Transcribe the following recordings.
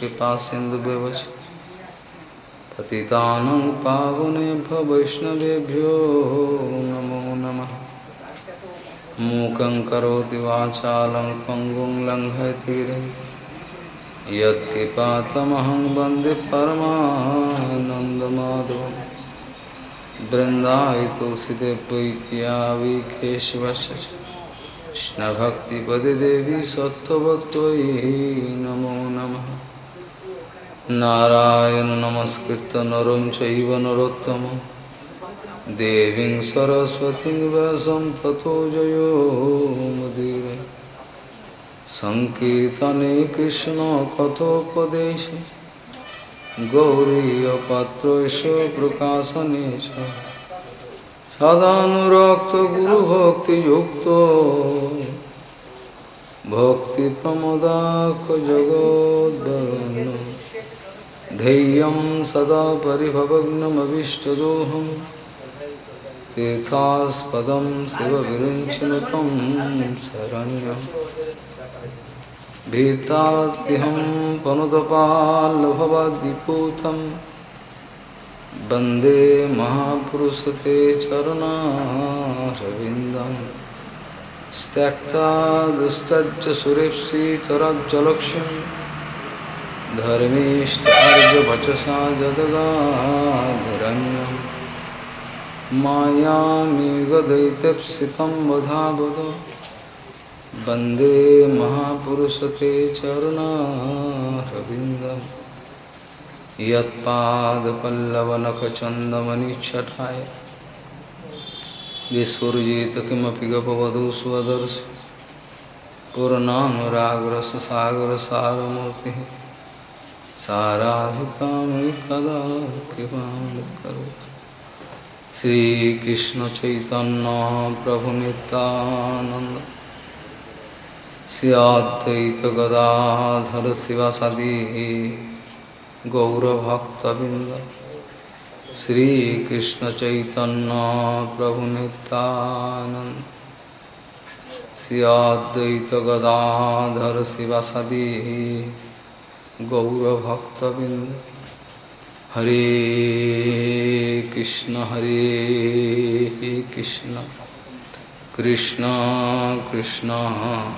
कृपा सिंधु व्यवच पतितानं पावनेभ्य वैष्णवेभ्यो नमो नमः। मूकं करोति वाचालं, पङ्गुं लङ्घयतिगिरिं यत्कृपातमहं वंदे परमानन्दमाधवं बृन्दाय तुलसीदेव वै पिया केशवश्च कृष्णभक्तिपदे देवी सत्त्ववत्त्वयि नमो नमः नारायण नमस्कृत नरं चैव नरोत्तमं देवीं सरस्वतीं व्यासं ततो जयो मुदीरे सङ्कीर्तने कृष्णकथोपदेशे गौरीयपात्रस्य प्रकाशने च सदानुरक्तगुरुभक्तियुक्तो भक्तिप्रमदाखजगोद्वरुण् धैर्यं सदा परिभवग्नमभीष्टदोहं तीर्थास्पदं शिवविरुञ्चनुतं शरण्यं भीतात्यहं पनुतपाल्लभवद्विपूतम् वंदे महापुरुषते चरणारविन्दं त्यक्ता दुस्तज्ज सुरेप्सितरज्जलक्ष्यं धर्मीष्टार्यवचसा जदगाधरण्यं मायामेघदैत्यप्सितं वधावद। वंदे महापुरुषते चरणारविन्दम्। यत्पादपल्लवनखचन्दमनिच्छटाय विस्फुजित किमपि गपवधू स्वदर्श पूर्णानुरागरससागरसारमूर्तिः साराधिकामयि कदा कृपां करोति श्रीकृष्णचैतन्यप्रभुनितानन्द स्याद्वैतगदाधर शिवसदी गौरभक्तबिंद श्रीकृष्ण चैतन्य प्रभु नित्यानंद सियाद्वैत गदाधर शिवसदी गौरभक्तबिंद हरे कृष्ण हरे कृष्ण। कृष्ण कृष्ण,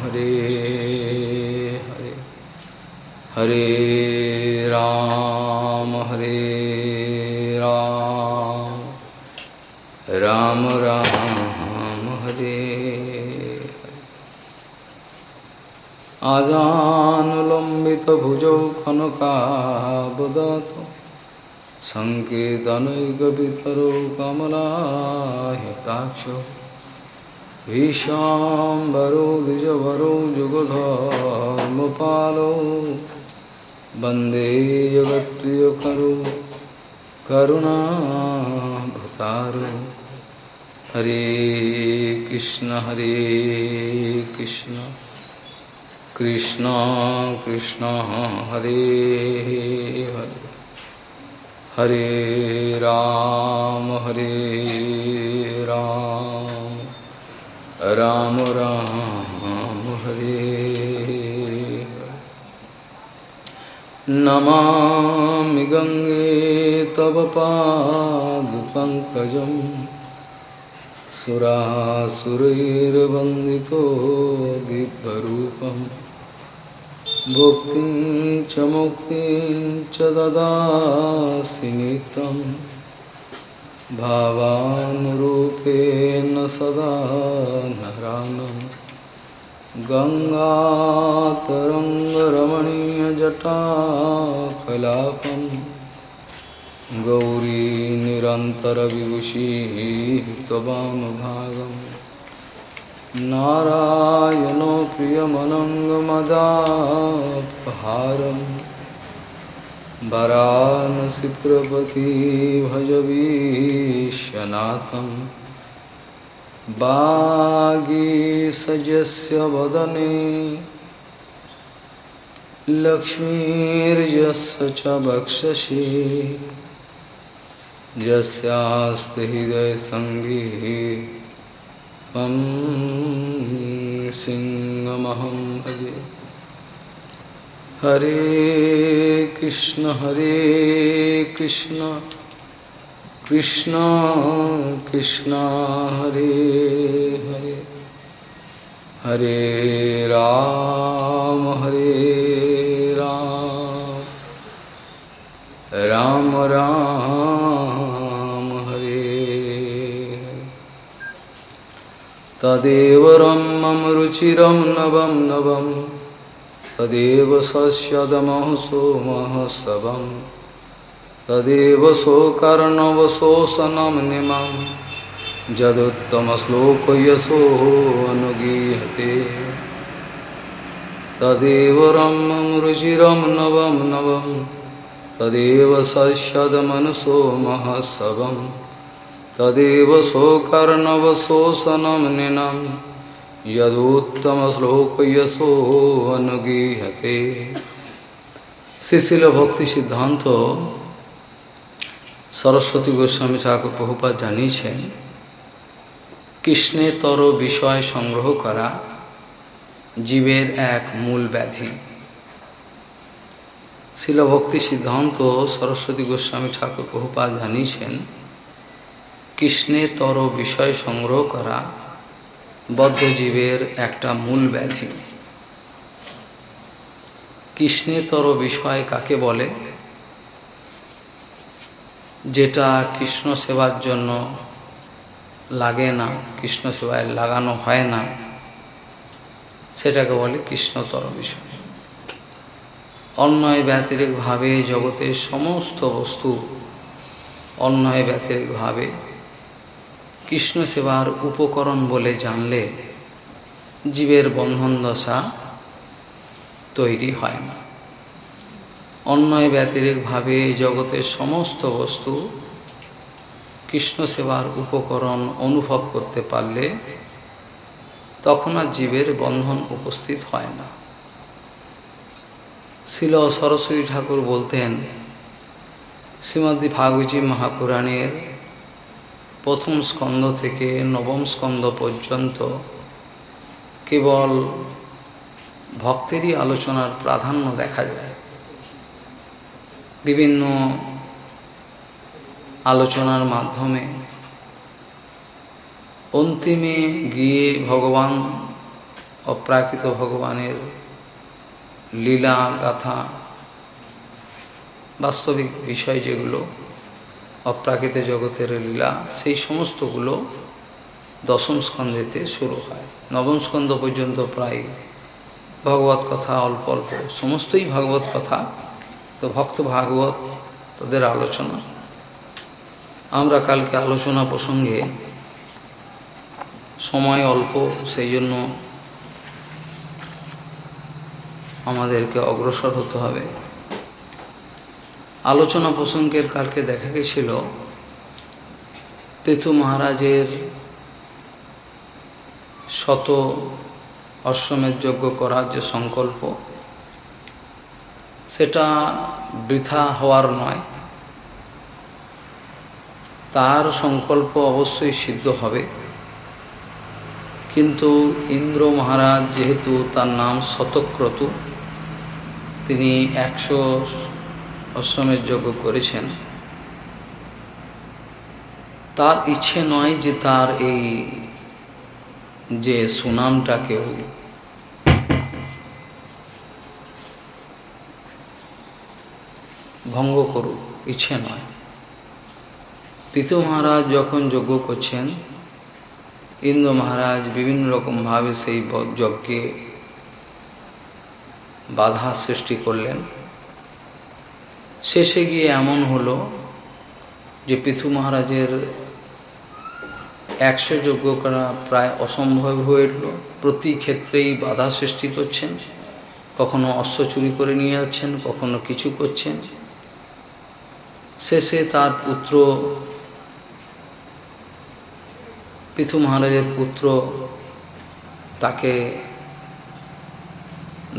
हरे आजानुलम्बितभुजौ कनकावदतु सङ्केतनैकवितरो कमलायताक्षो भीशाम्बरो द्विजवरो जुगधर्मपालो वंदे जगत्प्रियकरो। करुणाभतारो। हरे कृष्ण हरे कृष्ण। कृष्ण कृष्ण, हरे हरे। हरे राम हरे राम। राम राम, हरे। नमामि गङ्गे तव पादपङ्कजं सुरासुरैर्वन्दितो दिव्यरूपं भुक्तिं च मुक्तिं च ददासि नित्यं भावानुरूपेण सदा नरानम् गङ्गातरङ्गरमणीयजटाकलापं गौरी निरन्तरविभूषिः त्ववामभागम् नारायणो प्रियमनङ्गमदापहारं वरानसिपुरपति भजवीशनाथं वागीसजस्य वदने। लक्ष्मीर्यस्य च वक्षसि यस्यास्ति हृदयसङ्गीः। त्वं सिंहमहं भजे। हरे कृष्ण हरे कृष्ण कृष्ण कृष्ण, हरे हरे। हरे राम हरे राम। राम राम। तदेव रमं रुचिरं नवं नवं तदेव सस्यदमहसो महसवं तदेव सोकर्णवशोषनं निमं यदुत्तमश्लोकयशो अनुगीयते। तदेव रमं रुचिरं नवं नवं तदेव सस्यदमनसो महसवम् तदेव शोकर्णवशोषनं निनं यदुत्तमश्लोकयशो अनुगीहते শিশিল ভক্তি সিদ্ধান্ত সরস্বতী গোস্বামী ঠাকুর বহুপাত জানিয়েছেন কৃষ্ণের তর বিষয় সংগ্রহ করা জীবের এক মূল ব্যাধি শিলভক্তি সিদ্ধান্ত সরস্বতী গোস্বামী ঠাকুর বহুপাত জানিয়েছেন কৃষ্ণের তর বিষয় সংগ্রহ করা বদ্ধজীবের একটা মূল ব্যাধি। কৃষ্ণেতর বিষয় কাকে বলে? যেটা কৃষ্ণ সেবার জন্য লাগে না, কৃষ্ণ সেবায় লাগানো হয় না, সেটাকে বলে কৃষ্ণতর বিষয়। অন্যয় ব্যতিরিকভাবে জগতের সমস্ত বস্তু অন্যয় ব্যতিরিকভাবে কৃষ্ণ সেবার উপকরণ বলে জানলে জীবের বন্ধন দশা তৈরি হয় না। অন্যয় ব্যতিরিকভাবে জগতের সমস্ত বস্তু কৃষ্ণ সেবার উপকরণ অনুভব করতে পারলে তখন আর জীবের বন্ধন উপস্থিত হয় না। শিল সরস্বতী ঠাকুর বলতেন শ্রীমদ্দি ভাগবতী মহাপুরাণের প্রথম স্কন্ধ থেকে নবম স্কন্ধ পর্যন্ত কেবল ভক্তেরই আলোচনার প্রাধান্য দেখা যায়। বিভিন্ন আলোচনার মাধ্যমে অন্তিমে গিয়ে ভগবান, অপ্রাকৃত ভগবানের লীলা, গাথা, বাস্তবিক বিষয় যেগুলো অপ্রাকৃত জগতের লীলা, সেই সমস্তগুলো দশম স্কন্ধেতে শুরু হয়। নবম স্কন্ধ পর্যন্ত প্রায় ভগবত কথা অল্প অল্প, সমস্তই ভাগবত কথা। তো ভক্ত ভাগবত, তাদের আলোচনা। আমরা কালকে আলোচনা প্রসঙ্গে সময় অল্প, সেই জন্য আমাদেরকে অগ্রসর হতে হবে। আলোচনা প্রসঙ্গের কালকে দেখা গেছিল পৃথু মহারাজের শত অশ্বমেধ যজ্ঞ করার যে সংকল্প, সেটা বৃথা হওয়ার নয়। তার সংকল্প অবশ্যই সিদ্ধ হবে। কিন্তু ইন্দ্র মহারাজ যেহেতু তার নাম শতক্রতু, তিনি একশো অশ্বমের যজ্ঞ করেছেন, তার ইচ্ছে নয় যে তার এই যে সুনামটাকেও ভঙ্গ করুক, ইচ্ছে নয়। পিতু মহারাজ যখন যজ্ঞ করছেন, ইন্দ্র মহারাজ বিভিন্ন রকমভাবে সেই যজ্ঞে বাধা সৃষ্টি করলেন। শেষে গিয়ে এমন হলো যে পৃথু মহারাজের একশো যজ্ঞ করা প্রায় অসম্ভব হয়ে উঠল। প্রতি ক্ষেত্রেই বাধা সৃষ্টি করছেন, কখনো অশ্ব চুরি করে নিয়ে যাচ্ছেন, কখনো কিছু করছেন। শেষে তার পুত্র, পৃথু মহারাজের পুত্র তাকে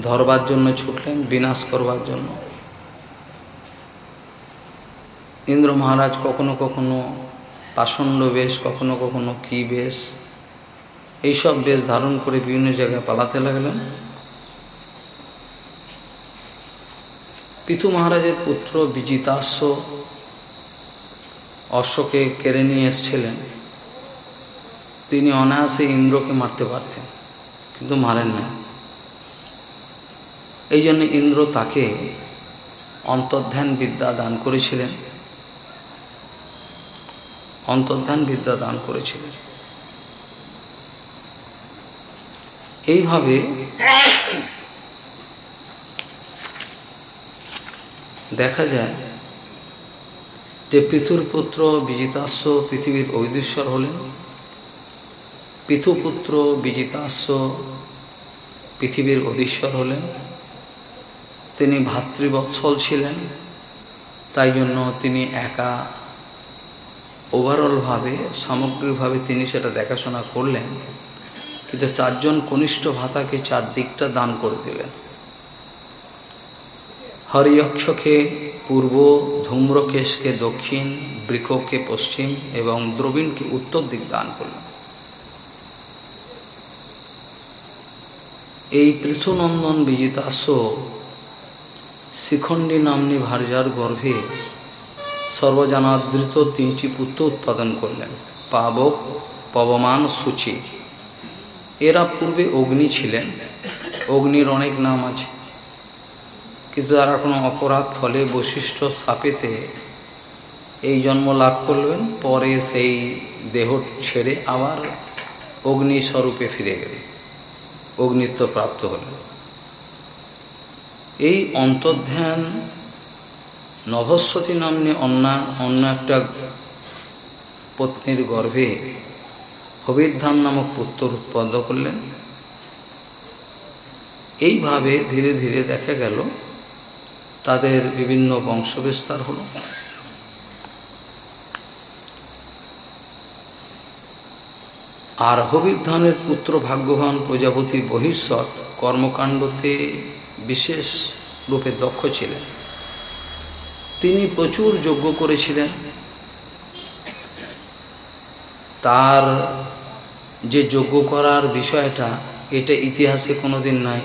ধরবার জন্য ছুটলেন, বিনাশ করবার জন্য। ইন্দ্র মহারাজ কখনো কখনো পাষণ্ড বেশ, কখনো কখনো কি বেশ, এইসব বেশ ধারণ করে বিভিন্ন জায়গায় পালাতে লাগলেন। পিথু মহারাজের পুত্র বিজিতাস্য অশ্বকে কেড়ে নিয়ে এসছিলেন। তিনি অনায়াসে ইন্দ্রকে মারতে পারতেন, কিন্তু মারেন না এই জন্য ইন্দ্র তাকে অন্তর্ধান বিদ্যা দান করেছিলেন। অন্তর্ধান বিদ্যা দান করেছিলেন। এইভাবে দেখা যায় যে পৃথুর পুত্র বিজিতাস্য পৃথিবীর ঐদেশ্বর হলেন পিথুপুত্র বিজিতাস্য পৃথিবীর অধীশ্বর হলেন, তিনি ভাতৃবৎসল ছিলেন, তাই জন্য তিনি একা ওভারঅলভাবে সামগ্রিকভাবে তিনি সেটা দেখাশোনা করলেন, কিন্তু চারজন কনিষ্ঠ ভাতাকে চার দিকটা দান করে দিলেন। হরিয়ক্ষকে পূর্ব, ধূম্রকেশকে দক্ষিণ, বৃক্ষকে পশ্চিম এবং দ্রবীণকে উত্তর দিক দান করলেন। এই পৃথুনন্দন বিজিতাস্য শিখণ্ডী নামনি ভার্যার গর্ভে সর্বজনাদৃত তিনটি পুত্র উৎপাদন করলেন, পাবক, পবমান, সূচি। এরা পূর্বে অগ্নি ছিলেন, অগ্নির অনেক নাম আছে। কিন্তু তারা কোনো অপরাধ ফলে বৈশিষ্ট্য স্থাপেতে এই জন্ম লাভ করলেন, পরে সেই দেহ ছেড়ে আবার অগ্নি স্বরূপে ফিরে গেলেন, অগ্নিত্ব প্রাপ্ত হলেন। এই অন্তর্ধ্যান নভস্বতী নামনে অন্য অন্য একটা পত্নীর গর্ভে হবির্ধান নামক পুত্র উৎপন্ন করলেন। এইভাবে ধীরে ধীরে দেখা গেল, তাদের বিভিন্ন বংশবিস্তার হল। আর হবির্ধানের পুত্র ভাগ্যবান প্রজাপতি বহিষ্যৎ কর্মকাণ্ডতে বিশেষ রূপে দক্ষ ছিলেন। তিনি প্রচুর যজ্ঞ করেছিলেন। তার যে যজ্ঞ করার বিষয়টা, এটা ইতিহাসে কোনো দিন নাই।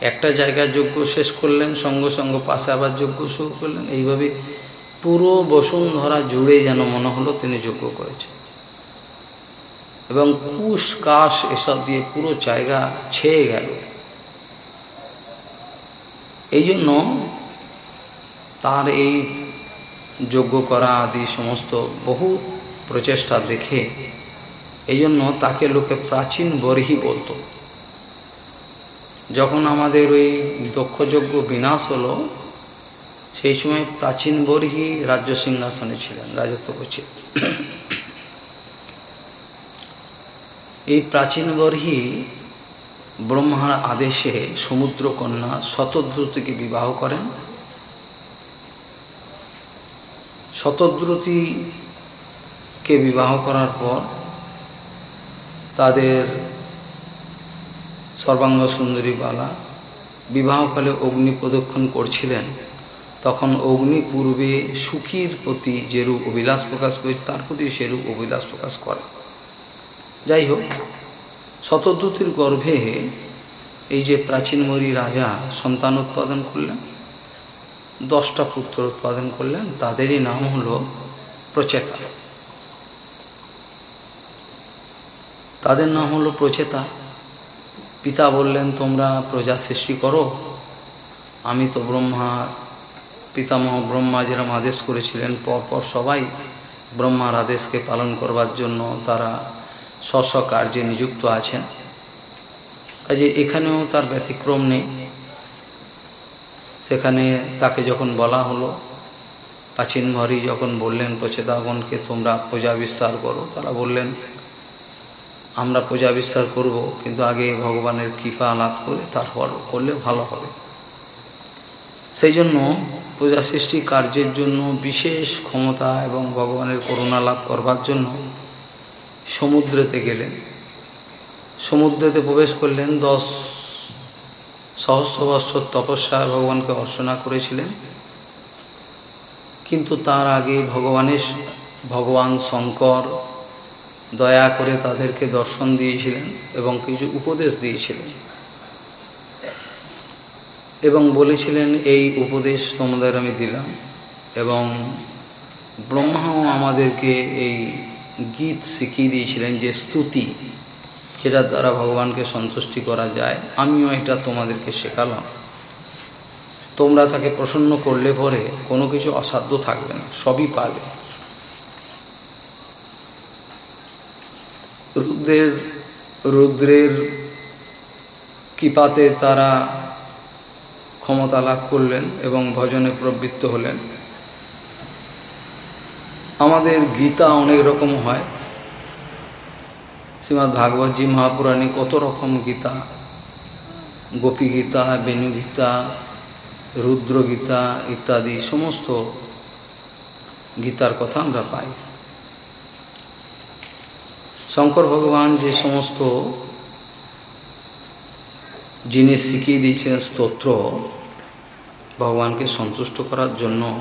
একটা জায়গায় যজ্ঞ শেষ করলেন, সঙ্গে সঙ্গে পাশে আবার যজ্ঞ শুরু করলেন। এইভাবে পুরো বসুন্ধরা জুড়ে যেন মনে হলো তিনি যজ্ঞ করেছেন। এবং কুশ, কাশ এসব দিয়ে পুরো জায়গা ছেয়ে গেল। এই জন্য তার এই যজ্ঞ করা আদি সমস্ত বহু প্রচেষ্টা দেখে এই জন্য তাকে লোকে প্রাচীন বরহি বলতো। যখন আমাদের ওই দক্ষযজ্ঞ বিনাশ হলো, সেই সময় প্রাচীন বরহি রাজ্য সিংহাসনে ছিলেন, রাজত্ব করছিলেন এই প্রাচীন বরহি ব্রহ্মার আদেশে সমুদ্রকন্যা শতদ্রুতিকে বিবাহ করেন। শতদ্রুতিকে বিবাহ করার পর তাদের সর্বাঙ্গ সুন্দরী বালা বিবাহকালে অগ্নি প্রদক্ষিণ করছিলেন। তখন অগ্নি পূর্বে সুখীর প্রতি যেরূপ অভিলাষ প্রকাশ করেছে তার প্রতি সেরূপ অভিলাষ প্রকাশ করে। যাই হোক, শতদ্রুতির গর্ভে এই যে প্রাচীনমরী রাজা সন্তান উৎপাদন করলেন দশটা পুত্র উৎপাদন করলেন, তাদেরই নাম হলো প্রচেতা। তাদের নাম হলো প্রচেতা। পিতা বললেন, তোমরা প্রজা সৃষ্টি করো। আমি তো ব্রহ্মা, পিতামহ ব্রহ্মা যেরকম আদেশ করেছিলেন, পরপর সবাই ব্রহ্মার আদেশকে পালন করবার জন্য তারা স্ব কার্যে নিযুক্ত আছেন। কাজে এখানেও তার ব্যতিক্রম নেই। সেখানে তাকে যখন বলা হলো, প্রাচীন ভরি যখন বললেন, প্রচেতাগণকে তোমরা প্রজা বিস্তার করো, তারা বললেন, আমরা পূজা বিস্তার করব, কিন্তু আগে ভগবানের কৃপা লাভ করে তারপর করলে ভালো হবে। সেই জন্য পূজা সৃষ্টি কার্যের জন্য বিশেষ ক্ষমতা এবং ভগবানের করুণা লাভ করবার জন্য সমুদ্রেতে গেলেন। সমুদ্রেতে প্রবেশ করলেন দশ সহস্র বৎসর তপস্যায় ভগবানকে অর্চনা করেছিলেন। কিন্তু তার আগে ভগবানের ভগবান শঙ্কর দয়া করে তাদেরকে দর্শন দিয়েছিলেন এবং কিছু উপদেশ দিয়েছিলেন। এবং বলেছিলেন, এই উপদেশ তোমাদের আমি দিলাম এবং ব্রহ্মাও আমাদেরকে এই গীত শিখিয়ে দিয়েছিলেন যে স্তুতি। যেটার দ্বারা ভগবানকে সন্তুষ্টি করা যায়, আমিও এটা তোমাদেরকে শেখালাম। তোমরা তাকে প্রসন্ন করলে পরে কোনো কিছু অসাধ্য থাকবে না, সবই পাবে। রুদ্রের রুদ্রের কৃপাতে তারা ক্ষমতা লাভ করলেন এবং ভজনে প্রবৃত্ত হলেন। আমাদের গীতা অনেক রকম হয়। শ্রীমৎ ভাগবতী মহাপুরাণে কত রকম গীতা? গোপী গীতা বেণু গীতা রুদ্র গীতা ইত্যাদি সমস্ত গীতার কথা আমরা পাই। শঙ্কর ভগবান যে সমস্ত জিনিস শিখিয়ে দিয়েছেন স্তোত্র, ভগবানকে সন্তুষ্ট করার জন্য,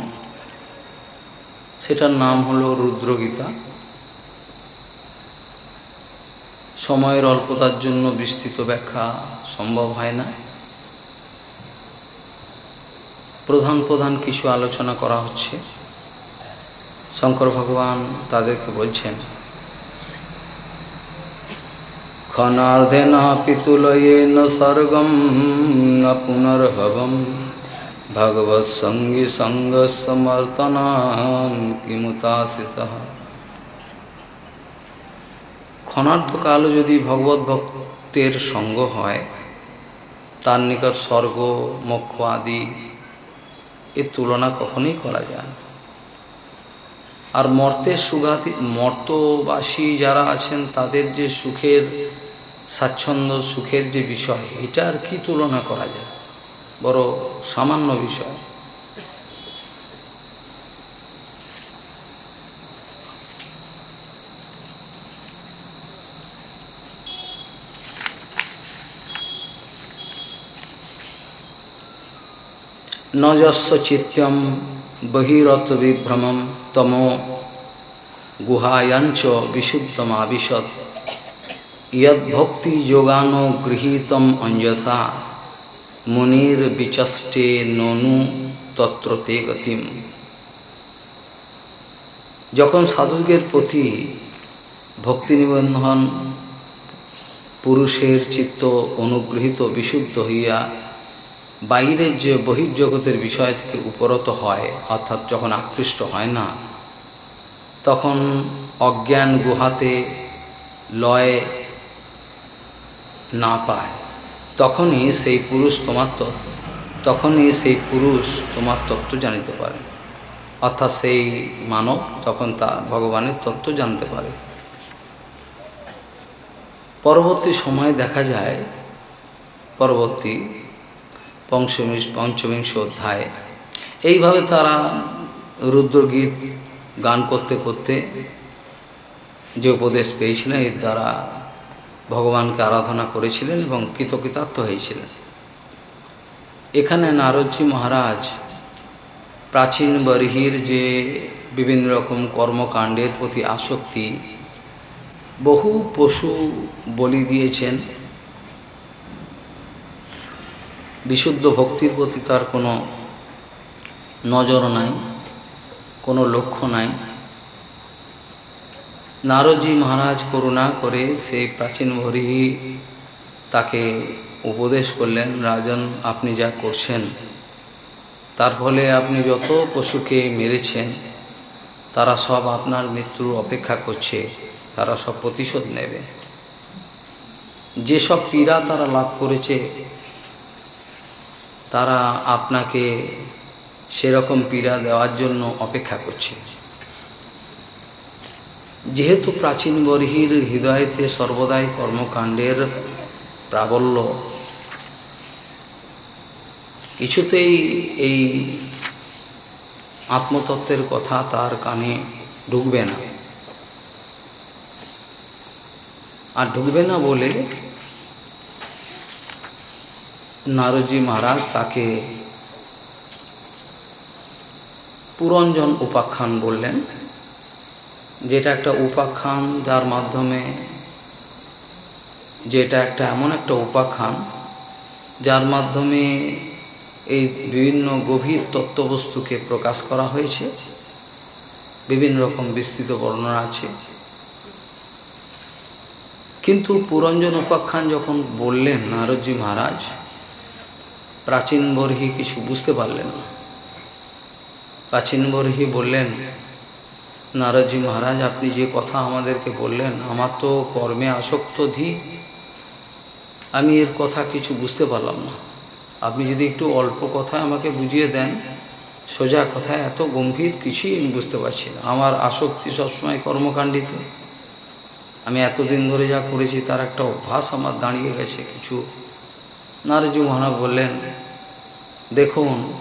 সেটার নাম হলো রুদ্রগীতা। সময়ের অল্পতার জন্য বিস্তৃত ব্যাখ্যা সম্ভব হয় না। প্রধান প্রধান কিছু আলোচনা করা হচ্ছে। শঙ্কর ভগবান তাদেরকে বলছেন ক্ষণার্ধেনাপি তুলয়েন স্বর্গম, ন পুনর্ভবম। ভগবৎসঙ্গী সঙ্গসমর্তনান কিমুতাশিষ ক্ষণার্ধকালও যদি ভগবত ভক্তের সঙ্গ হয়, তার নিকট স্বর্গ, মোক্ষ আদি এর তুলনা কখনোই করা যায় না। আর মর্তের সুঘাতি, মর্তবাসী যারা আছেন, তাদের যে সুখের স্বাচ্ছন্দ্য, সুখের যে বিষয়, এটা আর কি তুলনা করা যায়? বড় সামান্য বিষয়। নজস্ব চিত্যম বহিরত বিভ্রমম তম গুহায়াঞ্চ বিশুদ্ধমাবিশদ ইয়দ্ভক্তি যোগানো গৃহীতম অঞ্জসা, মুনির বিচষ্টে ননু তত্র তে গতিম। যখন সাধুকের প্রতি ভক্তি নিবন্ধন পুরুষের চিত্ত অনুগৃহীত বিশুদ্ধ হইয়া বাইরের যে বহির্জগতের বিষয় থেকে উপরত হয়, অর্থাৎ যখন আকৃষ্ট হয় না, তখন অজ্ঞান গুহাতে লয় না পায়। তখনই সেই পুরুষ তোমার তখনই সেই পুরুষ তোমার তত্ত্ব জানিতে পারে। অর্থাৎ সেই মানব তখন তা ভগবানের তত্ত্ব জানতে পারে। পরবর্তী সময় দেখা যায়, পরবর্তী পঞ্চমিশ পঞ্চবিংশ অধ্যায়। এইভাবে তারা রুদ্রগীত গান করতে করতে যে উপদেশ পেয়েছিলেন, এর দ্বারা ভগবানকে আরাধনা করেছিলেন এবং কৃতকৃতার্থ হয়েছিলেন। এখানে নারদজি মহারাজ প্রাচীন বর্হির যে বিভিন্ন রকম কর্মকাণ্ডের প্রতি আসক্তি, বহু পশু বলি দিয়েছেন। বিশুদ্ধ ভক্তির প্রতি তার কোনো নজর নাই, কোনো লক্ষ্য নাই। নারদজি মহারাজ করুণা করে সেই প্রাচীন ভরিহি তাকে উপদেশ করলেন, রাজন, আপনি যা করছেন, তার ফলে আপনি যত পশুকে মেরেছেন, তারা সব আপনার মৃত্যুর অপেক্ষা করছে, তারা সব প্রতিশোধ নেবে। যেসব পীড়া তারা লাভ করেছে তারা আপনাকে সেরকম পীড়া দেওয়ার জন্য অপেক্ষা করছে। যেহেতু প্রাচীন বর্হির হৃদয়তে সর্বদাই কর্মকাণ্ডের প্রাবল্য, কিছুতেই এই আত্মতত্ত্বের কথা তার কানে ঢুকবে না। আর ঢুকবে না বলে নারদজি মহারাজ তাকে পুরঞ্জন উপাখ্যান বললেন, যেটা একটা উপাখ্যান যার মাধ্যমে, যেটা একটা এমন একটা উপাখ্যান যার মাধ্যমে এই বিভিন্ন গভীর তত্ত্ববস্তুকে প্রকাশ করা হয়েছে, বিভিন্ন রকম বিস্তৃত বর্ণনা আছে। কিন্তু পুরঞ্জন উপাখ্যান যখন বললেন নারদজি মহারাজ প্রাচীন বর্হি কিছু বুঝতে পারলেন না। প্রাচীন বর্হি বললেন, নারদজি মহারাজ, আপনি যে কথা আমাদেরকে বললেন, আমার তো কর্মে আসক্ত ধি। আমি এর কথা কিছু বুঝতে পারলাম না। আপনি যদি একটু অল্প কথায় আমাকে বুঝিয়ে দেন, সোজা কথায় এত গম্ভীর কিছুই আমি বুঝতে পারছি না। আমার আসক্তি সবসময় কর্মকাণ্ডিতে। আমি এতদিন ধরে যা করেছি, তার একটা অভ্যাস আমার দাঁড়িয়ে গেছে কিছু নারজি মহানা বললেন, দেখুন,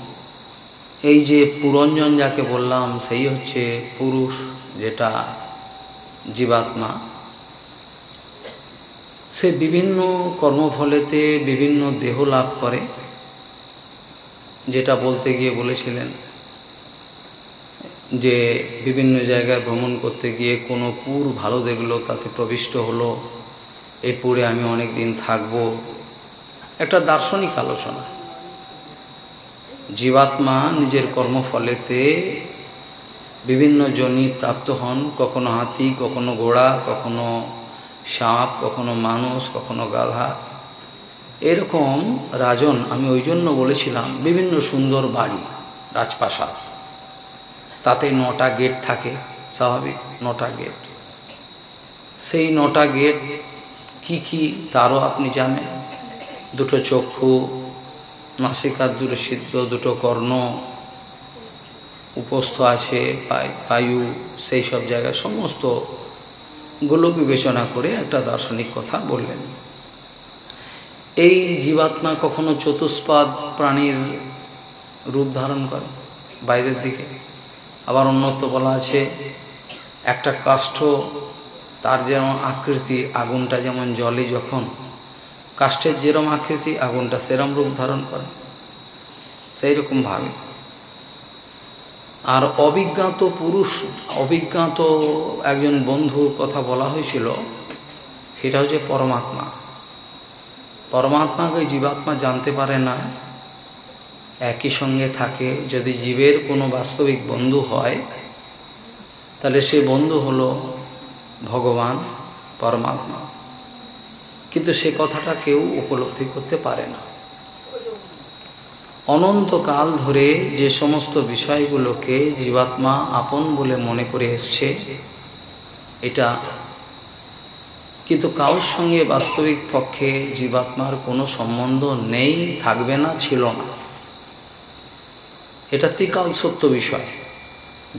এই যে পুরঞ্জন যাকে বললাম, সেই হচ্ছে পুরুষ যেটা জীবাত্মা। সে বিভিন্ন কর্মফলেতে বিভিন্ন দেহ লাভ করে। যেটা বলতে গিয়ে বলেছিলেন যে, বিভিন্ন জায়গায় ভ্রমণ করতে গিয়ে কোনো পুর ভালো দেখল, তাতে প্রবিষ্ট হলো এই পুরে আমি অনেক দিন থাকব একটা দার্শনিক আলোচনা। জীবাত্মা নিজের কর্মফলেতে বিভিন্ন জনি প্রাপ্ত হন, কখনো হাতি, কখনো ঘোড়া, কখনো সাপ, কখনো মানুষ, কখনো গাধা। এরকম রাজন, আমি ওই জন্য বলেছিলাম, বিভিন্ন সুন্দর বাড়ি, রাজপ্রাসাদ। তাতে নটা গেট থাকে, স্বাভাবিক, নটা গেট। সেই নটা গেট কি কি তারও আপনি জানেন? দুটো চক্ষু নাসিকার দুটো সিদ্ধ, দুটো কর্ণ উপস্থ আছে, পায়ু সেই সব জায়গায় সমস্তগুলো বিবেচনা করে একটা দার্শনিক কথা বললেন। এই জীবাত্মা কখনো চতুষ্পাদ প্রাণীর রূপ ধারণ করে? বাইরের দিকে। আবার অন্যত্র বলা আছে, একটা কাষ্ঠ, তার যেমন আকৃতি, আগুনটা যেমন জলে যখন কাষ্ঠের যেরম আকৃতি, আগুনটা সেরম রূপ ধারণ করে। সেই রকম ভাবে। আর অবিজ্ঞাত পুরুষ, অবিজ্ঞাত একজন বন্ধুর কথা বলা হয়েছিল, সেটা হচ্ছে পরমাত্মা। পরমাত্মাকে জীবাত্মা জানতে পারে না, একই সঙ্গে থাকে। যদি জীবের কোনো বাস্তবিক বন্ধু হয়, তাহলে সে বন্ধু হলো ভগবান পরমাত্মা। কিন্তু সে কথাটা কেউ উপলব্ধি করতে পারে না। অনন্তকাল ধরে যে সমস্ত বিষয়গুলোকে জীবাত্মা আপন বলে মনে করে এসছে, এটা কিন্তু কারোর সঙ্গে বাস্তবিক পক্ষে জীবাত্মার কোনো সম্বন্ধ নেই, থাকবে না, ছিল না। এটা ত্রিকাল সত্য বিষয়।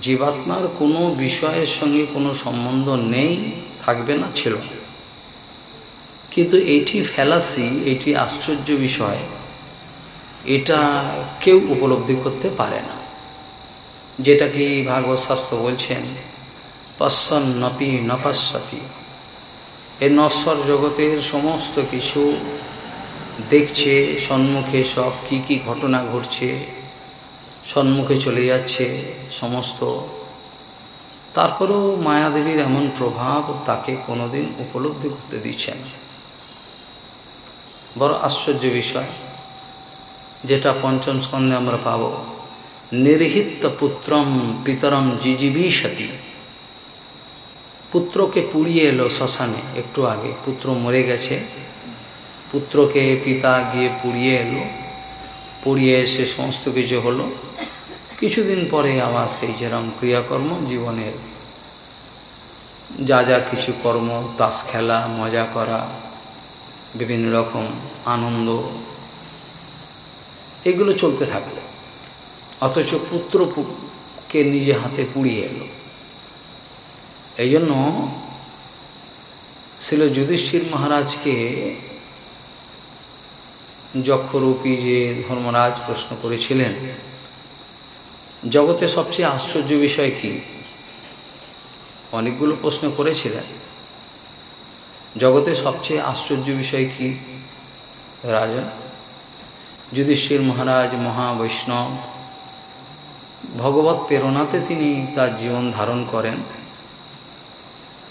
জীবাত্মার কোনো বিষয়ের সঙ্গে কোনো সম্বন্ধ নেই, থাকবে না, ছিল না। কিন্তু এইটি ফেলাসি এটি আশ্চর্য বিষয়। এটা কেউ উপলব্ধি করতে পারে না। যেটা কি ভাগবত শাস্ত্র বলছেন পশ্বন নপি নপাশ্বতী এই নশ্বর জগতের সমস্ত কিছু দেখছে, সম্মুখে সব কি কি ঘটনা ঘটছে, সম্মুখে চলে যাচ্ছে সমস্ত। তারপরেও মায়াদেবীর এমন প্রভাব তাকে কোনোদিন উপলব্ধি করতে দিচ্ছে না। বড় আশ্চর্য বিষয়। যেটা পঞ্চম স্কন্ধে আমরা পাব। নির্হিত পুত্রম পিতরম জিজিবিষতি। পুত্রকে পুড়িয়ে এলো শ্মশানে একটু আগে। পুত্র মরে গেছে। পুত্রকে পিতা গিয়ে পুড়িয়ে এলো। পুড়িয়ে এসে সমস্ত কিছু হলো। কিছুদিন পরে আবার সেই যেরম ক্রিয়াকর্ম জীবনের। যা যা কিছু কর্ম, তাস খেলা, মজা করা বিভিন্ন রকম আনন্দ। এগুলো চলতে থাকল। অথচ পুত্রকে নিজে হাতে পুড়িয়ে এলো। এই জন্য ছিল যুধিষ্ঠির মহারাজকে যক্ষরূপী যে ধর্মরাজ প্রশ্ন করেছিলেন, জগতে সবচেয়ে আশ্চর্য বিষয় কি? অনেকগুলো প্রশ্ন করেছিলেন। জগতে সবচেয়ে আশ্চর্য বিষয় কি, রাজা? যুধিষ্ঠির মহারাজ, মহাবৈষ্ণব ভগবত প্রেরণাতে তিনি তার জীবন ধারণ করেন।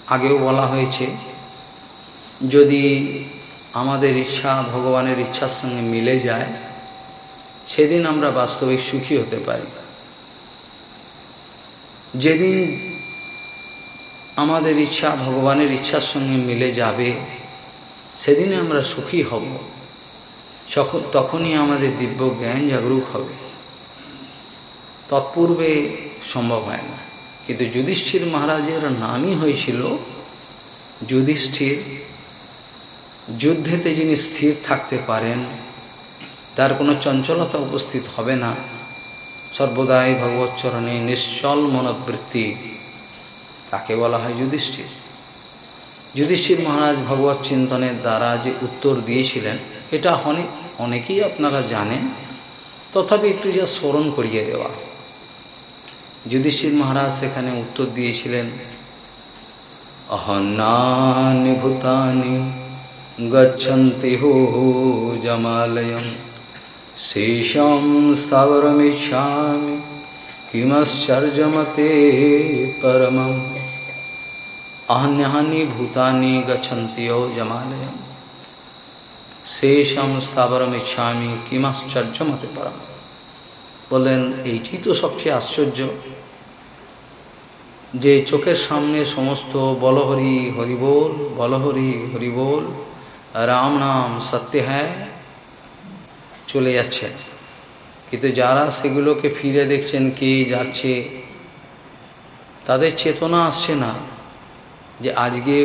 আগেও বলা হয়েছে, যদি আমাদের ইচ্ছা, ভগবানের ইচ্ছার সঙ্গে মিলে যায়, সেদিন আমরা বাস্তবিক সুখী হতে পারি। যেদিন আমাদের ইচ্ছা, ভগবানের ইচ্ছার সঙ্গে মিলে যাবে, সেদিনে আমরা সুখী হব। তখনই আমাদের দিব্য জ্ঞান জাগরুক হবে। তৎপূর্বে সম্ভব হয় না। কিন্তু যুধিষ্ঠির মহারাজের নামই হয়েছিল যুধিষ্ঠির। যুদ্ধেতে যিনি স্থির থাকতে পারেন, তার কোনো চঞ্চলতা উপস্থিত হবে না। সর্বদাই ভগবৎচরণে নিশ্চল মনোবৃত্তি। তাকে বলা হয় যুধিষ্ঠির। যুধিষ্ঠির মহারাজ ভগবত চিন্তনের দ্বারা যে উত্তর দিয়েছিলেন, এটা অনেক অনেকেই আপনারা জানেন, তথাপি একটু যা স্মরণ করিয়ে দেওয়া। যুধিষ্ঠির মহারাজ সেখানে উত্তর দিয়েছিলেন, অহন্নানি ভূতানি গচ্ছন্তি হো জমালয়ম, শেষম স্থাবরমিচ্ছামি, কিমশ্চর্যমতে পরমম। ভূতানি গচ্ছন্তি হো জমালয়ম শেষম স্থাবরমিচ্ছামি কিমাশ্চর্যমতে পরম বলেন এইটি তো সবচেয়ে আশ্চর্য যে চোখের সামনে সমস্ত বলহরি হরিবোল বলহরি হরিবোল রাম নাম সত্য হ্যায় চলে যাচ্ছেন কিন্তু যারা সেগুলোকে ফিরে দেখছেন কে যাচ্ছে তাদের চেতনা আসছে না যে আজকে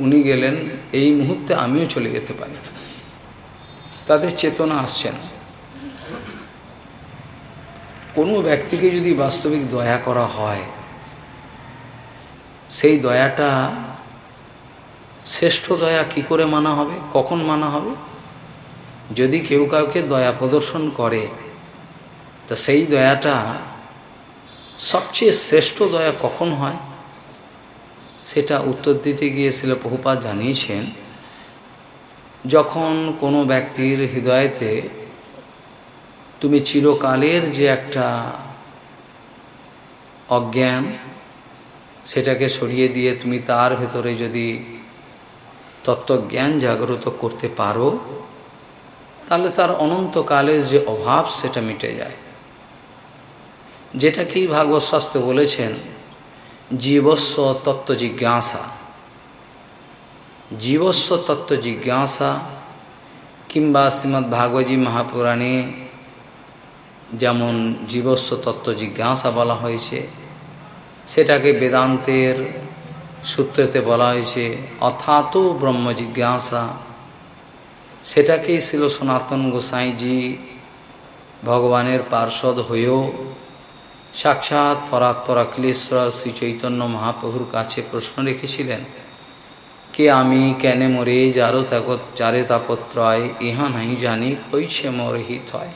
উনি গেলেন, এই মুহূর্তে আমিও চলে যেতে পারি। তাদের চেতনা আসছে না। কোনো ব্যক্তিকে যদি বাস্তবিক দয়া করা হয়, সেই দয়াটা শ্রেষ্ঠ দয়া কি করে মানা হবে? কখন মানা হবে? যদি কেউ কাউকে দয়া প্রদর্শন করে, তা সেই দয়াটা সবচেয়ে শ্রেষ্ঠ দয়া কখন হয়? সেটা উত্তর দিতে গিয়েছিল বহুপাত জানিয়েছেন, যখন কোনো ব্যক্তির হৃদয়তে তুমি চিরকালের যে একটা অজ্ঞান, সেটাকে সরিয়ে দিয়ে তুমি তার ভেতরে যদি তত্ত্বজ্ঞান জাগ্রত করতে পারো, তাহলে তার অনন্তকালের যে অভাব সেটা মিটে যায়। যেটাকেই ভাগবত শাস্ত্রে বলেছেন জীবস্ব তত্ত্ব জিজ্ঞাসা। জীবস্ব তত্ত্ব জিজ্ঞাসা কিংবা শ্রীমৎ ভাগবতী মহাপুরাণে যেমন জীবস্ব তত্ত্ব জিজ্ঞাসা বলা হয়েছে, সেটাকে বেদান্তের সূত্রেতে বলা হয়েছে, অথাত ব্রহ্ম জিজ্ঞাসা। সেটাকেই ছিল সনাতন গোসাইজি ভগবানের পার্ষদ হয়েও সাক্ষাৎ পরাৎপর অখিলেশ্বর শ্রী চৈতন্য মহাপ্রভুর কাছে প্রশ্ন রেখেছিলেন, কে আমি, কেনে মরে, যারো তাকত চারে তাপত্রয় ইহা নাই জানি, কইছে মোর হিত হয়?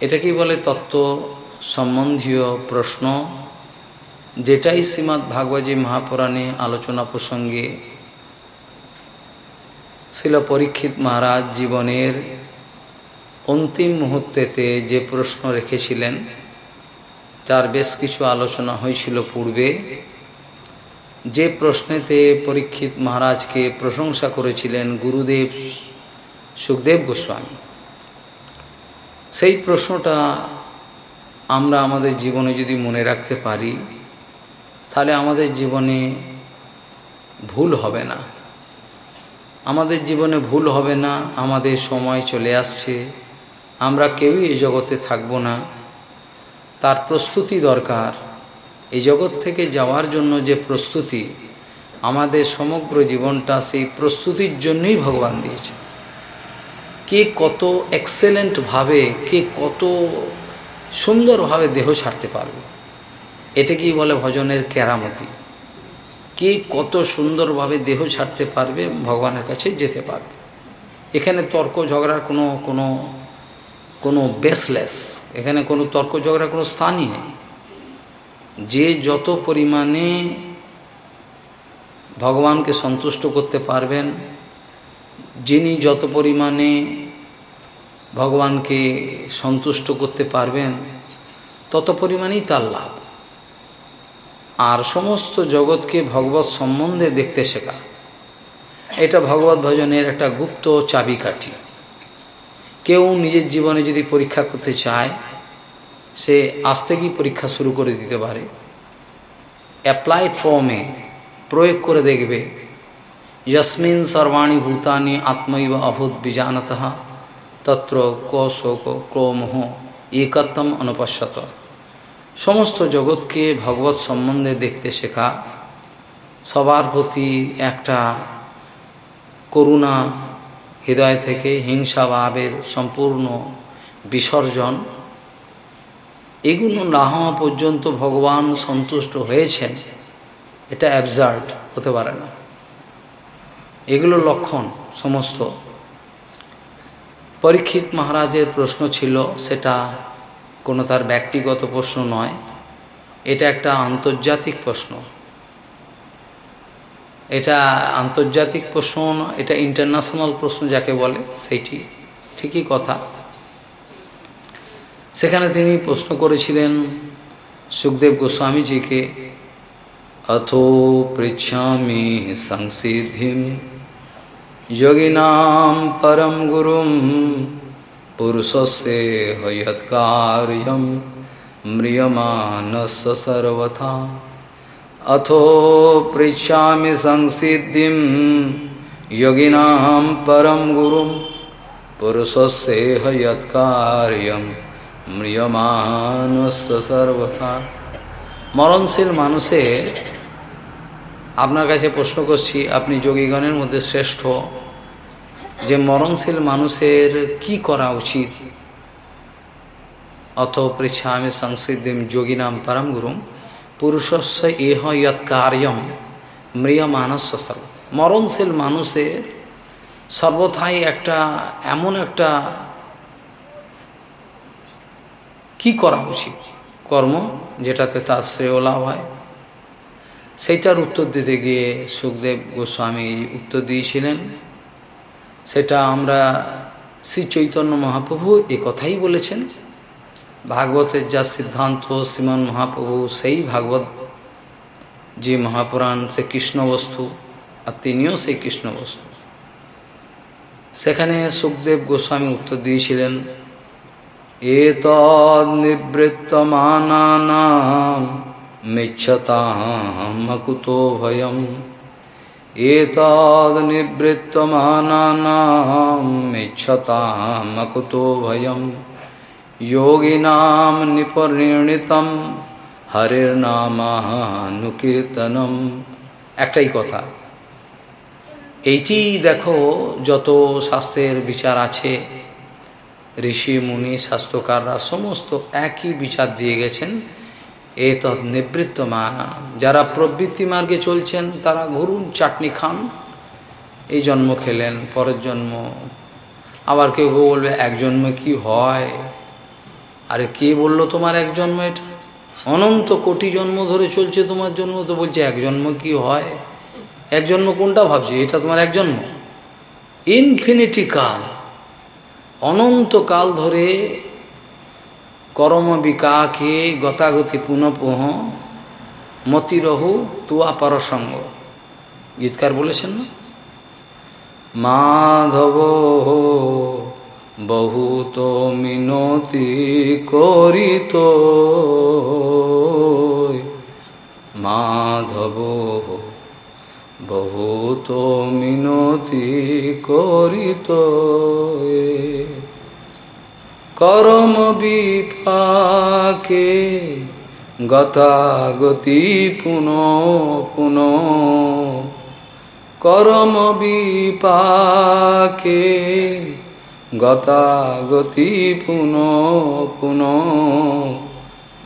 এটাকেই বলে তত্ত্ব সম্বন্ধীয় প্রশ্ন? যেটাই শ্রীমৎ ভাগবতী মহাপুরাণে আলোচনা প্রসঙ্গে শিল পরীক্ষিত মহারাজ জীবনের অন্তিম মুহূর্তেতে যে প্রশ্ন রেখেছিলেন তার বেশ কিছু আলোচনা হয়েছিল পূর্বে। যে প্রশ্নেতে পরীক্ষিত মহারাজকে প্রশংসা করেছিলেন গুরুদেব সুখদেব গোস্বামী। সেই প্রশ্নটা আমরা আমাদের জীবনে যদি মনে রাখতে পারি, তাহলে আমাদের জীবনে ভুল হবে না। আমাদের জীবনে ভুল হবে না, আমাদের সময় চলে আসছে, আমরা কেউই এই জগতে থাকব না। তার প্রস্তুতি দরকার। এই জগৎ থেকে যাওয়ার জন্য যে প্রস্তুতি, আমাদের সমগ্র জীবনটা সেই প্রস্তুতির জন্যই ভগবান দিয়েছে। কে কত এক্সেলেন্টভাবে কে কত সুন্দরভাবে দেহ ছাড়তে পারবে। এটাকেই বলে ভজনের কেরামতি। কে কত সুন্দরভাবে দেহ ছাড়তে পারবে, ভগবানের কাছে যেতে পারবে। এখানে তর্ক ঝগড়ার কোনো কোনো কোনো বেসলেস এখানে কোনো তর্ক ঝগড়ার কোনো স্থানই নেই। যে যত পরিমাণে ভগবানকে সন্তুষ্ট করতে পারবেন, যিনি যত পরিমাণে ভগবানকে সন্তুষ্ট করতে পারবেন, তত পরিমাণেই তার লাভ। আর সমস্ত জগৎকে ভগবত সম্বন্ধে দেখতে শেখা। এটা ভগবত ভজনের একটা গুপ্ত চাবিকাঠি। কেউ নিজের জীবনে যদি পরীক্ষা করতে চায়, সে আজ থেকেই পরীক্ষা শুরু করে দিতে পারে। অ্যাপ্লাইড ফর্মে প্রয়োগ করে দেখবে যস্মিন সর্বাণী ভূতানি আত্মৈব অভূত বিজানত তত্র ক শোক ক্রোমোহ একত্তম অনুপশ্যত সমস্ত জগৎকে ভগবত সম্বন্ধে দেখতে শেখা। সবার প্রতি একটা করুণা হৃদয় থেকে হিংসা ভাবের সম্পূর্ণ বিসর্জন। এগুলো না হওয়া পর্যন্ত ভগবান সন্তুষ্ট হয়েছেন। এটা অ্যাবজার্ড হতে পারে না। এগুলো লক্ষণ সমস্ত। পরীক্ষিত মহারাজের প্রশ্ন ছিল, সেটা কোনো তার ব্যক্তিগত প্রশ্ন নয়। এটা একটা আন্তর্জাতিক প্রশ্ন। এটা আন্তর্জাতিক প্রশ্ন, এটা ইন্টারন্যাশনাল প্রশ্ন যাকে বলে, সেইটি ঠিকই কথা। সেখানে তিনি প্রশ্ন করেছিলেন, সুখদেব গোস্বামীজিকে অথো পৃচ্ছামি সংসিদ্ধিম যোগিনাম পরম গুরুম পুরুষে হয়ৎকার্যম ম্রিয়মানস সর্বথা। अथो पृच्छामि संसिद्धिं योगिनां परं गुरुं पुरुषस्य हयत्कार्यं म्रियमाणस्य सर्वथा মরণশীল মানুষের আপনার কাছে প্রশ্ন করছি আপনি যোগীগণের মধ্যে শ্রেষ্ঠ যে মরণশীল মানুষের কি করা উচিত অথ পৃচ্ছা আমি সংসিদ্ধিম যোগিনাম পরম গুরুম পুরুষস্য ইহ ইয়ৎ কার্যম মৃয় মানস সর্ব মরণশীল মানুষের সর্বথাই একটা এমন একটা কি করা উচিত? কর্ম যেটাতে তার শ্রেয় লাভ হয়। সেইটার উত্তর দিতে গিয়ে সুখদেব গোস্বামী উত্তর দিয়েছিলেন, সেটা আমরা শ্রী চৈতন্য মহাপ্রভু এ কথাই বলেছেন। ভাগবতের যা সিদ্ধান্ত শ্রীমন মহাপ্রভু সেই ভাগবত যে মহাপুরাণ সে কৃষ্ণ বস্তু আর তিনিও সেই কৃষ্ণ বস্তু সেখানে সুখদেব গোস্বামী উত্তর দিয়েছিলেন एतद्निवृत्तमानानां मिच्छतामकुतो भयम् एतद्निवृत्तमानानां मिच्छतामकुतो भयं योगिनां निपरिणितं হরির্নামানুকীর্তনম একটাই কথা এইটি দেখো যত শাস্ত্রের বিচার আছে ঋষি মুনি স্বাস্থ্যকাররা সমস্ত একই বিচার দিয়ে গেছেন এ তৎ নিবৃত্ত মানা যারা প্রবৃত্তি মার্গে চলছেন তারা ঘুরুন চাটনি খান এই জন্ম খেলেন পরের জন্ম আবার কেউ কেউ বলবে এক জন্ম কি হয় আরে কে বলল তোমার এক জন্ম এটা? অনন্ত কোটি জন্ম ধরে চলছে তোমার জন্ম, তো বলছে এক জন্ম কি হয়? এক জন্ম কোনটা ভাবছে? এটা তোমার এক জন্ম। ইনফিনিটি কাল। অনন্তকাল ধরে করম বিকাকে গতাগতি পুনঃপুহ মতিরহু তুয়া পরসঙ্গ। গীতকার বলেছেন না? মাধব বহুত মিনতি করিত। মাধব বহুত মিনতি করিত। করম বিপাকে গতাগতি পুন পুন। করম বিপাকে গতাগতি পুন পুন।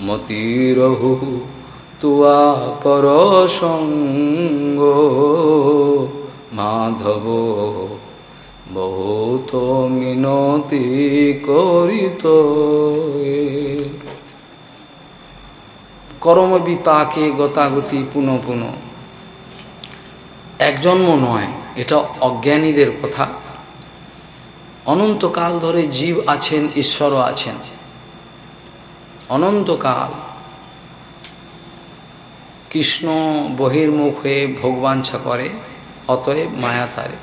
মতিরহু তুয়া সঙ্গ মাধব বহুত মিনতি করিত করম বিপাকে গতাগতি পুনঃ পুনঃ। এক জন্ম নয়, এটা অজ্ঞানীদের কথা। অনন্তকাল ধরে জীব আছেন, ঈশ্বরও আছেন। অনন্তকাল কৃষ্ণ বহির্মুখ হয়ে ভোগবাঞ্ছা করে, অতএব মায়া তারে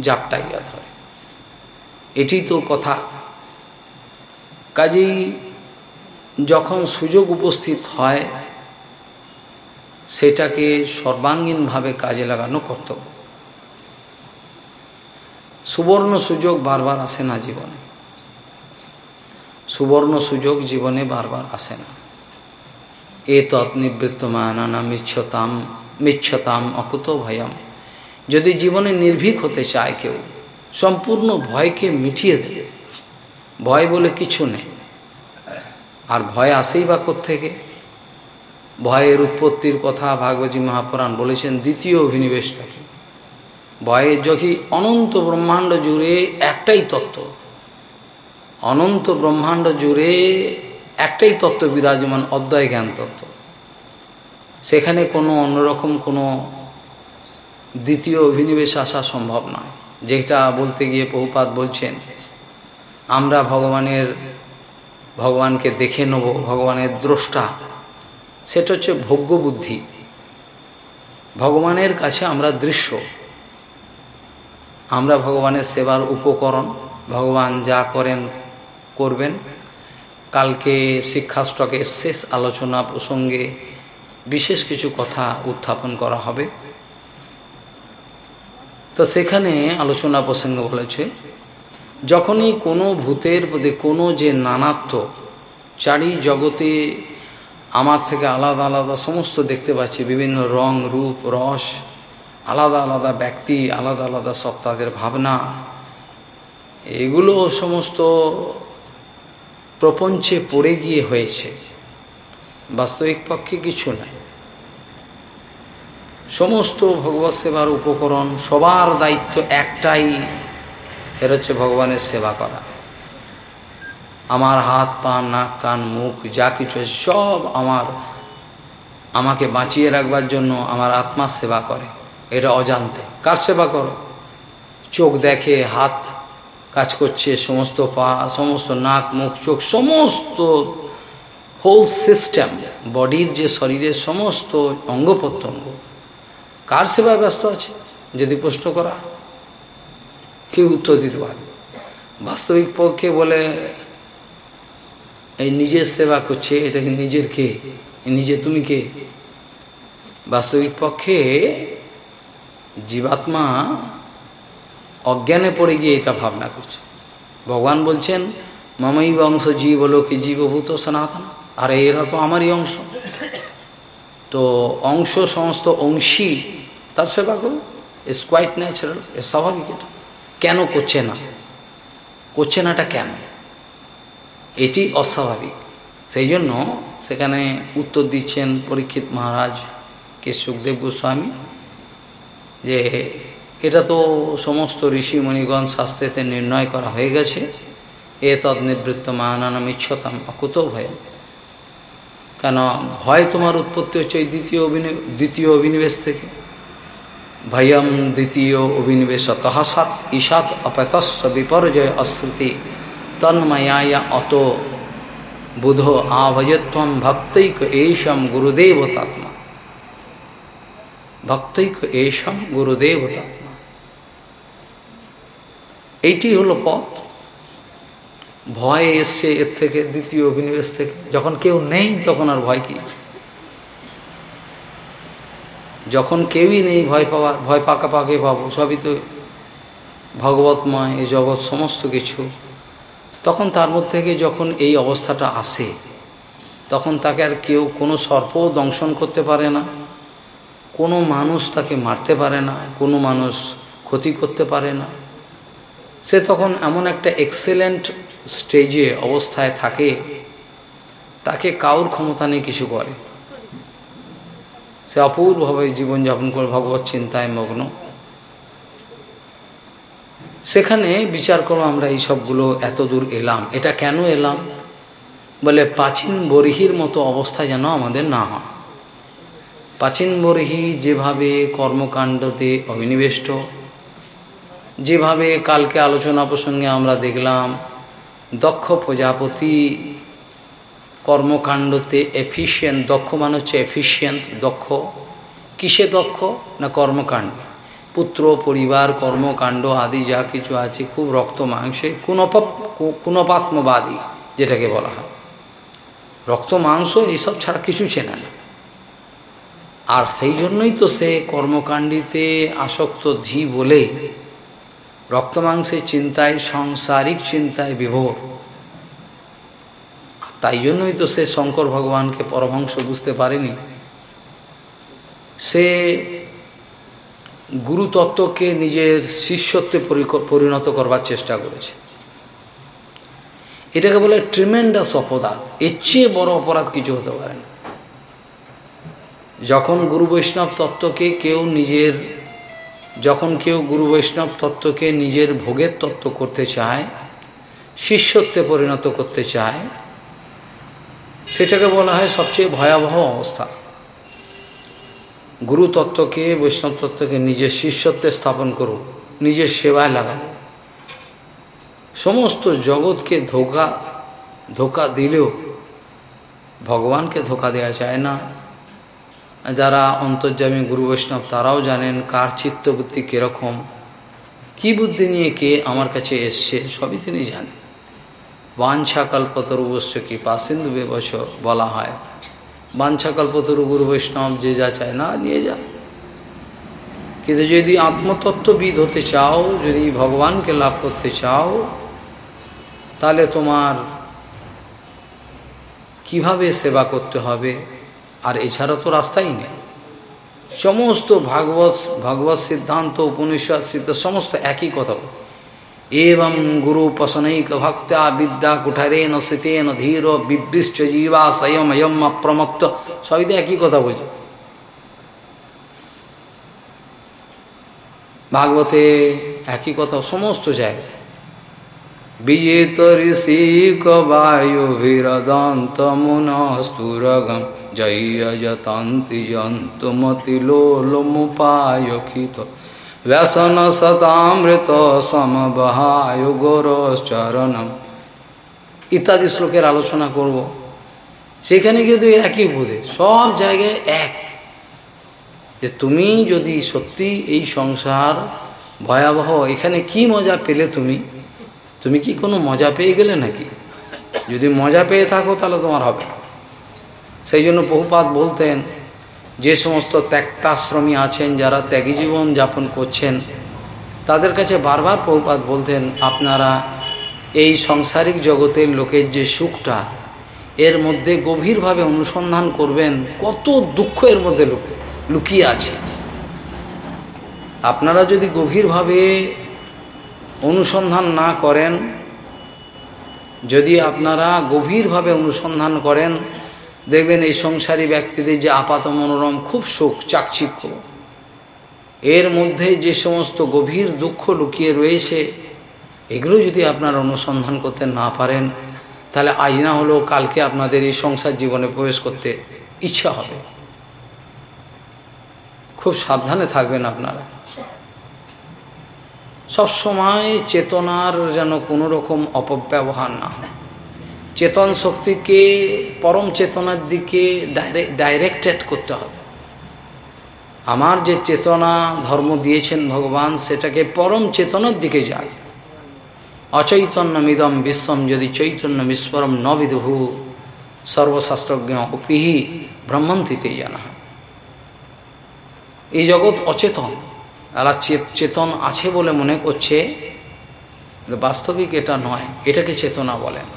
জাপটাইয়া ধরে। এটি তো কথা। কাজেই যখন সুযোগ উপস্থিত হয়, সেটাকে সর্বাঙ্গীনভাবে কাজে লাগানো কর্তব্য। সুবর্ণ সুযোগ বারবার আসে না জীবনে। সুবর্ণ সুযোগ জীবনে বারবার আসে না। এ তৎনিবৃত্তমানা মিচ্ছতাম মিচ্ছতাম অকুত ভয়ম। যদি জীবনে নির্ভীক হতে চায় কেউ, সম্পূর্ণ ভয়কে মিটিয়ে দেবে। ভয় বলে কিছু নেই। আর ভয় আসেই বা থেকে ভয়ের উৎপত্তির কথা ভাগবতী মহাপুরাণ বলেছেন, দ্বিতীয় অভিনিবেশ ভয়ের যদি অনন্ত ব্রহ্মাণ্ড জুড়ে একটাই তত্ত্ব। অনন্ত ব্রহ্মাণ্ড জুড়ে একটাই তত্ত্ব বিরাজমান অদ্বয় জ্ঞান তত্ত্ব। সেখানে কোনো অন্যরকম কোনো দ্বিতীয় অভিনিবেশ আসা সম্ভব নয়। যেটা বলতে গিয়ে বহুপাত বলছেন, আমরা ভগবানের, ভগবানকে দেখে নেব, ভগবানের দ্রষ্টা। সেটা হচ্ছে ভোগ্য বুদ্ধি ভগবানের কাছে আমরা দৃশ্য। আমরা ভগবানের সেবার উপকরণ, ভগবান যা করেন, করবেন। কালকে শিক্ষাষ্টকের শেষ আলোচনা প্রসঙ্গে বিশেষ কিছু কথা উত্থাপন করা হবে। তো সেখানে আলোচনা প্রসঙ্গ বলেছে, যখনই কোনো ভূতের প্রতি কোনো যে নানাত্ব, চারি জগতে আমার থেকে আলাদা আলাদা সমস্ত দেখতে পাচ্ছি, বিভিন্ন রং, রূপ, রস আলাদা আলাদা ব্যক্তি, আলাদা আলাদা সব তাদের ভাবনা। এগুলো সমস্ত প্রপঞ্চে পড়ে গিয়ে হয়েছে। বাস্তবিক পক্ষে কিছু নাই সমস্ত ভগবত সেবার উপকরণ, সবার দায়িত্ব একটাই, এর হচ্ছে ভগবানের সেবা করা। আমার হাত, পা, নাক, কান, মুখ, যা কিছু সব আমার, আমাকে বাঁচিয়ে রাখবার জন্য আমার আত্মার সেবা করে। এটা অজান্তে। কার সেবা করো? চোখ দেখে, হাত কাজ করছে, সমস্ত পা, সমস্ত নাক, মুখ, চোখ, সমস্ত হোল সিস্টেম বডির যে শরীরের সমস্ত অঙ্গ প্রত্যঙ্গ কার সেবায় ব্যস্ত আছে? যদি প্রশ্ন করা, কেউ উত্তর দিতে পারে। বাস্তবিক পক্ষে বলে, এই নিজের সেবা করছে এটাকে নিজের কে? নিজে তুমি কে? বাস্তবিক পক্ষে জীবাত্মা অজ্ঞানে পড়ে গিয়ে এটা ভাবনা করছে। ভগবান বলছেন মামাই বংশ জীব লোকে জীবভূত সনাতন, আর এরা তো আমারই অংশ। তো অংশ সমস্ত অংশী, তার সেবা করো ইটস কোয়াইট ন্যাচারাল স্বাভাবিক এটা। কেন করছে না? করছে নাটা কেন? এটি অস্বাভাবিক। সেই জন্য সেখানে উত্তর দিচ্ছেন পরীক্ষিত মহারাজ কে সুখদেব গোস্বামী যে এটা তো সমস্ত ঋষি মণিগণ শাস্ত্রেতে নির্ণয় করা হয়ে গেছে। এ তদ নিবৃত্ত মানানাম ইচ্ছতাম অকুত ভয়। কেন ভয় তোমার উৎপত্তি হচ্ছে এই দ্বিতীয় অভিনয় দ্বিতীয় অভিনিবেশ থেকে। ভয়ম দ্বিতীয় অভিনিবেশ তহাসাত ঈশাত অপতস্ব বিপর্যয় অস্মৃতি তন্ময়া অত বুধ আভজত্বম ভক্তৈক এইসম গুরুদেবতাত্মা ভক্তৈক এইসম গুরুদেবতাত্মা এইটি হলো পথ। ভয় এসছে এর থেকে, দ্বিতীয় অভিনিবেশ থেকে। যখন কেউ নেই, তখন আর ভয় কি? যখন কেউই নেই, ভয় পাওয়ার ভয় পাকা পাকে পাবো, সবই তো ভগবতময় এই জগৎ সমস্ত কিছু। তখন তার মধ্যে থেকে যখন এই অবস্থাটা আসে, তখন তাকে আর কেউ কোনো সর্প দংশন করতে পারে না। কোনো মানুষ তাকে মারতে পারে না, কোনো মানুষ ক্ষতি করতে পারে না। সে তখন এমন একটা এক্সেলেন্ট স্টেজে অবস্থায় থাকে, তাকে কাউর ক্ষমতা নেই কিছু করে। সে অপূর্বভাবে জীবনযাপন করে ভগবত চিন্তায় মগ্ন। সেখানে বিচার করো আমরা এই সবগুলো এত দূর এলাম। এটা কেন এলাম? বলে প্রাচীন বরিহির মতো অবস্থা যেন আমাদের না হয়। প্রাচীন বরিহি যেভাবে কর্মকাণ্ডতে অভিনিবেষ্ট যেভাবে কালকে আলোচনা প্রসঙ্গে আমরা দেখলাম, দক্ষ প্রজাপতি কর্মকাণ্ডতে এফিসিয়েন্ট দক্ষ মানে হচ্ছে এফিসিয়েন্ট দক্ষ। কিসে দক্ষ? না কর্মকাণ্ড। পুত্র, পরিবার, কর্মকাণ্ড আদি যা কিছু আছে, খুব রক্ত মাংসে কুনপ কুনপাত্মবাদী যেটাকে বলা হয়। রক্ত মাংস এইসব ছাড়া কিছু চেনে না। আর সেই জন্যই তো সে কর্মকাণ্ডিতে আসক্ত ধি বলে রক্ত মাংসের চিন্তায়, সংসারিক চিন্তায় বিভোর। তাই জন্যই তো সে শঙ্কর ভগবানকে পরমহংস বুঝতে পারেনি। সে গুরুতত্ত্বকে নিজের শিষ্যত্বে পরিণত করবার চেষ্টা করেছে। এটাকে বলে ট্রিমেন্ডাস অপরাধ। এর চেয়ে বড় অপরাধ কিছু হতে পারে না। যখন গুরু বৈষ্ণব তত্ত্বকে কেউ নিজের, যখন কেউ গুরু বৈষ্ণব তত্ত্বকে নিজের ভোগের তত্ত্ব করতে চায়, শিষ্যত্বে পরিণত করতে চায়, সেটাকে বলা হয় সবচেয়ে ভয়াবহ অবস্থা। গুরু তত্ত্বকে, বৈষ্ণব তত্ত্বকে নিজের শিষ্যত্বে স্থাপন করুক, নিজের সেবায় লাগানো সমস্ত জগৎকে ধোকা ধোকা দিলেও ভগবানকে ধোকা দেওয়া যায় না। যারা অন্তর্যামী গুরু বৈষ্ণব, তারাও জানেন কার চিত্তবুদ্ধি কীরকম, কী বুদ্ধি নিয়ে কে আমার কাছে এসছে, সবই তিনি জানেন। বাঞ্ছা কল্পতরুবশ্য কি পাসিন্দু বেবছ বলা হয়। বাঞ্ছা কল্পতরু গুরু বৈষ্ণব যে যা চায় না নিয়ে যা। কিন্তু যদি আত্মতত্ত্ববিদ হতে চাও, যদি ভগবানকে লাভ করতে চাও, তাহলে তোমার কীভাবে সেবা করতে হবে? আর এছাড়া তো রাস্তাই নেই। সমস্ত ভাগবত ভাগবত সিদ্ধান্ত, উপনিষদ, সিদ্ধ, সমস্ত একই কথা এবং গুরু পশনৈক ভক্তা বিদ্যা কুঠারেন শীতেন ধীর বিবৃষ্ট জীবা স্বয়ং অয়ম অপ্রমত্ত সবই তো একই কথা বলছে। ভাগবতে একই কথা সমস্ত জায়গায়। বিজেত ঋষি কবায়ুভিরদন্ত মুনস্তুরগম। ব্যসন শতামৃত সমবহায় গোরশ্চরণম ইত্যাদি শ্লোকের আলোচনা করব। সেখানে কিন্তু একই বোধে, সব জায়গায় এক। যে তুমি যদি সত্যি এই সংসার ভয়াবহ, এখানে কি মজা পেলে তুমি? তুমি কি কোনো মজা পেয়ে গেলে নাকি? যদি মজা পেয়ে থাকো তাহলে তোমার হবে। সেই জন্য বহুপাত বলতেন, যে সমস্ত ত্যাক্তাশ্রমী আছেন, যারা ত্যাগী জীবন যাপন করছেন, তাদের কাছে বারবার বহুপাত বলতেন, আপনারা এই সংসারিক জগতের লোকের যে সুখটা, এর মধ্যে গভীরভাবে অনুসন্ধান করবেন, কত দুঃখ এর মধ্যে লুকিয়ে আছে। আপনারা যদি গভীরভাবে অনুসন্ধান না করেন, যদি আপনারা গভীরভাবে অনুসন্ধান করেন দেখবেন এই সংসারী ব্যক্তিদের যে আপাত মনোরম, খুব সুখ চাকচিক্য। এর মধ্যে যে সমস্ত গভীর দুঃখ লুকিয়ে রয়েছে, এগুলো যদি আপনার অনুসন্ধান করতে না পারেন, তাহলে আজ না হলেও কালকে আপনাদের এই সংসার জীবনে প্রবেশ করতে ইচ্ছা হবে। খুব সাবধানে থাকবেন আপনারা। সবসময় চেতনার যেন কোনো রকম অপব্যবহার না হয়। চেতন শক্তিকে, পরম চেতনার দিকে ডাইরেক্টেড করতে হবে। আমার যে চেতনা ধর্ম দিয়েছেন ভগবান, সেটাকে পরম চেতনার দিকে যাক। অচৈতন্য মিদম বিশ্বম যদি চৈতন্য বিস্মরম ন বিদুহু সর্বশাস্ত্রজ্ঞ অপিহি ব্রহ্মন্তিতে জানা এই জগৎ অচেতন এরা চেতন আছে বলে মনে করছে বাস্তবিক এটা নয়, এটাকে চেতনা বলেন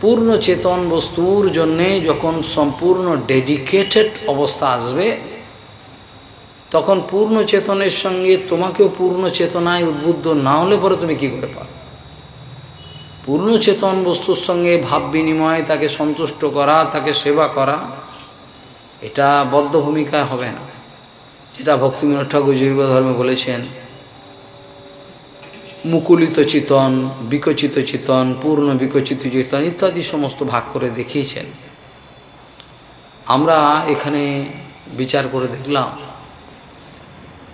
পূর্ণ চেতন বস্তুর জন্যে যখন সম্পূর্ণ ডেডিকেটেড অবস্থা আসবে, তখন পূর্ণ চেতনের সঙ্গে তোমাকেও পূর্ণ চেতনায় উদ্বুদ্ধ না হলে পরে তুমি কি করে পারো? পূর্ণ চেতন বস্তুর সঙ্গে ভাব বিনিময়, তাকে সন্তুষ্ট করা, তাকে সেবা করা, এটা বদ্ধ ভূমিকায় হবে না। যেটা ভক্তিবিনোদ ঠাকুর জৈব ধর্মে বলেছেন মুকুলিত চিতন, বিকচিত চিতন, পূর্ণ বিকচিত চিতন ইত্যাদি সমস্ত ভাগ করে দেখিয়েছেন। আমরা এখানে বিচার করে দেখলাম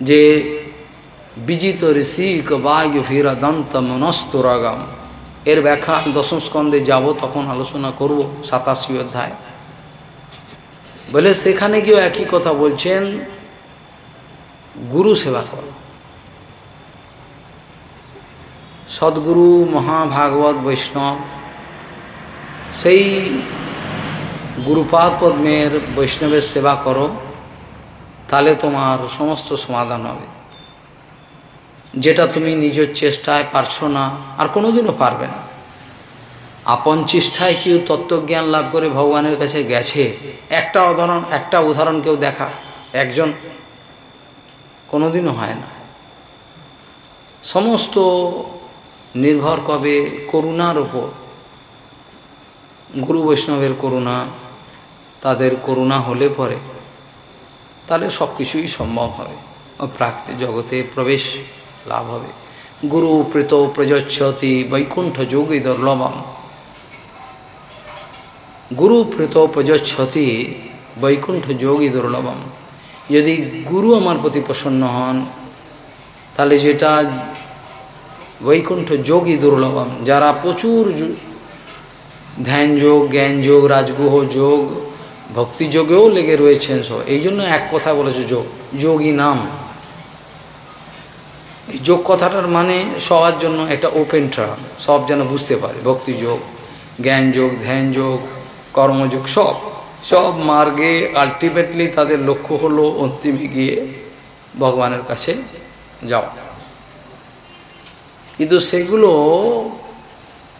যে বিজিত ঋষিক বায়ু ফিরা দন্ত মনস্তরাগাম এর ব্যাখ্যা দশম স্কন্ধে যাব, তখন আলোচনা করব সাতাশি অধ্যায়। বলে সেখানে গিয়েও একই কথা বলছেন, গুরু সেবা করো। সদ্গুরু মহাভাগবত বৈষ্ণব, সেই গুরুপাদ পদ্মের বৈষ্ণবের সেবা করো, তাহলে তোমার সমস্ত সমাধান হবে। যেটা তুমি নিজের চেষ্টায় পারছ না, আর কোনোদিনও পারবে না। আপন চেষ্টায় কেউ তত্ত্বজ্ঞান লাভ করে ভগবানের কাছে গেছে, একটা উদাহরণ একটা উদাহরণ কেউ দেখা, একজন কোনোদিনও হয় না। সমস্ত নির্ভর কবে? করুণার ওপর গুরু বৈষ্ণবের করুণা, তাদের করুণা হলে পরে তাহলে সব কিছুই সম্ভব হবে প্রাকৃতিক জগতে প্রবেশ লাভ হবে। গুরু প্রীত প্রযচ্ছতি বৈকুণ্ঠ যোগী দুর্লভম। গুরু প্রীত প্রযচ্ছতি বৈকুণ্ঠ যোগী দুর্লভম। যদি গুরু আমার প্রতি প্রসন্ন হন, তাহলে যেটা বৈকুণ্ঠ যোগী দুর্লভম, যারা প্রচুর ধ্যান যোগ, জ্ঞান যোগ, রাজগুহ যোগ, ভক্তি যোগেও লেগে রয়েছেন সব। এই জন্য এক কথা বলেছে যোগ, যোগী নাম। এই যোগ কথাটার মানে সবার জন্য একটা ওপেন টার্ম সব যেন বুঝতে পারে। ভক্তি যোগ, জ্ঞান যোগ, ধ্যান যোগ কর্মযোগ সব। সব মার্গে আলটিমেটলি তাদের লক্ষ্য হলো অন্তিমে গিয়ে ভগবানের কাছে যাওয়া। কিন্তু সেগুলো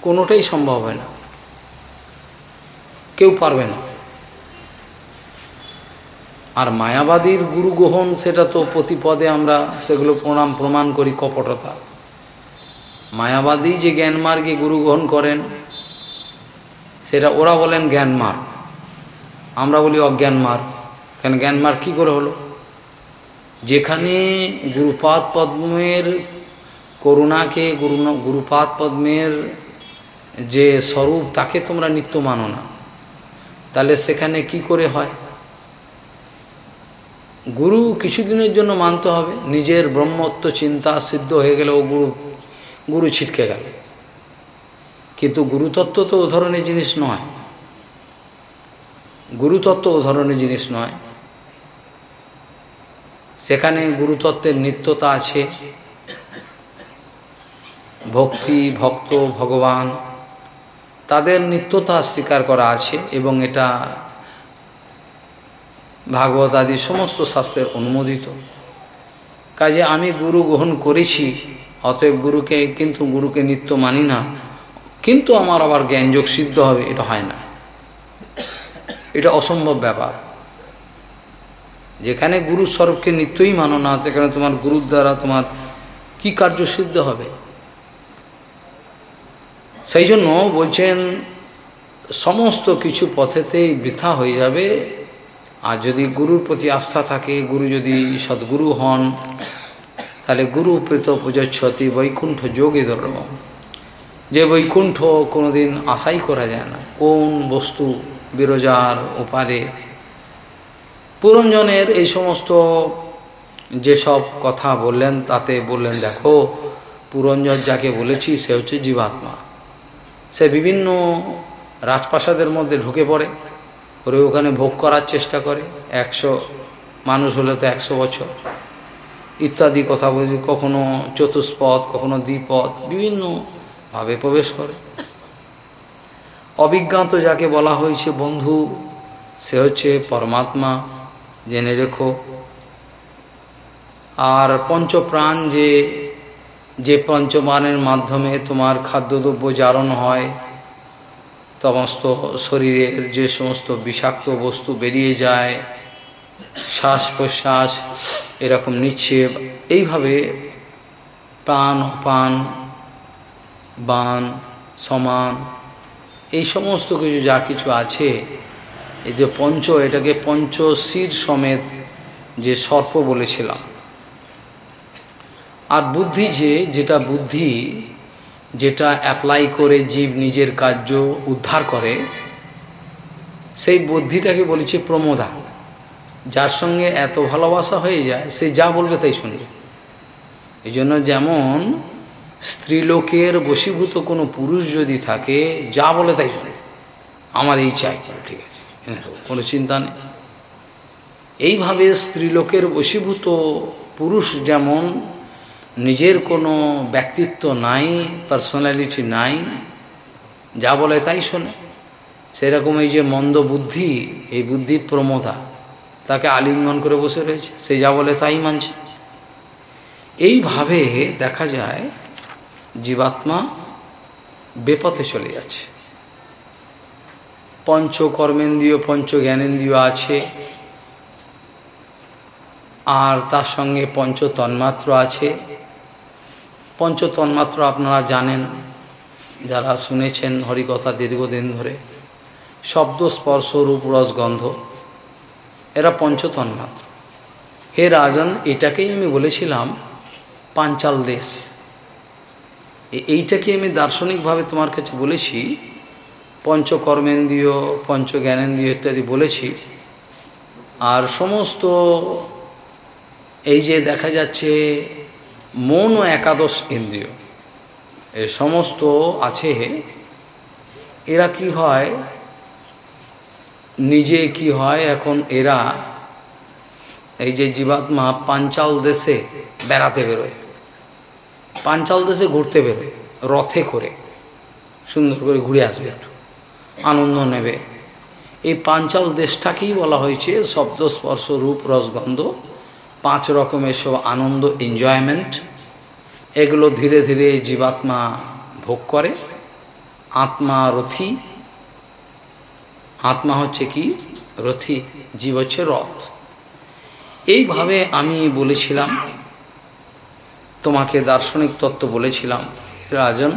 কোনোটাই সম্ভব হয় না। কেউ পারবে না। আর মায়াবাদীর গুরু গ্রহণ সেটা তো প্রতিপদে আমরা সেগুলো প্রণাম, প্রমাণ করি কপটতা। মায়াবাদী যে জ্ঞান মার্গে গুরু গ্রহণ করেন, সেটা ওরা বলেন জ্ঞান মার্গ আমরা বলি অজ্ঞান মার্গ কেন জ্ঞান মার্গ কী করে হলো? যেখানে গুরুপাদ পদ্মের করুণাকে গুরু গুরুপাদ পদ্মের যে স্বরূপ, তাকে তোমরা নিত্য মানো না। তাহলে সেখানে কি করে হয়? গুরু কিছুদিনের জন্য মানতে হবে। নিজের ব্রহ্মত্ব চিন্তা সিদ্ধ হয়ে গেলে ও গুরু গুরু ছিটকে গেল। কিন্তু গুরুতত্ত্ব তো ও ধরনের জিনিস নয়। গুরুতত্ত্ব ও ধরনের জিনিস নয়। সেখানে গুরুতত্ত্বের নিত্যতা আছে। ভক্তি, ভক্ত, ভগবান, তাদের নিত্যতা স্বীকার করা আছে এবং এটা ভাগবত আদি সমস্ত শাস্ত্রের অনুমোদিত। কাজে আমি গুরু গ্রহণ করেছি, অতএব গুরুকে কিন্তু গুরুকে নিত্য মানি না, কিন্তু আমার আবার জ্ঞানযোগ সিদ্ধ হবে, এটা হয় না। এটা অসম্ভব ব্যাপার। যেখানে গুরু স্বরূপকে নিত্যই মানো না, সেখানে তোমার গুরুর দ্বারা তোমার কি কার্য সিদ্ধ হবে? সেই জন্য বলছেন, সমস্ত কিছু পথেতেই বৃথা হয়ে যাবে। আর যদি গুরুর প্রতি আস্থা থাকে, গুরু যদি সদ্গুরু হন, তাহলে গুরু প্রীত প্রজচ্ছতি বৈকুণ্ঠ যোগে ধরব যে বৈকুণ্ঠ কোনোদিন আশাই করা যায় না। কোন বস্তু বিরজার ওপারে? পুরঞ্জনের এই সমস্ত যেসব কথা বললেন, তাতে বললেন, দেখো পুরঞ্জন যাকে বলেছি, সে হচ্ছে জীবাত্মা। সে বিভিন্ন রাজপ্রাসাদের মধ্যে ঢুকে পড়ে। করে ওখানে ভোগ করার চেষ্টা করে। একশো মানুষ হলে তো একশো বছর। ইত্যাদি কথা বলি। কখনো চতুষ্পদ, কখনো দ্বিপদ বিভিন্নভাবে প্রবেশ করে। অভিজ্ঞাত যাকে বলা হয়েছে, বন্ধু, সে হচ্ছে পরমাত্মা। জেনে রেখো। আর পঞ্চপ্রাণ যে যে পঞ্চপ্রাণের মাধ্যমে তোমার খাদ্যদ্রব্য জারণ হয়, সমস্ত শরীরের যে সমস্ত বিষাক্ত বস্তু বেরিয়ে যায় শ্বাস প্রশ্বাস এরকম নিচ্ছে এইভাবে প্রাণ পান বান, সমান, এই সমস্ত কিছু যা কিছু আছে, এই যে পঞ্চ, এটাকে পঞ্চশির সমেত যে সর্প বলেছিলাম আর বুদ্ধি যে, যেটা বুদ্ধি, যেটা অ্যাপ্লাই করে জীব নিজের কার্য উদ্ধার করে, সেই বুদ্ধিটাকে বলেছে প্রমোদা। যার সঙ্গে এত ভালোবাসা হয়ে যায়, সে যা বলবে তাই শুনবে। এই জন্য যেমন স্ত্রীলোকের বশীভূত কোনো পুরুষ যদি থাকে, যা বলে তাই শুনবে। আমার এই চাই, ঠিক আছে। কোনো চিন্তা নেই। এইভাবে স্ত্রীলোকের বশীভূত পুরুষ যেমন নিজের কোনো ব্যক্তিত্ব নাই পার্সোনালিটি নাই, যা বলে তাই শোনে। সেরকম এই যে মন্দ বুদ্ধি, এই বুদ্ধি প্রমোদা, তাকে আলিঙ্গন করে বসে রয়েছে, সে যা বলে তাই মানছে। এইভাবে দেখা যায় জীবাত্মা বেপথে চলে যাচ্ছে। পঞ্চ কর্মেন্দ্রীয় পঞ্চ জ্ঞানেন্দ্রীয় আছে, আর তার সঙ্গে পঞ্চ তন্মাত্র আছে পঞ্চ তন্মাত্র আপনারা জানেন, যারা শুনেছেন হরিকথা দীর্ঘদিন ধরে, শব্দ, স্পর্শ, রূপ, রস, গন্ধ, এরা পঞ্চতন্মাত্র হে রাজন, এটাকেই আমি বলেছিলাম পাঞ্চাল দেশ। এইটাকে আমি দার্শনিকভাবে তোমার কাছে বলেছি, পঞ্চকর্মেন্দ্রীয় পঞ্চ জ্ঞানেন্দ্রীয় ইত্যাদি বলেছি। আর সমস্ত এই যে দেখা যাচ্ছে মন ও একাদশ ইন্দ্রিয়। এ সমস্ত আছে এরা কি হয়? নিজে কি হয়? এখন এরা এই যে জীবাত্মা পাঞ্চাল দেশে বেড়াতে বেরোয়। পাঞ্চাল দেশে ঘুরতে বেরোয়, রথে করে। সুন্দর করে ঘুরে আসবে একটু, আনন্দ নেবে। এই পাঞ্চাল দেশটাকেই বলা হয়েছে শব্দ স্পর্শ রূপ রসগন্ধ। পাঁচ রকমের সব আনন্দ এনজয়মেন্ট এগুলো ধীরে ধীরে জীবাত্মা ভোগ করে। আত্মা রথি। আত্মা হচ্ছে কি? রথি, জীব হচ্ছে রথ। এইভাবে আমি বলেছিলাম, তোমাকে দার্শনিক তত্ত্ব বলেছিলাম রাজন।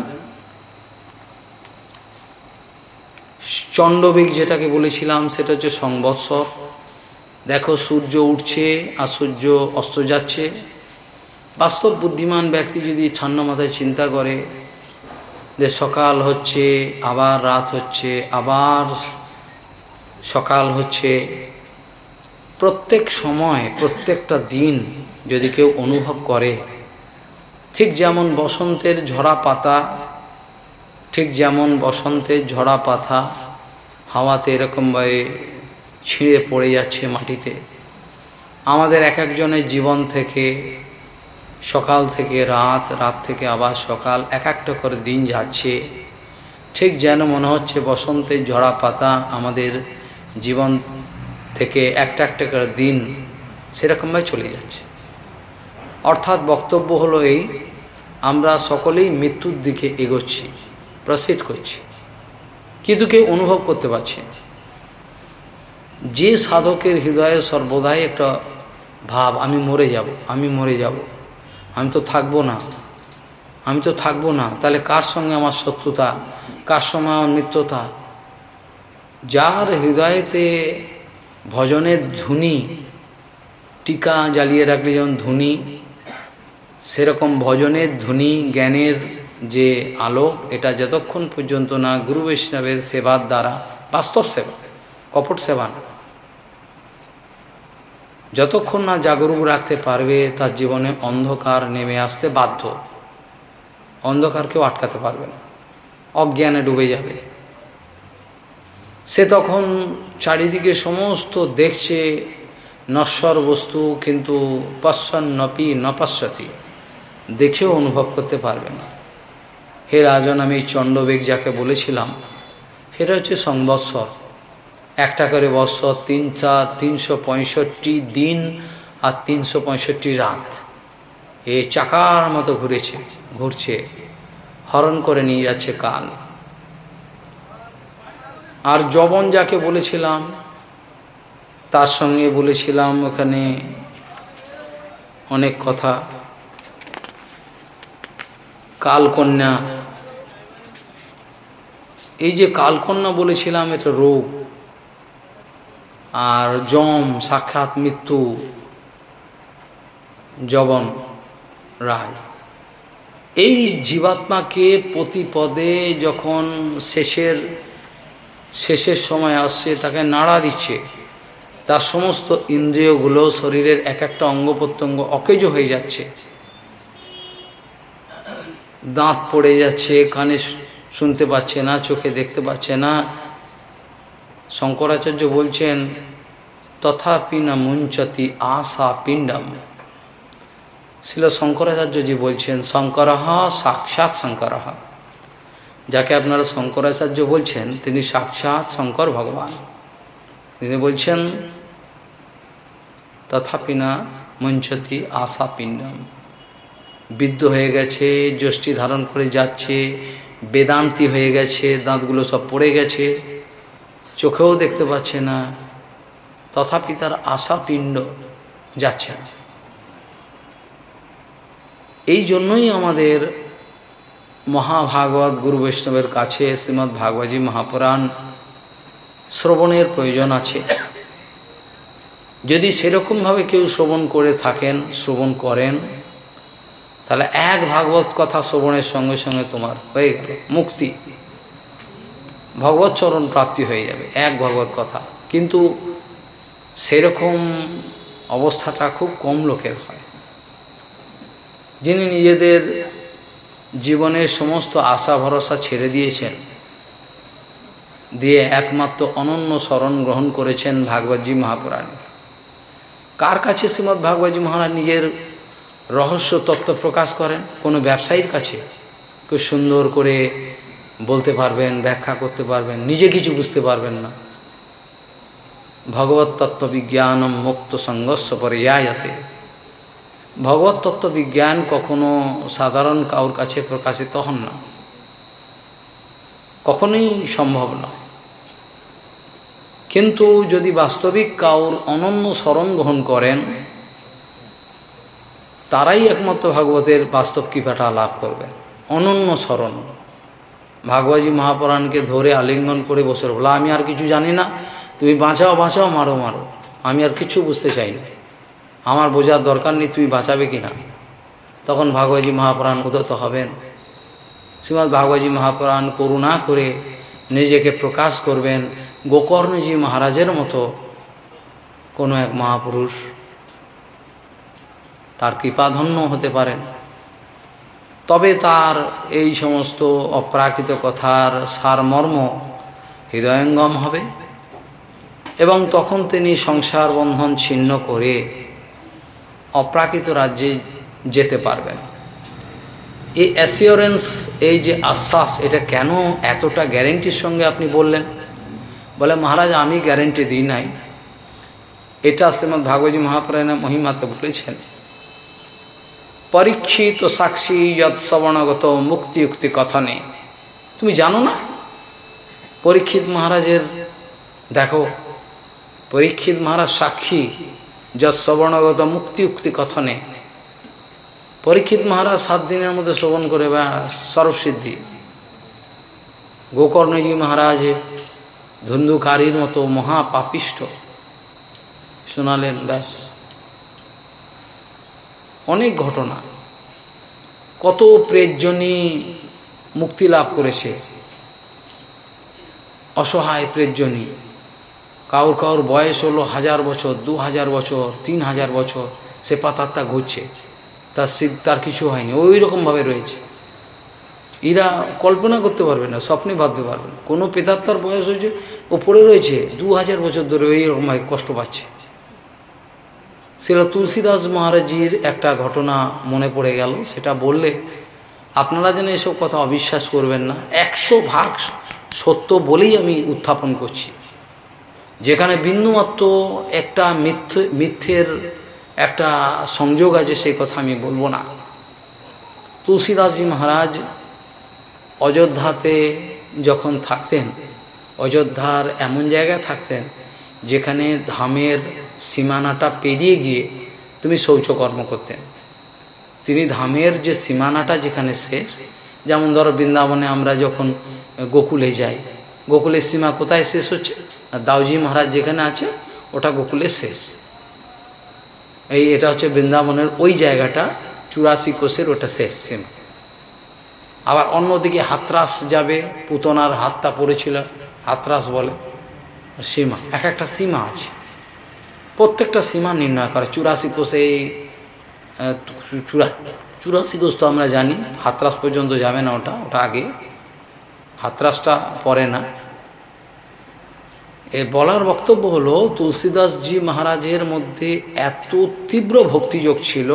চণ্ডবেগ যেটাকে বলেছিলাম, সেটা হচ্ছে সংবৎসর। দেখো সূর্য উঠছে, আর সূর্য অস্ত যাচ্ছে। বাস্তব বুদ্ধিমান ব্যক্তি যদি ঠান্ডা মাথায় চিন্তা করে যে সকাল হচ্ছে, আবার রাত হচ্ছে, আবার সকাল হচ্ছে, প্রত্যেক সময়, প্রত্যেকটা দিন যদি কেউ অনুভব করে, ঠিক যেমন বসন্তের ঝরা পাতা, ঠিক যেমন বসন্তের ঝরা পাতা, হাওয়াতে এরকমভাবে ছিঁড়ে পড়ে যাচ্ছে মাটিতে। আমাদের এক একজনের জীবন থেকে, সকাল থেকে রাত রাত থেকে আবার সকাল, এক একটা করে দিন যাচ্ছে। ঠিক যেন মনে হচ্ছে বসন্তের ঝরা পাতা আমাদের জীবন থেকে একটা একটা করে দিন সেরকমভাবে চলে যাচ্ছে। অর্থাৎ বক্তব্য হলো এই, আমরা সকলেই মৃত্যুর দিকে এগোচ্ছি প্রসিড করছি। কিন্তু কেউ অনুভব করতে পারছি যে সাধকের হৃদয়ে সর্বদাই একটা ভাব, আমি মরে যাব, আমি মরে যাব, আমি তো থাকব না, আমি তো থাকব না, তাহলে কার সঙ্গে আমার শত্রুতা, কার সঙ্গে আমার মিত্রতা? যার হৃদয়েতে ভজনের ধুনি টিকা জ্বালিয়ে রাখলে যেমন ধুনি সেরকম ভজনের ধুনি জ্ঞানের যে আলোক, এটা যতক্ষণ পর্যন্ত না গুরু বৈষ্ণবের সেবার দ্বারা, বাস্তব সেবা, কপট সেবা না। যতক্ষণ না জাগরুক রাখতে পারবে, তার জীবনে অন্ধকার নেমে আসতে বাধ্য। অন্ধকার কেউ আটকাতে পারবে না। অজ্ঞানে ডুবে যাবে। সে তখন চারিদিকে সমস্ত দেখছে, নশ্বর বস্তু কিন্তু পশ্যন্নপি নপশ্যতি দেখেও অনুভব করতে পারবে না। হে রাজন, আমি চণ্ডবেগ যাকে বলেছিলাম, সেটা হচ্ছে সংবৎসর। একটা করে বৎসর তিন চার, তিনশো পঁয়ষট্টি দিন আর তিনশো পঁয়ষট্টি রাত। এ চাকার মতো ঘুরেছে, ঘুরছে, হরণ করে নিয়ে যাচ্ছে কাল। আর জবন যাকে বলেছিলাম, তার সঙ্গে বলেছিলাম ওখানে অনেক কথা। কালকন্যা, এই যে কালকন্যা বলেছিলাম, এটা রোগ। আর যম সাক্ষাৎ, মৃত্যু জবন রায়। এই জীবাত্মাকে প্রতি পদে যখন শেষের শেষের সময় আসছে, তাকে নাড়া দিচ্ছে, তার সমস্ত ইন্দ্রিয়গুলো শরীরের এক একটা অঙ্গ প্রত্যঙ্গ অকেজ হয়ে যাচ্ছে। দাঁত পড়ে যাচ্ছে, কানে শুনতে পাচ্ছে না, চোখে দেখতে পাচ্ছে না শঙ্করাচার্য বলছেন, তথাপি না মুঞ্চতি আশা পিণ্ডম। ছিল শঙ্করাচার্যজি বলছেন শঙ্করহ সাক্ষাৎ শঙ্করহ যাকে আপনারা শঙ্করাচার্য বলছেন, তিনি সাক্ষাৎ শঙ্কর ভগবান। তিনি বলছেন, তথাপি না মঞ্চতি আশা পিণ্ডম। বৃদ্ধ হয়ে গেছে, যষ্টি ধারণ করে যাচ্ছে, বেদান্তি হয়ে গেছে, দাঁতগুলো সব পড়ে গেছে। চোখেও দেখতে পাচ্ছে না, তথাপি তার আশা পিণ্ড যাচ্ছে না। এই জন্যই আমাদের মহাভাগবত গুরু বৈষ্ণবের কাছে শ্রীমৎ ভাগবতী মহাপুরাণ শ্রবণের প্রয়োজন আছে। যদি সেরকমভাবে কেউ শ্রবণ করে থাকেন, শ্রবণ করেন, তাহলে এক ভাগবত কথা শ্রবণের সঙ্গে সঙ্গে তোমার হয়ে গেল, মুক্তি। ভগবত চরণ প্রাপ্তি হয়ে যাবে, এক ভগবত কথা। কিন্তু সেরকম অবস্থাটা খুব কম লোকের হয়। যিনি নিজেদের জীবনের সমস্ত আশা ভরসা ছেড়ে দিয়েছেন, দিয়ে একমাত্র অনন্য স্মরণ গ্রহণ করেছেন ভাগবতী মহাপুরাণে। কার কাছে শ্রীমৎ ভাগবতী মহারাজ নিজের রহস্য তত্ত্ব প্রকাশ করেন? কোনো ব্যবসায়ীর কাছে? কেউ সুন্দর করে বলতে পারবেন, ব্যাখ্যা করতে পারবেন, নিজে কিছু বুঝতে পারবেন না। ভগবত তত্ত্ব বিজ্ঞানম মুক্ত সংঘর্ষ পর্যায়তে। ভগবত তত্ত্ব বিজ্ঞান কখনো সাধারণ কাউর কাছে প্রকাশিত হন না। কখনোই সম্ভব নয়। কিন্তু যদি বাস্তবিক কাউর অনন্য স্মরণ গ্রহণ করেন, তারাই একমাত্র ভাগবতের বাস্তব কৃপাটা লাভ করবেন, অনন্য স্মরণ। ভাগবতী মহাপুরাণকে ধরে আলিঙ্গন করে বসে বলা, আমি আর কিছু জানি না। তুমি বাঁচাও বাঁচাও, মারো মারো। আমি আর কিছু বুঝতে চাই না আমার বোঝার দরকার নেই, তুমি বাঁচাবে কি না তখন ভাগবতী মহাপুরাণ উদত হবেন। শ্রীমৎ ভাগবতী মহাপুরাণ করুণা করে নিজেকে প্রকাশ করবেন গোকর্ণজি মহারাজের মতো কোনো এক মহাপুরুষ। তার কৃপাধন্য হতে পারেন। তবে তার এই সমস্ত অপ্রাকৃত কথার সারমর্ম হৃদয়ঙ্গম হবে এবং তখন তিনি সংসার বন্ধন ছিন্ন করে অপ্রাকৃত রাজ্যে যেতে পারবেন। এই অ্যাসিওরেন্স এই যে আশ্বাস, এটা কেন এতটা গ্যারেন্টির সঙ্গে আপনি বললেন? বলে, মহারাজ, আমি গ্যারেন্টি দিই নাই। এটা শ্রীমৎ ভাগবতী মহাপ্রাণের মহিমাতে বলেছেন। পরীক্ষিত সাক্ষী যৎ শ্রবণগত মুক্তিযুক্তি কথনে। তুমি জানো না? পরীক্ষিত মহারাজের, দেখো, পরীক্ষিত মহারাজ সাক্ষী যৎ শ্রবণগত মুক্তিযুক্তি কথনে। পরীক্ষিত মহারাজ সাত দিনের মধ্যে শ্রবণ করে বা সর্বসিদ্ধি। গোকর্ণজি মহারাজ ধুন্ধুকারীর মতো মহাপাপিষ্ট শোনালেন, ব্যাস। অনেক ঘটনা। কত প্রেজনী মুক্তি লাভ করেছে। অসহায় প্রেজনী কাউর কাউর বয়স হলো হাজার বছর, দু হাজার বছর, তিন হাজার বছর, সে পাতাত্তা ঘুরছে। তার সিদ্ধ তার কিছু হয়নি, ওই রকমভাবে রয়েছে। এরা কল্পনা করতে পারবে না, স্বপ্নে ভাবতে পারবে না। কোনো পেতাত্তার বয়স হয়েছে, ওপরে রয়েছে, দু হাজার বছর ধরে ওই রকমভাবে কষ্ট পাচ্ছে। সেটা তুলসীদাস মহারাজির একটা ঘটনা মনে পড়ে গেল, সেটা বললে আপনারা যেন এসব কথা অবিশ্বাস করবেন না। একশো ভাগ সত্য বলেই আমি উত্থাপন করছি। যেখানে বিন্দুমাত্র একটা মিথ্যে মিথ্যের একটা সংযোগ আছে, সেই কথা আমি বলব না। তুলসীদাসজি মহারাজ অযোধ্যাতে যখন থাকতেন, অযোধ্যার এমন জায়গায় থাকতেন, যেখানে ধামের সীমানাটা পেরিয়ে গিয়ে তুমি শৌচকর্ম করতেন তিনি ধামের যে সীমানাটা যেখানে শেষ, যেমন ধরো বৃন্দাবনে আমরা যখন গোকুলে যাই, গোকুলের সীমা কোথায় শেষ হচ্ছে? দাউজি মহারাজ যেখানে আছে, ওটা গোকুলের শেষ। এই এটা হচ্ছে বৃন্দাবনের ওই জায়গাটা, চুরাশি কোষের ওটা শেষ সীমা। আবার অন্যদিকে হাতরাস যাবে, পুতনার হাতটা পড়েছিল, হাতরাস বলে, সীমা, এক একটা সীমা আছে। প্রত্যেকটা সীমা নির্ণয় করে। চুরাশি কোষে চুরা, চুরাশি কোষ তো আমরা জানি, হাতরাস পর্যন্ত যাবে না ওটা ওটা আগে। হাতরাসটা পরে না। এ বলার বক্তব্য হলো, তুলসীদাসজি মহারাজের মধ্যে এত তীব্র ভক্তিযোগ ছিল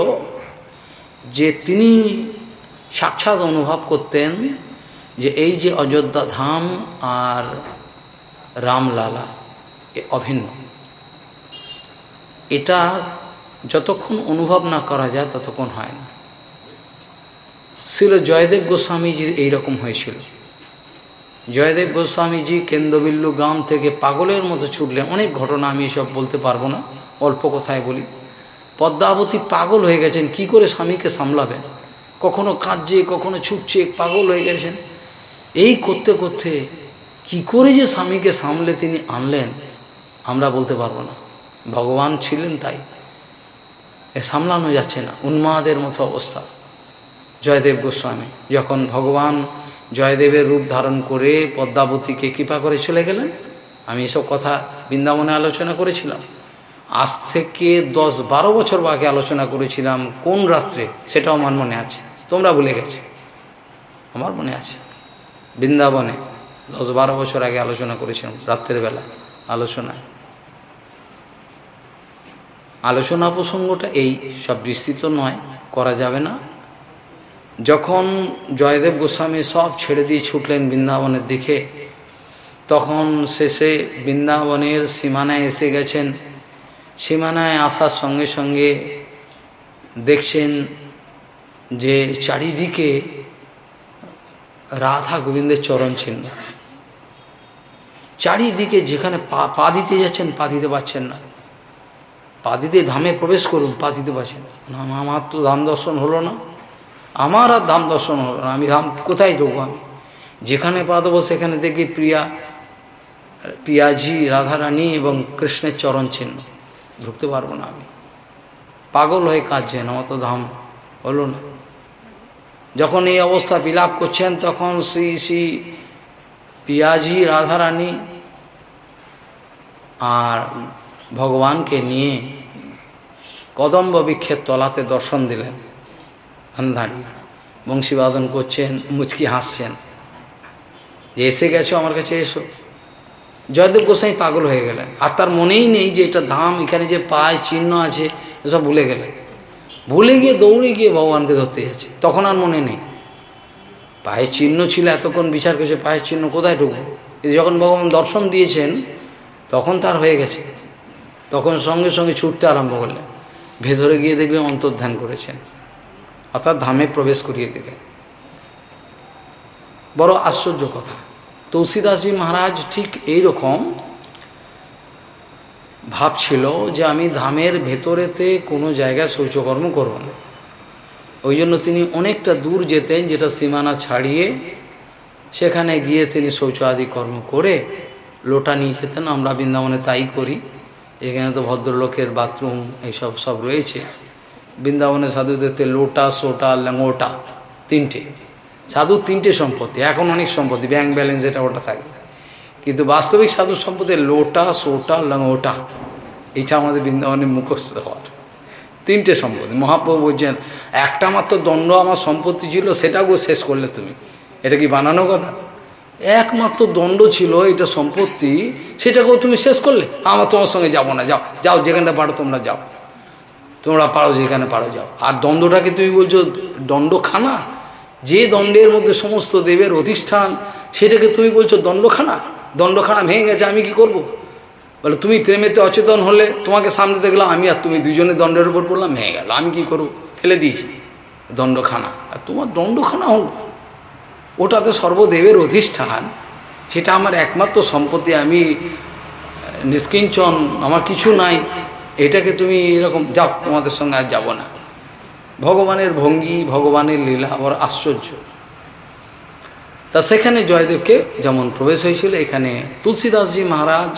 যে তিনি সাক্ষাৎ অনুভব করতেন যে এই যে অযোধ্যা ধাম আর রামলালা, এ অভিন্ন। এটা যতক্ষণ অনুভব না করা যায় ততক্ষণ হয় না। ছিল জয়দেব গোস্বামীজির এইরকম হয়েছিল। জয়দেব গোস্বামীজি কেন্দ্রবিল্লু গ্রাম থেকে পাগলের মতো ছুটলেন। অনেক ঘটনা আমি সব বলতে পারব না, অল্প কথায় বলি। পদ্মাবতী পাগল হয়ে গেছেন, কি করে স্বামীকে সামলাবেন? কখনো কাঁদছে, কখনো ছুটছে, পাগল হয়ে গেছেন। এই করতে করতে কি করে যে স্বামীকে সামলে তিনি আনলেন, আমরা বলতে পারব না। ভগবান ছিলেন তাই। এ সামলানো যাচ্ছে না। উন্মাদের মতো অবস্থা। জয়দেব গোস্বামী, যখন ভগবান জয়দেবের রূপ ধারণ করে পদ্মাবতীকে কৃপা করে চলে গেলেন, আমি এসব কথা বৃন্দাবনে আলোচনা করেছিলাম। আজ থেকে দশ বারো বছর আগে আলোচনা করেছিলাম, কোন রাত্রে? সেটাও আমার মনে আছে। তোমরা ভুলে গেছে। আমার মনে আছে। বৃন্দাবনে দশ বারো বছর আগে আলোচনা করেছিলাম, রাত্রের বেলা আলোচনায়। আলোচনা প্রসঙ্গটা এই সব বিস্তৃত নয়, করা যাবে না। যখন জয়দেব গোস্বামী সব ছেড়ে দিয়ে ছুটলেন বৃন্দাবনের দিকে, তখন শেষে বৃন্দাবনের সীমানায় এসে গেছেন। সীমানায় আসার সঙ্গে সঙ্গে দেখছেন যে চারিদিকে রাধা গোবিন্দের চরণ চিহ্ন। চারিদিকে যেখানে পা পা দিতে যাচ্ছেন, পা দিতে পারছেন না। পা দিতে ধামে প্রবেশ করুন পা দিতে পারছেন না, আমার তো ধাম দর্শন হলো না। আমার আর ধাম দর্শন হলো না। আমি ধাম কোথায় ঢুকবো আমি? যেখানে পা দেবো সেখানে দেখি প্রিয়া, প্রিয়াজি, রাধারানী এবং কৃষ্ণের চরণ চিহ্ন। ঢুকতে পারব না আমি। পাগল হয়ে কাঁদছেন, আমার তো ধাম হলো না। যখন এই অবস্থা বিলাপ করছেন, তখন শ্রী শ্রী পিয়াজি রাধারানী আর ভগবানকে নিয়ে কদম্ব বৃক্ষের তলাতে দর্শন দিলেন আন্ধারি বংশীবাদন করছেন, মুচকি হাসছেন। যে এসে গেছো আমার কাছে এসো। জয়দেব গোসাই পাগল হয়ে গেলেন। আর তার মনেই নেই যে এটা ধাম, এখানে যে পায়, চিহ্ন আছে, এসব ভুলে গেলেন। ভুলে গিয়ে দৌড়ে গিয়ে ভগবানকে ধরতে যাচ্ছে। তখন আর মনে নেই। পায়ের চিহ্ন ছিল, এতক্ষণ বিচার করেছে, পায়ের চিহ্ন কোথায় ঢুকবো? যখন ভগবান দর্শন দিয়েছেন, তখন তার হয়ে গেছে। তখন সঙ্গে সঙ্গে ছুটতে আরম্ভ করলেন। ভেতরে গিয়ে দেখলেন অন্তর্ধান করেছেন। অর্থাৎ ধামে প্রবেশ করিয়ে দিলেন। বড় আশ্চর্য কথা। তুলসীদাসজি মহারাজ ঠিক এই রকম ভাবছিল যে আমি ধামের ভেতরেতে কোনো জায়গায় শৌচকর্ম করব না। ওই জন্য তিনি অনেকটা দূর যেতেন, যেটা সীমানা ছাড়িয়ে সেখানে গিয়ে তিনি শৌচ আদি কর্ম করে লোটা নিয়ে যেতেন। আমরা বৃন্দাবনে তাই করি। এখানে তো ভদ্রলোকের বাথরুম এইসব সব রয়েছে। বৃন্দাবনে সাধুদেরতে লোটা, সোটা ল্যাঙ্গোটা তিনটে। সাধুর তিনটে সম্পত্তি, এখন অনেক সম্পত্তি ব্যাংক ব্যালেন্স এটা ওটা থাকে। কিন্তু বাস্তবিক সাধুর সম্পত্তি লোটা, সোটা লঙ্গোটা এটা আমাদের বৃন্দাবনে মুখস্থ হওয়ার। তিনটে সম্পত্তি, মহাপ্রভু বলছেন, একটা মাত্র দণ্ড আমার সম্পত্তি ছিল, সেটাকেও শেষ করলে তুমি। এটা কি বানানো কথা? একমাত্র দণ্ড ছিল এটা সম্পত্তি, সেটাকেও তুমি শেষ করলে। আমার তোমার সঙ্গে যাব না, যাও যাও যেখানটা পারো তোমরা যাও। তোমরা পারো, যেখানে পারো যাও। আর দণ্ডটাকে তুমি বলছো দণ্ডখানা? যে দণ্ডের মধ্যে সমস্ত দেবের অধিষ্ঠান, সেটাকে তুমি বলছো দণ্ডখানা? দণ্ডখানা ভেঙে গেছে, আমি কি করব। বলে, তুমি প্রেমেতে অচেতন হলে তোমাকে সামনে দেখলাম, আমি আর তুমি দুজনে দণ্ডের উপর পড়লাম, ভেঙে গেল, আমি কি করব? ফেলে দিয়েছি। দণ্ডখানা। আর তোমার দণ্ডখানা হল। ওটাতে সর্বদেবের অধিষ্ঠান। সেটা আমার একমাত্র সম্পত্তি, আমি নিষ্কিঞ্চন, আমার কিছু নাই। এটাকে তুমি এরকম, যাও, তোমাদের সঙ্গে আর যাব না। ভগবানের ভঙ্গি, ভগবানের লীলা আবার আশ্চর্য। তা সেখানে জয়দেবকে যেমন প্রবেশ হয়েছিল, এখানে তুলসীদাসজি মহারাজ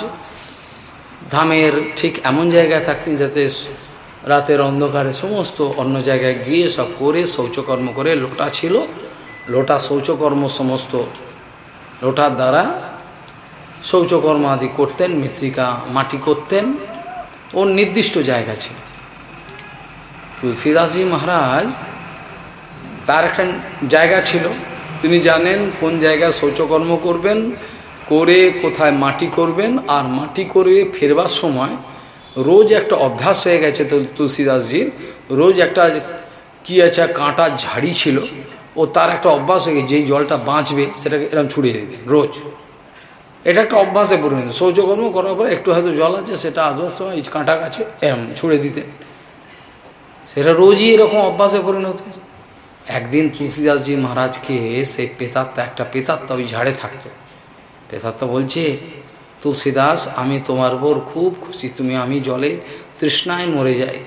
ধামের ঠিক এমন জায়গায় থাকতেন যাতে রাতের অন্ধকারে সমস্ত অন্য জায়গায় গিয়ে সব করে, শৌচকর্ম করে লোটা ছিল। লোটা শৌচকর্ম সমস্ত লোটার দ্বারা শৌচকর্ম আদি করতেন, মৃত্তিকা মাটি করতেন। ওর নির্দিষ্ট জায়গা ছিল। তুলসীদাসজি মহারাজ, তার একটা জায়গা ছিল। তিনি জানেন কোন জায়গায় শৌচকর্ম করবেন, করে কোথায় মাটি করবেন, আর মাটি করে ফেরবার সময় রোজ একটা অভ্যাস হয়ে গেছে তুলসীদাসজির। রোজ একটা কি আছে, কাঁটার ঝাড়ি ছিল। ও তার একটা অভ্যাস হয়ে যেই জলটা বাঁচবে সেটাকে এরকম ছুড়ে দিতেন রোজ। এটা একটা অভ্যাসে পরিণত। শৌচকর্ম করার পরে একটু হয়তো জল আছে, সেটা আসবার সময় কাঁটা কাছে এরম ছুড়ে দিতেন সেটা রোজই এরকম অভ্যাসে পরিণত একদিন তুলসীদাসজি মহারাজকে সেই পেতাত্তা একটা পেতাত্তা ওই ঝাড়ে থাকতো। পেতাত্তা বলছে, তুলসীদাস, আমি তোমার উপর খুব খুশি, তুমি আমি জলে তৃষ্ণায় মরে যাই।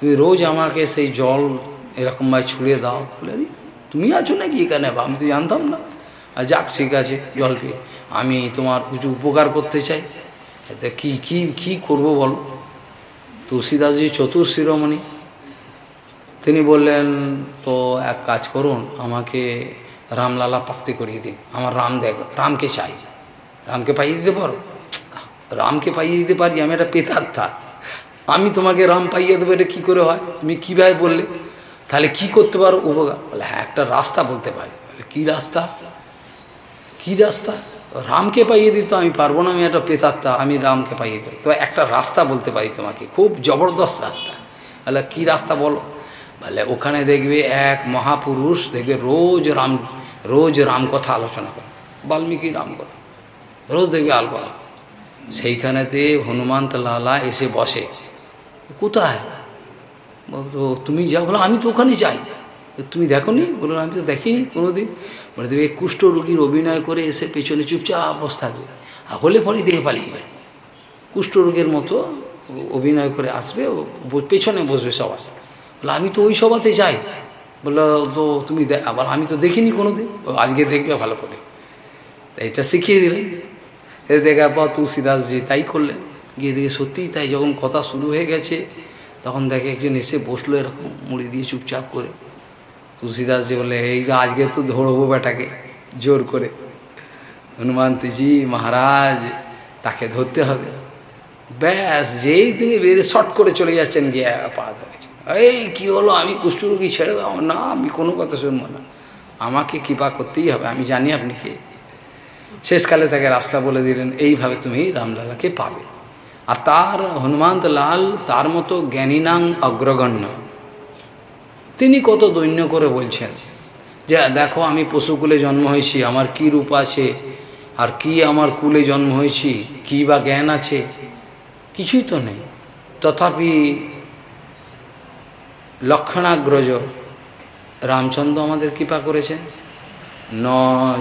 তুমি রোজ আমাকে সেই জল এরকমভাবে ছুঁড়ে দাও। বলে তুমি আছো নাকি এখানে? আমি তো জানতাম না। যাক, ঠিক আছে, জল আমি তোমার কিছু উপকার করতে চাই। এতে কী কী কী করব বলো? তুলসীদাসজি চতুর শিরোমণি। তিনি বললেন, তো এক কাজ করুন, আমাকে রামলালা প্রাপ্তি করিয়ে দিন। আমার রাম দেখ, রামকে চাই। রামকে পাইয়ে দিতে পারো? রামকে পাইয়ে দিতে পারি? আমি একটা পেতাত্তা। আমি তোমাকে রাম পাইয়ে দেবো, এটা কী করে হয়? তুমি কীভাবে বললে? তাহলে কি করতে পারো? উপকার? বলে হ্যাঁ একটা রাস্তা বলতে পারি। কী রাস্তা? কী রাস্তা? রামকে পাইয়ে দিত আমি পারব না, আমি একটা পেতাত্তা আমি রামকে পাইয়ে দেবো। তো একটা রাস্তা বলতে পারি তোমাকে, খুব জবরদস্ত রাস্তা। বলে, কী রাস্তা বলো? বলে, ওখানে দেখবে এক মহাপুরুষ, দেখবে রোজ রাম রোজ রাম কথা আলোচনা করে। বাল্মীকি রাম কথা। রোজ দেখবে আলোচনা সেইখানেতে হনুমন্ত লালা এসে বসে। কোথায়? তো তুমি যাও। বলো আমি তো ওখানে যাই। তুমি দেখো নি বলুন আমি তো দেখিনি কোনোদিন। বলে দেবে কুষ্ঠ রোগীর অভিনয় করে এসে পেছনে চুপচাপ বস থাকবে। আর হলে পরেই দেখে পালিয়ে যায় কুষ্ঠ রোগের মতো অভিনয় করে আসবে, ও পেছনে বসবে সবাই। বলে আমি তো ওই সভাতে যাই। বলল, তো তুমি আবার আমি তো দেখিনি কোনো দিন আজকে দেখবে ভালো করে। তাই এটা শিখিয়ে দিলেন। এ দেখার পর তুলসীদাসজি তাই করলেন। গিয়ে দেখে সত্যিই তাই যখন কথা শুরু হয়ে গেছে তখন দেখে একজন এসে বসল এরকম মুড়ি দিয়ে চুপচাপ করে। তুলসীদাসজি বলে, এই আজকে তো ধরবো বেটাকে জোর করে। হনুমান্তজি মহারাজ, তাকে ধরতে হবে। ব্যাস, যেই তিনি বেরিয়ে শর্ট করে চলে যাচ্ছেন, গিয়ে পা ধরেছে এই, কি হলো? আমি কুষ্ঠরোগী ছেড়ে দাও। না, আমি কোনো কথা শুনব না। আমাকে কৃপা করতেই হবে। আমি জানি আপনি কে। শেষকালে তাকে রাস্তা বলে দিলেন, এইভাবে তুমি রামলালাকে পাবে। আর তার হনুমন্ত লাল, তার মতো জ্ঞানীনাং অগ্রগণ্য। তিনি কত দৈন্য করে বলছেন যে, দেখো, আমি পশুকুলে জন্ম হয়েছি, আমার কি রূপ আছে? আর কি আমার কুলে জন্ম হয়েছি? কি বা জ্ঞান আছে? কিছুই তো নেই। তথাপি লক্ষণাগ্রজ রামচন্দ্র আমাদের কৃপা করেছেন। ন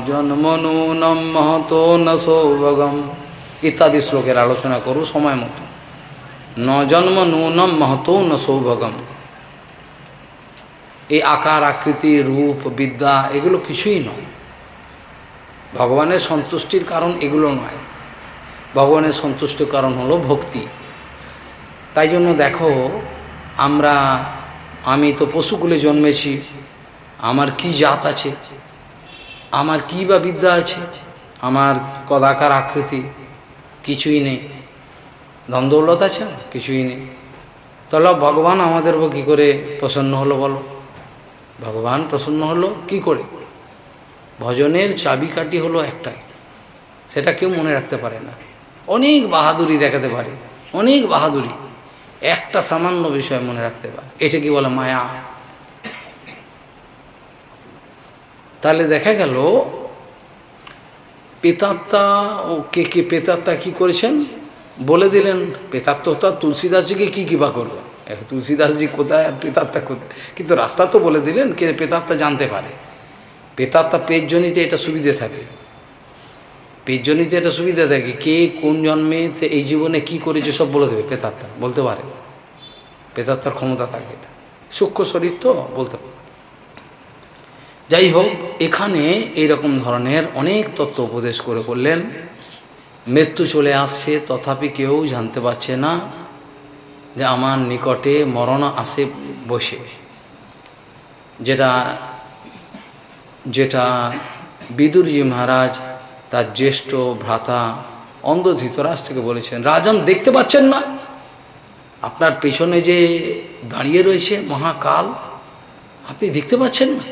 জন্মনু নম মহত ন সৌভগম ইত্যাদি শ্লোকের আলোচনা করু সময় মতো। ন জন্ম নূনম মহত ন সৌভগম। এই আকার, আকৃতি, রূপ, বিদ্যা এগুলো কিছুই নয়। ভগবানের সন্তুষ্টির কারণ এগুলো নয়। ভগবানের সন্তুষ্টির কারণ হলো ভক্তি। তাই জন্য দেখো, আমরা, আমি তো পশুকুলে জন্মেছি, আমার কি জাত আছে? আমার কি বা বিদ্যা আছে? আমার কদাকার আকৃতি কিছুই নেই। দ্বন্দ্বলত আছে? কিছুই নেই। তাহলে ভগবান আমাদের উপর কী করে প্রসন্ন হলো বলো? ভগবান প্রসন্ন হলো কি করে? ভজনের চাবিকাঠি হলো একটাই। সেটা কেউ মনে রাখতে পারে না। অনেক বাহাদুরি দেখাতে পারে। অনেক বাহাদুরি একটা সামান্য বিষয় মনে রাখতে পারে। এটা কি বলে মায়া? তাহলে দেখা গেল পেতাত্তা ও কে কে পেতাত্তা কি করেছেন? বলে দিলেন, পেতাত্তা তুলসীদাসজিকে কী কৃপা করবেন তুলসীদাসজি কোথায়? আর পেতাত্তা কোথায়? কিন্তু রাস্তা তো বলে দিলেন কে পেতাত্তা জানতে পারে। পেতাত্তা পেজজনিতে এটা সুবিধে থাকে। পেজজনিতে এটা সুবিধা থাকে। কে কোন জন্মে এই জীবনে কি করেছে সব বলে দেবে পেতাত্তা। বলতে পারে। পেতাত্তার ক্ষমতা থাকে এটা। সূক্ষ্ম শরীর তো বলতে পারে। যাই হোক এখানে এইরকম ধরনের অনেক তত্ত্ব উপদেশ করে করলেন মৃত্যু চলে আসছে, তথাপি কেউ জানতে পারছে না যে আমার নিকটে মরণ আসে বসে। যেটা যেটা বিদুরজি মহারাজ তার জ্যেষ্ঠ ভ্রাতা অন্ধ ধৃতরাষ্ট্রকে বলেছেন, রাজন, দেখতে পাচ্ছেন না? আপনার পেছনে যে দাঁড়িয়ে রয়েছে মহাকাল, আপনি দেখতে পাচ্ছেন না?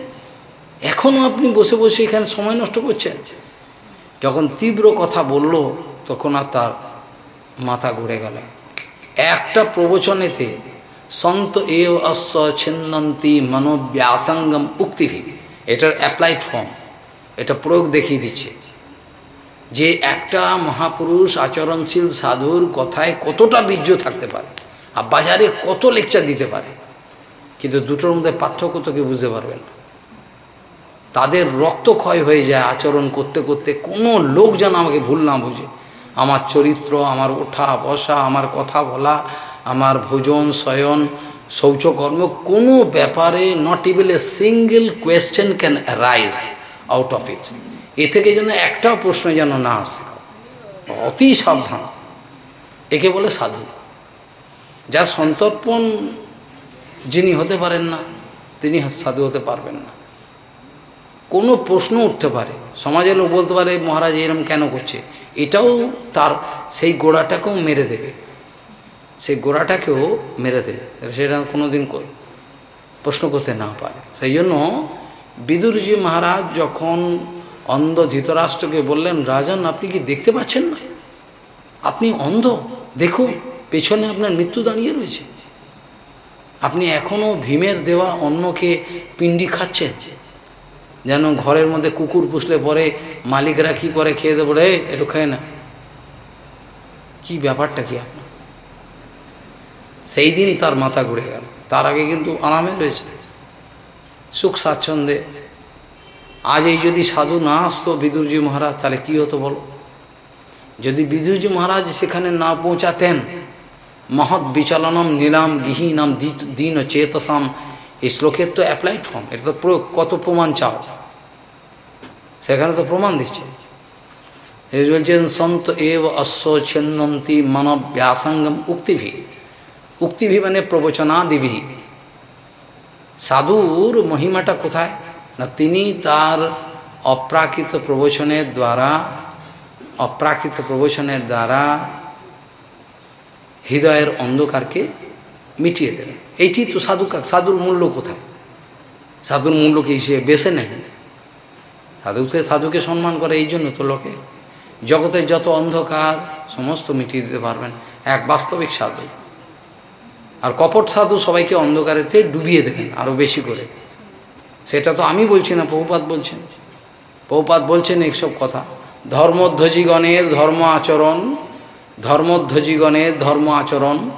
এখনও আপনি বসে বসে এখানে সময় নষ্ট করছেন? যখন তীব্র কথা বলল, তখন আর তার মাথা ঘুরে গেল। একটা প্রবচনেতে, সন্ত এ অশ্ব ছিন্দন্তি মনোব্যাসঙ্গম উক্তিভি, এটার অ্যাপ্লাইড ফর্ম এটা প্রয়োগ দেখিয়ে দিচ্ছে, যে একটা মহাপুরুষ আচরণশীল সাধুর কথায় কতটা বীর্য থাকতে পারে, আর বাজারে কত লেকচার দিতে পারে, কিন্তু দুটোর মধ্যে পার্থক্য তো কেউ বুঝতে পারবেন না। তাদের রক্ত ক্ষয় হয়ে যায় আচরণ করতে করতে। কোনো লোক যেন আমাকে ভুল না বুঝে। আমার চরিত্র, আমার ওঠা বসা, আমার কথা বলা, আমার ভোজন, শয়ন, শৌচকর্ম, কোনো ব্যাপারে not even a single question can rise out of it এ থেকে যেন একটাও প্রশ্ন যেন না আসে। অতি সাবধান। একে বলে সাধু। যার সন্তর্পণ যিনি হতে পারেন না, তিনি সাধু হতে পারবেন না। কোনো প্রশ্ন উঠতে পারে। সমাজের লোক বলতে পারে, মহারাজ, এরম কেন করছে? এটাও তার, সেই গোড়াটাকেও মেরে দেবে। সেই গোড়াটাকেও মেরে দেবে। সেটা কোনো দিন প্রশ্ন করতে না পারে। সেই জন্য বিদুরজি মহারাজ যখন অন্ধ ধৃতরাষ্ট্রকে বললেন, রাজন, আপনি কি দেখতে পাচ্ছেন না? আপনি অন্ধ? দেখুন, পেছনে আপনার মৃত্যু দাঁড়িয়ে রয়েছে। আপনি এখনও ভীমের দেওয়া অন্নকে পিণ্ডি খাচ্ছেন? যেন ঘরের মধ্যে কুকুর পুষলে পরে মালিকরা কি করে খেয়ে দেবো রে? একটু খায় না। কি ব্যাপারটা কি আপনার? সেই দিন তার মাথা ঘুরে গেল। তার আগে কিন্তু আরামে রয়েছে। সুখ স্বাচ্ছন্দ্যে। আজ এই যদি সাধু না আসতো বিদুরজি মহারাজ, তাহলে কি হতো বলো? যদি বিদুরজি মহারাজ সেখানে না পৌঁছাতেন, মহৎ বিচলনম নীলাম গৃহীনাম দিন চেতসাম এই শ্লোকের তো অ্যাপ্লাইড ফর্ম এটা তো প্রয়োগ, কত প্রমাণ চাও? সেখানে তো প্রমাণ দিচ্ছে। বলছেন, সন্ত এব অশ্ব ছিন্নন্তি মানব ব্যাসঙ্গম উক্তিভি। উক্তিভি মানে প্রবচনাদিভি। সাধুর মহিমাটা কোথায়? না তিনি তার অপ্রাকৃত প্রবচনের দ্বারা, অপ্রাকৃত প্রবচনের দ্বারা হৃদয়ের অন্ধকারকে মিটিয়ে দেবেন এইটি তো সাধু সাধুর মূল্য কোথায়? সাধুর মূল্যকে সে বেছে নেয়। সাধুকে সাধুকে সম্মান করে এই জন্য তো লোকে। জগতের যত অন্ধকার, সমস্ত মিটিয়ে দিতে পারবেন। এক বাস্তবিক সাধু। আর কপট সাধু সবাইকে অন্ধকারেতে ডুবিয়ে দেবেন আরও বেশি করে। সেটা তো আমি বলছি না বহুপাত বলছেন। বহুপাত বলছেন এইসব কথা। ধর্মধ্বজীগণের ধর্ম আচরণ, ধর্মধ্বজীগণের ধর্ম আচরণ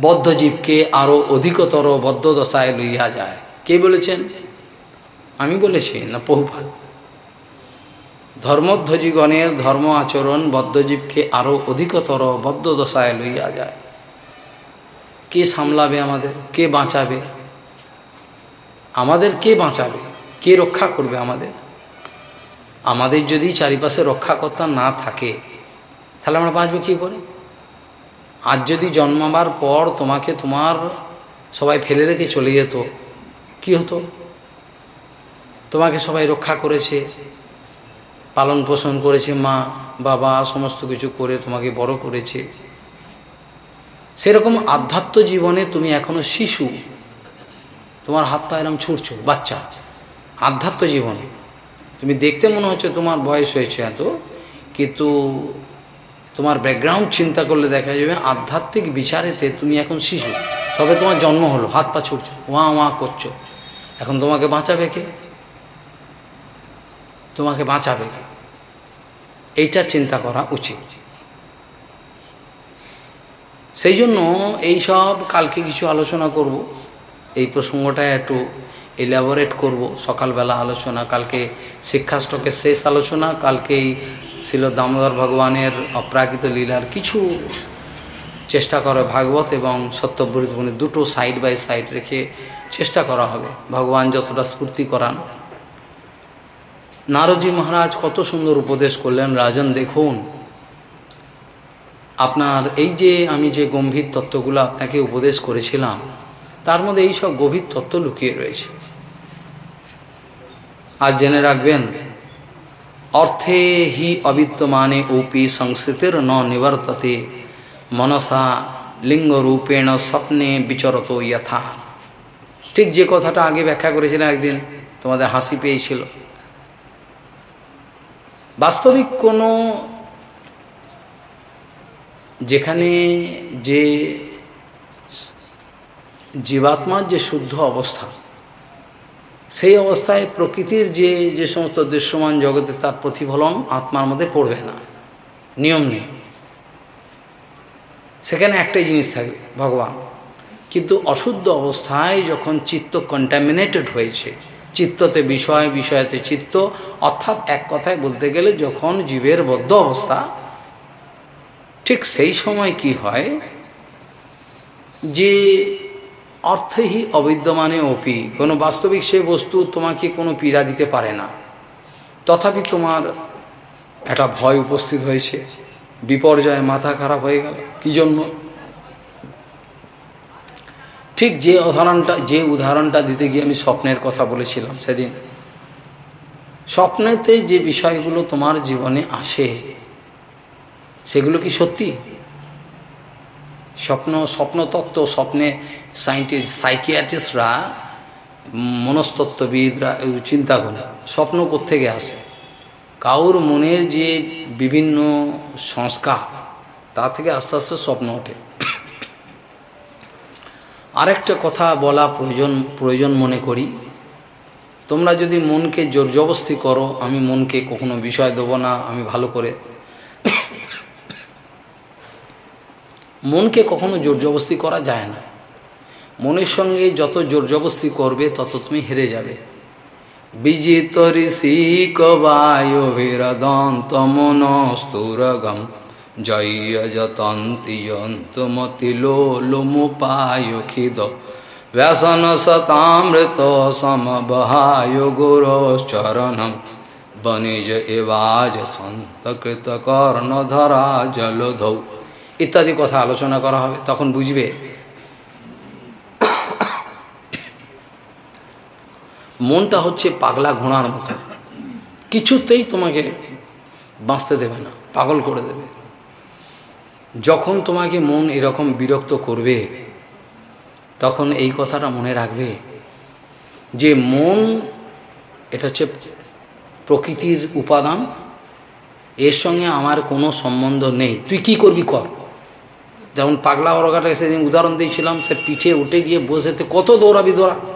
বদ্ধজীবকে আরও অধিকতর বদ্ধদশায় লইয়া যায়। কে বলেছেন? আমি বলেছি, না বহুপাত ধর্মধ্বজীগণের ধর্ম আচরণ বদ্ধজীবকে আরও অধিকতর বদ্ধদশায় লইয়া যায়। কে সামলাবে আমাদের? কে বাঁচাবে? আমাদের কে বাঁচাবে? কে রক্ষা করবে আমাদের? আমাদের যদি চারিপাশে রক্ষাকর্তা না থাকে, তাহলে আমরা বাঁচবো কী করে? আজ যদি জন্মাবার পর তোমাকে তোমার সবাই ফেলে রেখে চলে যেত, কি হতো? তোমাকে সবাই রক্ষা করেছে, পালন পোষণ করেছে, মা, বাবা, সমস্ত কিছু করে তোমাকে বড় করেছে। সেরকম আধ্যাত্ম জীবনে তুমি এখনও শিশু। তোমার হাত পা এরম ছুটছ বাচ্চা। আধ্যাত্ম জীবনে। তুমি দেখতে মনে হচ্ছে তোমার বয়স হয়েছে এত, কিন্তু তোমার ব্যাকগ্রাউন্ড চিন্তা করলে দেখা যাবে আধ্যাত্মিক বিচারেতে তুমি এখন শিশু। সবে তোমার জন্ম হলো, হাত পা ছুটছো, ওয়া ওয়া করছ। এখন তোমাকে বাঁচাবে কে? তোমাকে বাঁচাবে কে? এইটা চিন্তা করা উচিত। সেই জন্য এই সব কালকে কিছু আলোচনা করব। এই প্রসঙ্গটা একটু এলাবোরেট করব। সকালবেলা আলোচনা, কালকে শিক্ষাষ্টকের শেষ আলোচনা, কালকেই ছিল দামোদর ভগবানের অপ্রাকৃত লীলার কিছু চেষ্টা করে ভাগবত এবং সত্যব্রতমণি দুটো সাইড বাই সাইড রেখে চেষ্টা করা হবে। ভগবান যতটা স্ফূর্তি করান। নারদজি মহারাজ কত সুন্দর উপদেশ করলেন, রাজন, দেখুন, আপনার এই যে আমি যে গম্ভীর তত্ত্বগুলো আপনাকে উপদেশ করেছিলাম, তার মধ্যে এই সব গভীর তত্ত্ব লুকিয়ে রয়েছে। আর জেনে রাখবেন অর্থে হি অবিদ্যমানে ওপি সংস্কৃতির ন নিবর্ততে, মনসা লিঙ্গরূপেণ স্বপ্নে বিচরত যথা ঠিক যে কথাটা আগে ব্যাখ্যা করেছিলাম একদিন, তোমাদের হাসি পেয়েছিল। বাস্তবিক কোনো যেখানে যে জীবাত্মার যে শুদ্ধ অবস্থা সেই অবস্থায় প্রকৃতির যে যে সমস্ত দৃশ্যমান জগতে তার প্রতিফলন আত্মার মধ্যে পড়বে না। নিয়ম নেই। সেখানে একটাই জিনিস থাকবে, ভগবান। কিন্তু অশুদ্ধ অবস্থায় যখন চিত্ত কন্টামিনেটেড হয়েছে, চিত্ততে বিষয়, বিষয়তে চিত্ত, অর্থাৎ এক কথায় বলতে গেলে যখন জীবের বদ্ধ অবস্থা, ঠিক সেই সময় কি হয় যে অর্থেই অবিদ্যমানে অপি। কোনো বাস্তবিক সে বস্তু তোমাকে কোনো পীড়া দিতে পারে না। তথাপি তোমার একটা ভয় উপস্থিত হয়েছে। বিপর্যয়ে মাথা খারাপ হয়ে গেল। কি জন্য? ঠিক যে উদাহরণটা যে উদাহরণটা দিতে গিয়ে আমি স্বপ্নের কথা বলেছিলাম সেদিন। স্বপ্নেতে যে বিষয়গুলো তোমার জীবনে আসে, সেগুলো কি সত্যি? স্বপ্ন, স্বপ্নতত্ত্ব, স্বপ্নে সাইন্টিস্ট সাইকিয়াট্রিস্টরা, মনস্তত্ত্ববিদরা চিন্তা করে। স্বপ্ন কোথেকে আসে? কাউর মনের যে বিভিন্ন সংস্কার, তা থেকে আস্তে আস্তে স্বপ্ন ওঠে। আরেকটা কথা বলা প্রয়োজন প্রয়োজন মনে করি। তোমরা যদি মনকে জোর জবস্তি করো, আমি মনকে কখনো বিষয় দেবো না, আমি ভালো করে। মনকে কখনো জোর জবস্তি করা যায় না। মনের সঙ্গে যত জোর জবস্তি করবে, তত তুমি হেরে যাবে। বিজিত ঋষি কবায়ুভিরদন্ত মনস্তুরগম জয় যতন্তি যন্তমতি লোলুমুপায়ুখিদ ব্যসন শতামৃত সমবহায় গুরোশ্চরণম বনিজ এবাজ সন্তকৃত কর্ণধরা জলধৌ ইত্যাদি কথা আলোচনা করা হবে, তখন বুঝবে মনটা হচ্ছে পাগলা ঘোড়ার মতো। কিছুতেই তোমাকে বাঁচতে দেবে না, পাগল করে দেবে। যখন তোমাকে মন এরকম বিরক্ত করবে, তখন এই কথাটা মনে রাখবে যে মন এটা হচ্ছে প্রকৃতির উপাদান, এর সঙ্গে আমার কোনো সম্বন্ধ নেই। তুই কি করবি কর। যেমন পাগলা ওরগাটাকে সেদিন উদাহরণ দিয়েছিলাম, সে পিঠে উঠে গিয়ে বসেতে কত দৌড়াবি দৌড়া।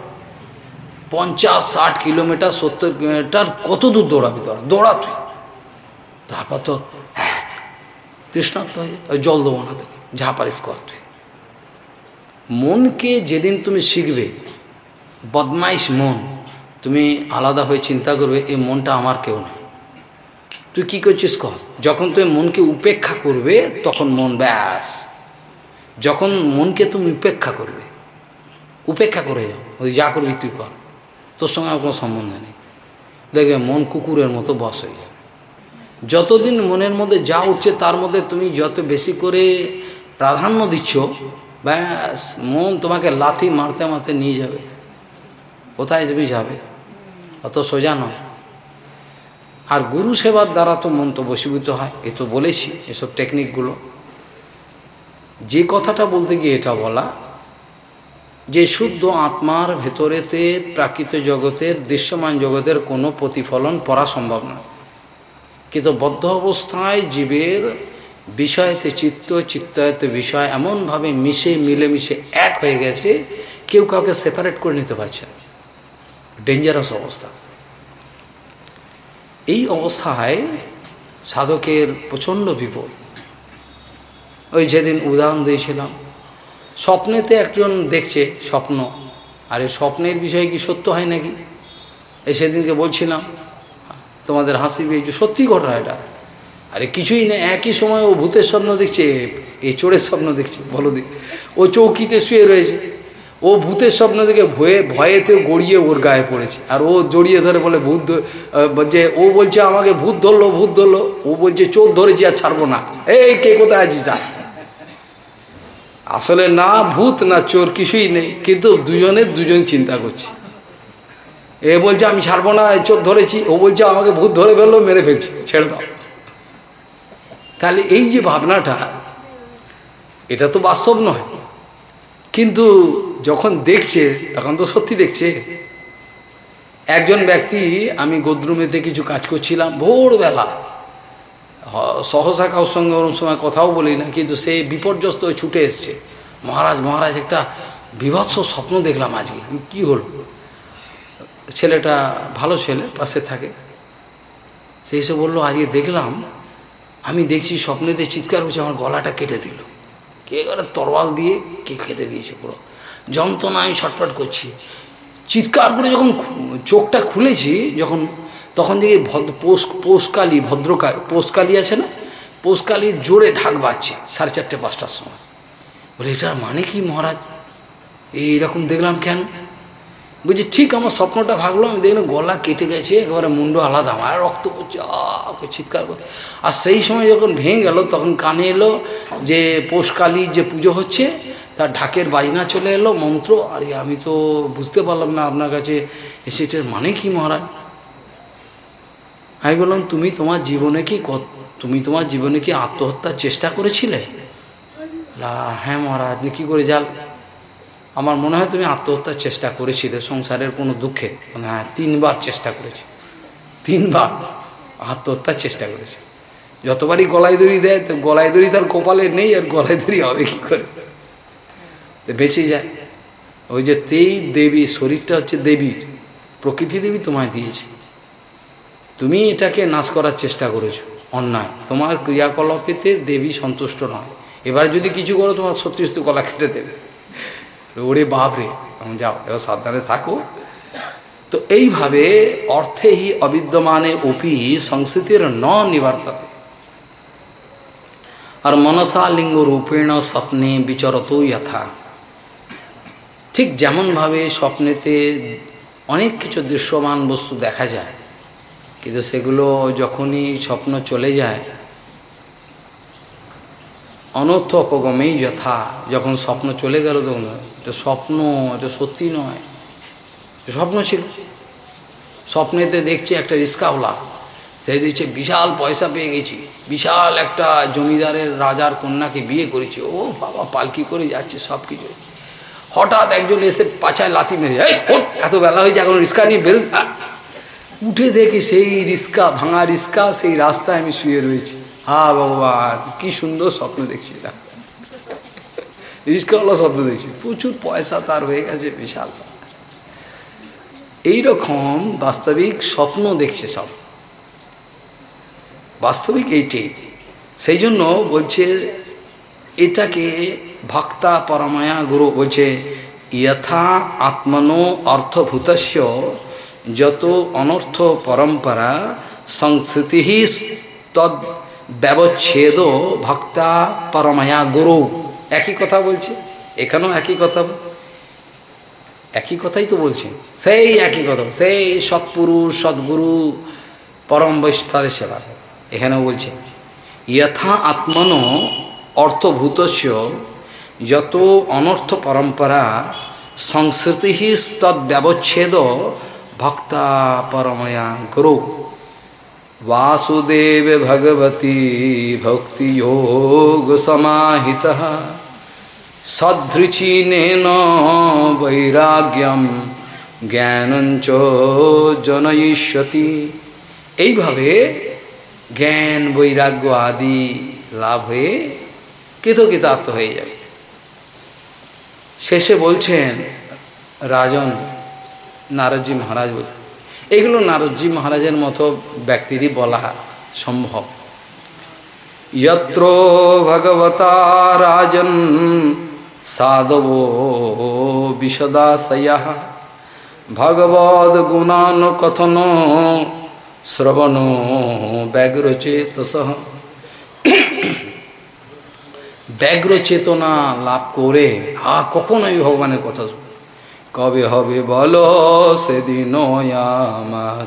পঞ্চাশ, ষাট কিলোমিটার, সত্তর কিলোমিটার, কত দূর দৌড়াবি দৌড়া দৌড়া তুই। তারপর তো হ্যাঁ তৃষ্ণার্ত হয়ে জল দেবো না তোকে, যা পারিস কর তুই। মনকে যেদিন তুমি শিখবে, বদমাইশ মন, তুমি আলাদা হয়ে চিন্তা করবে, এই মনটা আমার কেউ না। তুই কী করছিস কর? যখন তুমি মনকে উপেক্ষা করবে, তখন মন ব্যাস। যখন মনকে তুমি উপেক্ষা করবে, উপেক্ষা করে যাও ওই যা করবি তুই কর। তোর সঙ্গে আমার কোনো সম্বন্ধ নেই। দেখবে মন কুকুরের মতো বস হয়ে যাবে। যতদিন মনের মধ্যে যা উঠছে তার মধ্যে তুমি যত বেশি করে প্রাধান্য দিচ্ছ, ব্যাস, মন তোমাকে লাথি মারতে মারতে নিয়ে যাবে। কোথায় তুমি যাবে? অত সোজা নয়। আর গুরু সেবার দ্বারা তো মন তো বসীভূত হয়, এ তো বলেছি এসব টেকনিকগুলো যে কথাটা বলতে গিয়ে এটা বলা যে শুদ্ধ আত্মার ভেতরেতে প্রাকৃত জগতের, দৃশ্যমান জগতের কোনো প্রতিফলন পড়া সম্ভব নয়। কিন্তু বদ্ধ অবস্থায় জীবের বিষয়তে চিত্ত, চিত্তায়তে বিষয় এমনভাবে মিশে, মিলেমিশে এক হয়ে গেছে, কেউ কাউকে সেপারেট করে নিতে পারছে না। ডেঞ্জারাস অবস্থা। এই অবস্থায় সাধকের প্রচণ্ড বিপদ। ওই যেদিন উদাহরণ দিয়েছিলাম স্বপ্নেতে একজন দেখছে স্বপ্ন। আর স্বপ্নের বিষয়ে কি সত্য হয় নাকি? এই সেদিনকে বলছিলাম, তোমাদের হাসি পেয়েছে সত্যি ঘটনা এটা। আরে কিছুই না, একই সময় ও ভূতের স্বপ্ন দেখছে, এই চোরের স্বপ্ন দেখছে, বলো দিক ও চৌকিতে শুয়ে রয়েছে। ও ভূতের স্বপ্ন দেখে ভয়ে, ভয়েতে গড়িয়ে ওর গায়ে পড়েছে। আর ও জড়িয়ে ধরে বলে, ভূত যে ও বলছে আমাকে, ভূত ধরলো ভূত ধরলো। ও বলছে, চোর ধরেছি আর ছাড়বো না। এই, কে কোথায় আছিস যা? আসলে না ভূত, না চোর কিছুই নেই, কিন্তু দুজনের দুজন চিন্তা করছে। এ বলছে, আমি ছাড়বো না চোর ধরেছি। ও বলছে, আমাকে ভূত ধরে ফেলল, মেরে ফেলছে, ছেড়ে দাও। তাহলে এই যে ভাবনাটা, এটা তো বাস্তব নয়। কিন্তু যখন দেখছে, তখন তো সত্যি দেখছে। একজন ব্যক্তি, আমি গোদ্রুমেতে কিছু কাজ করছিলাম, ভোরবেলা। সহসা কাউর সঙ্গে ওরম সময় কথাও বলি না, কিন্তু সে বিপর্যস্ত হয়ে ছুটে এসছে। মহারাজ মহারাজ, একটা বিভৎস স্বপ্ন দেখলাম আজকে। কি হলো? ছেলেটা ভালো ছেলে, পাশে থাকে। সে বলল, আজকে দেখলাম, আমি দেখছি স্বপ্নেতে চিৎকার করছে, আমার গলাটা কেটে দিল। কে করে তরওয়াল দিয়ে কে কেটে দিয়েছে পুরো? যন্ত্রণা আমি ছটফট করছি। চিৎকার করে যখন চোখটা খুলেছি, যখন তখন দেখি ভদ্র পোষ, পোষকালি, ভদ্রকাল, পোষকালি আছে না? পোষকালির জোরে ঢাক বাজছে সাড়ে চারটে, পাঁচটার সময়। বলে, এটার মানে কি মহারাজ? এইরকম দেখলাম কেন? বলছি, ঠিক আমার স্বপ্নটা ভাগলো আমি দেখলাম গলা কেটে গেছে, একেবারে মুন্ড আলাদা আমার রক্ত আ চিৎকার করে। আর সেই সময় যখন ভেঙে গেল, তখন কানে এলো যে পোষকালীর যে পুজো হচ্ছে, তার ঢাকের বাজনা চলে এলো, মন্ত্র, আরে আমি তো বুঝতে পারলাম না আপনার কাছে এসে এটার মানে কি মহারাজ? আমি বললাম, তুমি তোমার জীবনে কি তুমি তোমার জীবনে কি আত্মহত্যার চেষ্টা করেছিলে? হ্যাঁ মহারাজ, আপনি কী করে যান আমার মনে হয় তুমি আত্মহত্যার চেষ্টা করেছিলে, সংসারের কোনো দুঃখে। মানে হ্যাঁ তিনবার চেষ্টা করেছি। তিনবার আত্মহত্যার চেষ্টা করেছে। যতবারই গলায় দড়ি দেয়, তো গলায় দড়ি তার কপালে নেই, আর গলায় দড়ি হবে কী করে? তো বেঁচে যায়। ওই যে তেই দেবী, শরীরটা হচ্ছে দেবীর। প্রকৃতি দেবী তোমায় দিয়েছে। তুমি এটাকে নাশ করার চেষ্টা করেছ, অন্যায়। তোমার ক্রিয়াকলাপেতে দেবী সন্তুষ্ট নয়। এবার যদি কিছু করো, তোমার সত্যি সত্যি গলা কেটে দেবে। ওরে বাপরে আমি যাও, এবার সাবধানে থাকো। তো এইভাবে অর্থে হি অবিদ্যমানে অপি সংস্কৃতির ন নিবার্তাতে আর মনসা লিঙ্গ রূপেণ স্বপ্নে বিচরত যথা। ঠিক যেমনভাবে স্বপ্নেতে অনেক কিছু দৃশ্যমান বস্তু দেখা যায় কিন্তু সেগুলো যখনই স্বপ্ন চলে যায়, অনর্থ অপগমেই যথা, যখন স্বপ্ন চলে গেল তখন, এটা স্বপ্ন, এটা সত্যি নয় স্বপ্ন ছিল। স্বপ্নেতে দেখছি একটা রিস্কাওয়ালা সে দিচ্ছে বিশাল পয়সা পেয়ে গেছি, বিশাল একটা জমিদারের রাজার কন্যাকে বিয়ে করেছি, ও বাবা পালকি করে যাচ্ছে সব কিছু হঠাৎ একজন এসে পাছায় লাথি মেরে এত বেলা হয়েছে, এখন রিস্কা নিয়ে বেরো উঠে দেখি সেই রিস্কা, ভাঙা রিস্কা, সেই রাস্তায় আমি শুয়ে রয়েছি। হা ভগবান, কি সুন্দর স্বপ্ন দেখছিলাম রিস্কাওয়ালা স্বপ্ন দেখছি। প্রচুর পয়সা তার হয়ে গেছে, বিশাল। এইরকম বাস্তবিক স্বপ্ন দেখছে সব। বাস্তবিক এইটি সেই জন্য বলছে, এটাকে ভক্তা পরমায়া গুরু বলছে যথা আত্মনো অর্থভূতস্য যত অনর্থ পরম্পরা সংস্কৃতি তদ ব্যবচ্ছেদ ভক্তা পরমায়া গুরু। একই কথা বলছে? এখানেও একই কথা একই কথাই তো বলছেন সেই একই কথা সেই সৎপুরুষ সদ্গুরু, পরম বৈষ্ণবের সেবা। এখানেও বলছে যথা আত্মন অর্থভূতস্য যত অনর্থ পরম্পরা সংস্কৃতি তদ্ব্যবচ্ছেদ ভক্তা পরময়া গুরু वासुदेव भगवती भक्ति योग समाहित सदृचीन বৈরাগ্যম জ্ঞানঞ্চ জনয়িষ্যতি এইভাবে জ্ঞান বৈরাগ্য আদি লাভ হয়ে কৃতকৃতার্থ হয়ে যাবে শেষে বলছেন রাজন নারদজি মহারাজ বলছেন এগুলো নারদজি মহারাজের মতো ব্যক্তিরই বলা সম্ভব। ভগবতা রাজন সাধব বিশদাশয়া ভগবদ গুণান কথন শ্রবণ ব্যগ্রচেতস। ব্যগ্র চেতনা লাভ করে আ কখন আমি ভগবানের কথা শুনি কবে হবে বলো? সেদিন আমার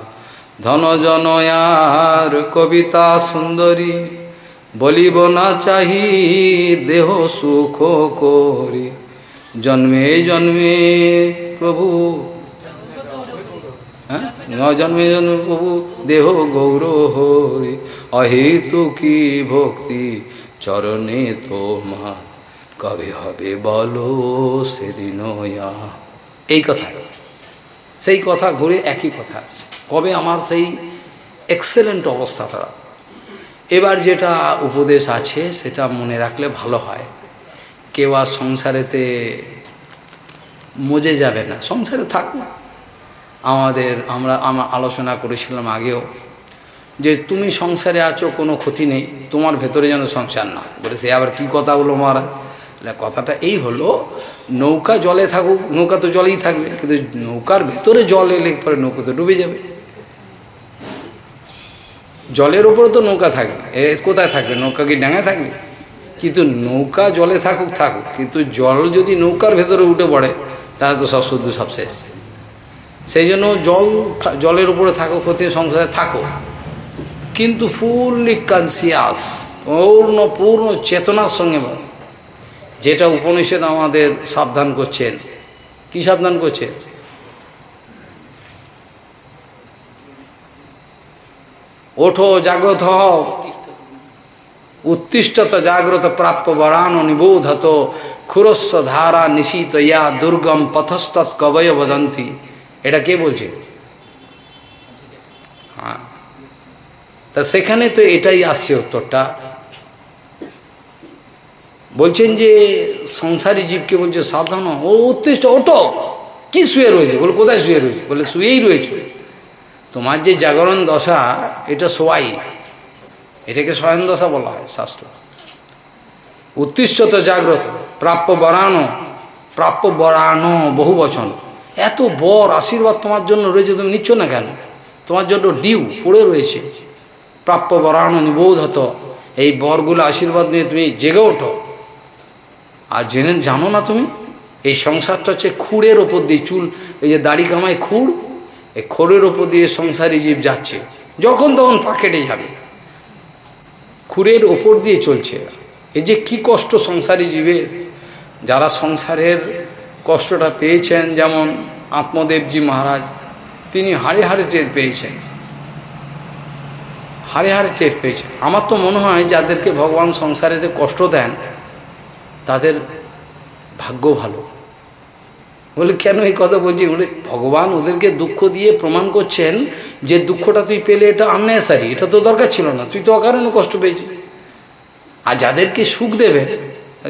ধন জনয়ার কবিতা সুন্দরী, বলিব না চাহি দেহ সুখ করি। জন্মে জন্মে প্রভু হ্যাঁ? জন্মে জন্মে প্রভু দেহ গৌর হরি। অহেতু কি ভক্তি চরণে তোমার? কবে হবে বলো? সেদিন এই কথা সেই কথা ঘুরে একই কথা আছে। কবে আমার সেই এক্সেলেন্ট অবস্থাটা? এবার যেটা উপদেশ আছে, সেটা মনে রাখলে ভালো হয়। কেউ আর সংসারেতে মজে যাবে না। সংসারে থাকুক। আমাদের, আমরা আমরা আলোচনা করেছিলাম আগেও যে তুমি সংসারে আছো, কোনো ক্ষতি নেই। তোমার ভেতরে যেন সংসার না বলে সে আবার কী কথা বলো মারা কথাটা এই হলো, নৌকা জলে থাকুক, নৌকা তো জলেই থাকবে, কিন্তু নৌকার ভেতরে জল এলে পরে নৌকা তো ডুবে যাবে। জলের ওপরে তো নৌকা থাকবে, এ কোথায় থাকবে? নৌকা কি ডাঙায় থাকবে? কিন্তু নৌকা জলে থাকুক থাকুক, কিন্তু জল যদি নৌকার ভেতরে উঠে পড়ে, তাহলে তো সব শুদ্ধ, সব শেষ। সেই জন্য জল জলের উপরে থাকো ক্ষতি সংসারে থাকো কিন্তু ফুললি কনসিয়াস পূর্ণ পূর্ণ চেতনার সঙ্গে যেটা উপনিষদ আমাদের সাবধান করছেন। কি সাবধান করছেন ওঠো জাগ্রত হও। উত্তিষ্ঠত জাগ্রত প্রাপ্য বরান নিবোধত। খুরস্ব ধারা নিশীত ইয়া দুর্গম পথস্তৎ কবয় বদন্তি। এটা কে বলছে? হ্যাঁ। তা সেখানে তো এটাই আসছে উত্তরটা। বলছেন যে সংসারী জীবকে বলছে সাবধান ও উত্তিষ্ট ওটো কি শুয়ে রয়েছে? বলে, কোথায় শুয়ে রয়েছে? বলে, শুয়েই রয়েছে। তোমার যে জাগরণ দশা, এটা সবাই, এটাকে স্বয়ং দশা বলা হয়, শাস্ত্র। উত্তিষ্ঠত জাগ্রত, প্রাপ্য বরানো প্রাপ্য বরানো বহু বচন। এত বর আশীর্বাদ তোমার জন্য রয়েছে, তুমি নিচ্ছ না কেন? তোমার জন্য ডিউ পড়ে রয়েছে। প্রাপ্য বরানো নিবোধ হতো এই বরগুলো আশীর্বাদ নিয়ে তুমি জেগে ওঠো। আর জেনে জানো না তুমি? এই সংসারটা হচ্ছে খুঁড়ের ওপর দিয়ে চুল, এই যে দাড়ি কামায় খুঁড়, এই খোরের ওপর দিয়ে সংসারী জীব যাচ্ছে। যখন তখন পাকেটে যাবে। খুঁড়ের ওপর দিয়ে চলছে এই যে কি কষ্ট সংসারী জীবের। যারা সংসারের কষ্টটা পেয়েছেন, যেমন আত্মদেবজি মহারাজ, তিনি হাড়ে হাড়ে টের পেয়েছেন। হাড়ে হাড়ে টের পেয়েছেন। আমার তো মনে হয়, যাদেরকে ভগবান সংসারেতে কষ্ট দেন তাদের ভাগ্য ভালো। বলে, কেন এই কথা বলছি? বলে, ভগবান ওদেরকে দুঃখ দিয়ে প্রমাণ করছেন যে দুঃখটা তুই পেলে এটা আননেসারি এটা তো দরকার ছিল না, তুই তো অকারণে কষ্ট পেয়েছিস আর যাদেরকে সুখ দেবে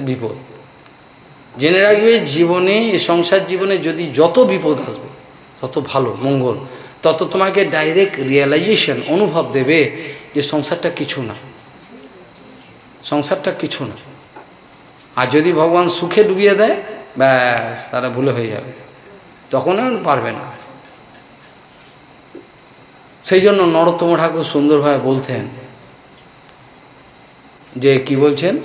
বিপদ। জেনে রাখবে, জীবনে সংসার জীবনে যদি যত বিপদ আসবে, তত ভালো, মঙ্গল, তত তোমাকে ডাইরেক্ট রিয়েলাইজেশন অনুভব দেবে যে সংসারটা কিছু না। সংসারটা কিছু না। আর যদি ভগবান সুখে ডুবিয়ে দেয়, ব্যাস, তারা ভুলে হয়ে যাবে। তখন আর পারবে না। সেই জন্য নরোত্তম ঠাকুর সুন্দরভাবে বলতেন যে, কি বলছেন?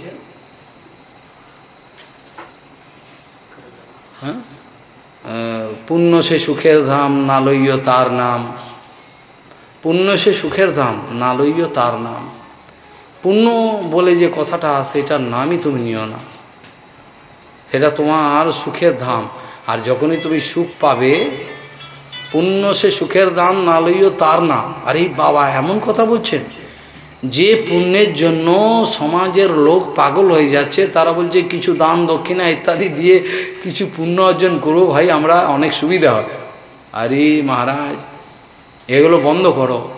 হ্যাঁ? পুণ্য সে সুখের ধাম, না লইয় তার নাম। পুণ্য সে সুখের ধাম, না লইয় তার নাম। পুণ্য বলে যে কথাটা, সেটার নামই তুমি নিও না। সেটা তোমার সুখের ধাম। আর যখনই তুমি সুখ পাবে, পুণ্য সে সুখের দাম না লইও তার না। আর বাবা, এমন কথা বলছেন? যে পুণ্যের জন্য সমাজের লোক পাগল হয়ে যাচ্ছে, তারা বলছে কিছু দান, দক্ষিণা ইত্যাদি দিয়ে কিছু পুণ্য অর্জন করব ভাই, আমরা অনেক সুবিধা হবে। আরে মহারাজ, এগুলো বন্ধ করো।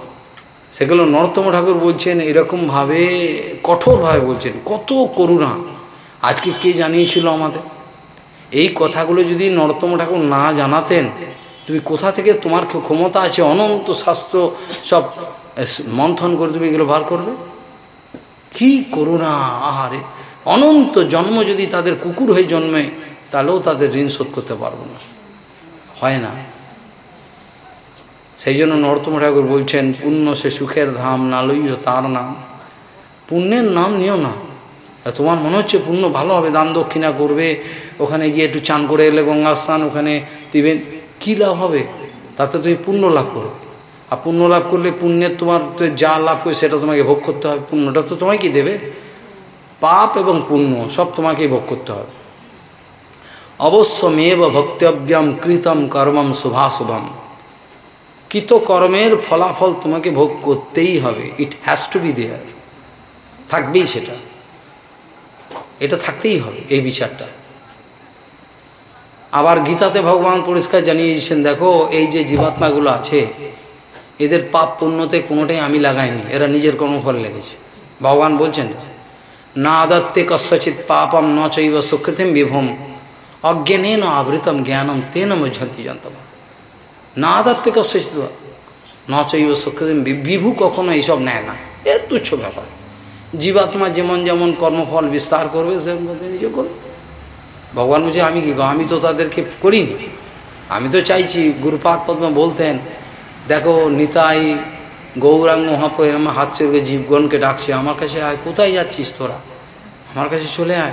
সেগুলো নরোত্তম ঠাকুর বলছেন, এরকমভাবে, কঠোরভাবে বলছেন। কত করুণা। আজকে কে জানিয়েছিল আমাদের? এই কথাগুলো যদি নরোত্তম ঠাকুর না জানাতেন, তুমি কোথা থেকে তোমার ক্ষমতা আছে? অনন্ত স্বাস্থ্য সব মন্থন করে তুমি এগুলো বার করবে? কি করুণা, আহারে! অনন্ত জন্ম যদি তাদের কুকুর হয়ে জন্মে, তাহলেও তাদের ঋণ শোধ করতে পারব না। হয় না। সেই জন্য নরতম ঠাকুর বলছেন, পুণ্য সে সুখের ধাম না লইও তার নাম। পুণ্যের নাম নিও না। তোমার মনে হচ্ছে পুণ্য ভালো হবে? দান দক্ষিণা করবে, ওখানে গিয়ে একটু চান করে এলে গঙ্গা স্নান ওখানে দিবেন কী লাভ হবে? তাতে তুমি পুণ্য লাভ করো। আর পুণ্য লাভ করলে পুণ্যের তোমার যা লাভ করে সেটা তোমাকে ভোগ করতে হবে। পুণ্যটা তো তোমাকে দেবে। পাপ এবং পুণ্য সব তোমাকেই ভোগ করতে হবে। অবশ্যমেব ভক্তব্যম কৃতম কর্মম শুভাশুভম। কৃত কর্মের ফলাফল তোমাকে ভোগ করতেই হবে। It has to be there থাকবেই সেটা। এটা থাকতেই হবে এই বিচারটা। আবার গীতাতে ভগবান পরিষ্কার জানিয়েছেন, দেখো, এই যে জীবাত্মাগুলো আছে, এদের পাপ পুণ্যতে কোনোটাই আমি লাগাইনি, এরা নিজের কর্মফল লেগেছে। ভগবান বলছেন, না আদত্তে কস্যচিত পাপম ন চৈব সুকৃতিম বিভম, অজ্ঞানেন আবৃতম জ্ঞানম তেন মধ্যন্তি জানতাম না আদত্তে কস্যচিত ন চৈব সুকৃতিম বিভু কখনো এইসব নেয় না। এ তুচ্ছ ব্যাপার। জীবাত্মা যেমন যেমন কর্মফল বিস্তার করবে, সেরকম নিজে করবে। ভগবান বলছে, আমি কি আমি তো তাদেরকে করিনি। আমি তো চাইছি, গুরুপাদ পদ্ম বলতেন, দেখো নিতাই গৌরাঙ্গ মহাপ এরম হাত চড়ে জীবগণকে ডাকছে, আমার কাছে আয়, কোথায় যাচ্ছিস তোরা? আমার কাছে চলে আয়।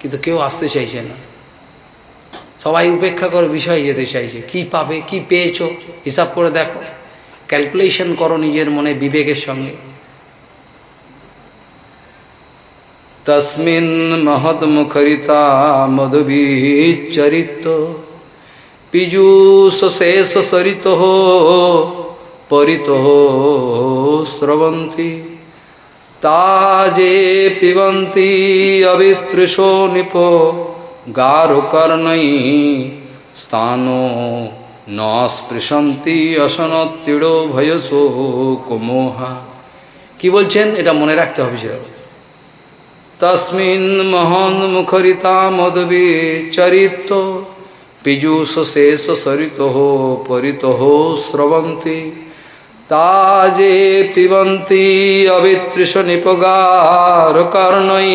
কিন্তু কেউ আসতে চাইছে না। সবাই উপেক্ষা করে বিষয় যেতে চাইছে, কি পাবে, কি পেয়েছ? হিসাব করে দেখো। ক্যালকুলেশন করো নিজের মনে বিবেকের সঙ্গে। তসমিন মহৎমুখরিতা মধুবীচরিত পীযূষ শেষ সরিত পরিত স্রবন্তি। তাজে পিবন্তি অবিতৃশো নিপ গারুকর্ণৈ স্থানো ন স্পৃশন্তি অসনত্তিড়ো ভয়সো কুমোহা। কি বলছেন? এটা মনে রাখতে হবে সেরকম তস্মিন মহন মুখরিতা মধবী চরিত পীযূষ শেষ সরিত পরিত স্রবন্তি তাজে পিবন্তি অবিতৃষ নিপগার কর্ণই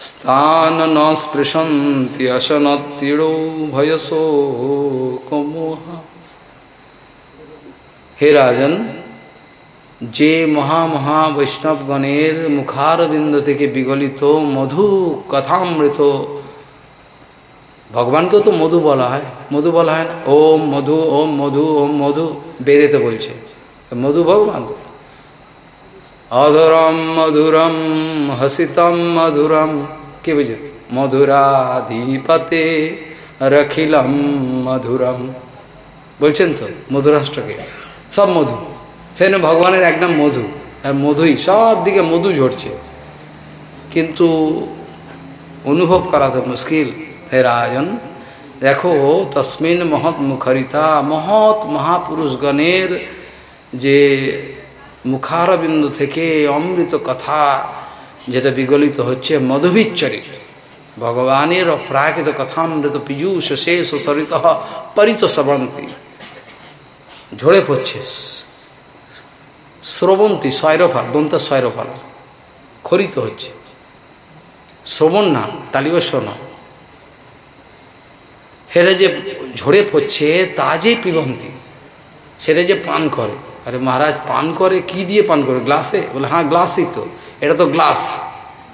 স্থান ন স্পৃশন্তি অসনত্তিড়ো ভয়সো কমোহা হে রাজন যে মহা মহা বৈষ্ণবগণের মুখারবিন্দ থেকে বিগলিত মধু কথামৃত, ভগবানকেও তো মধু বলা হয়। মধু বলা হয় না? ওম মধু ওম মধু ওম মধু, বেদেতে বলছে। মধু ভগবান? অধুরম মধুরম, হসিতম মধুরম, কে বুঝে মধুরাধিপতে রখিলম মধুরম। বলছেন তো মধুরাষ্ট্রকে। সব মধু। সেন ভগবানের একদম মধু মধুই সব দিকে মধু ঝরছে। কিন্তু অনুভব করা তো মুশকিল। হে রাজন, দেখো, তসমিন মহৎ মুখরিতা, মহৎ মহাপুরুষগণের যে মুখারবিন্দু থেকে অমৃত কথা যেটা বিগলিত হচ্ছে মধুবিচ্চরিত ভগবানের অপ্রাকৃত কথামৃত পীযূষ শেষ সরিত পরিত সবন্তি। ঝরে পড়ছে। শ্রবন্তী স্বয়রফাল দন্ত স্বয়রফাল খরিত হচ্ছে। শ্রবণ না তালিবস্ব না সেটা যে ঝরে পড়ছে, তা যে পিবন্তী। সেটা যে পান করে। আরে মহারাজ, পান করে, কি দিয়ে পান করে? গ্লাসে? বলে হ্যাঁ গ্লাসই তো। এটা তো গ্লাস।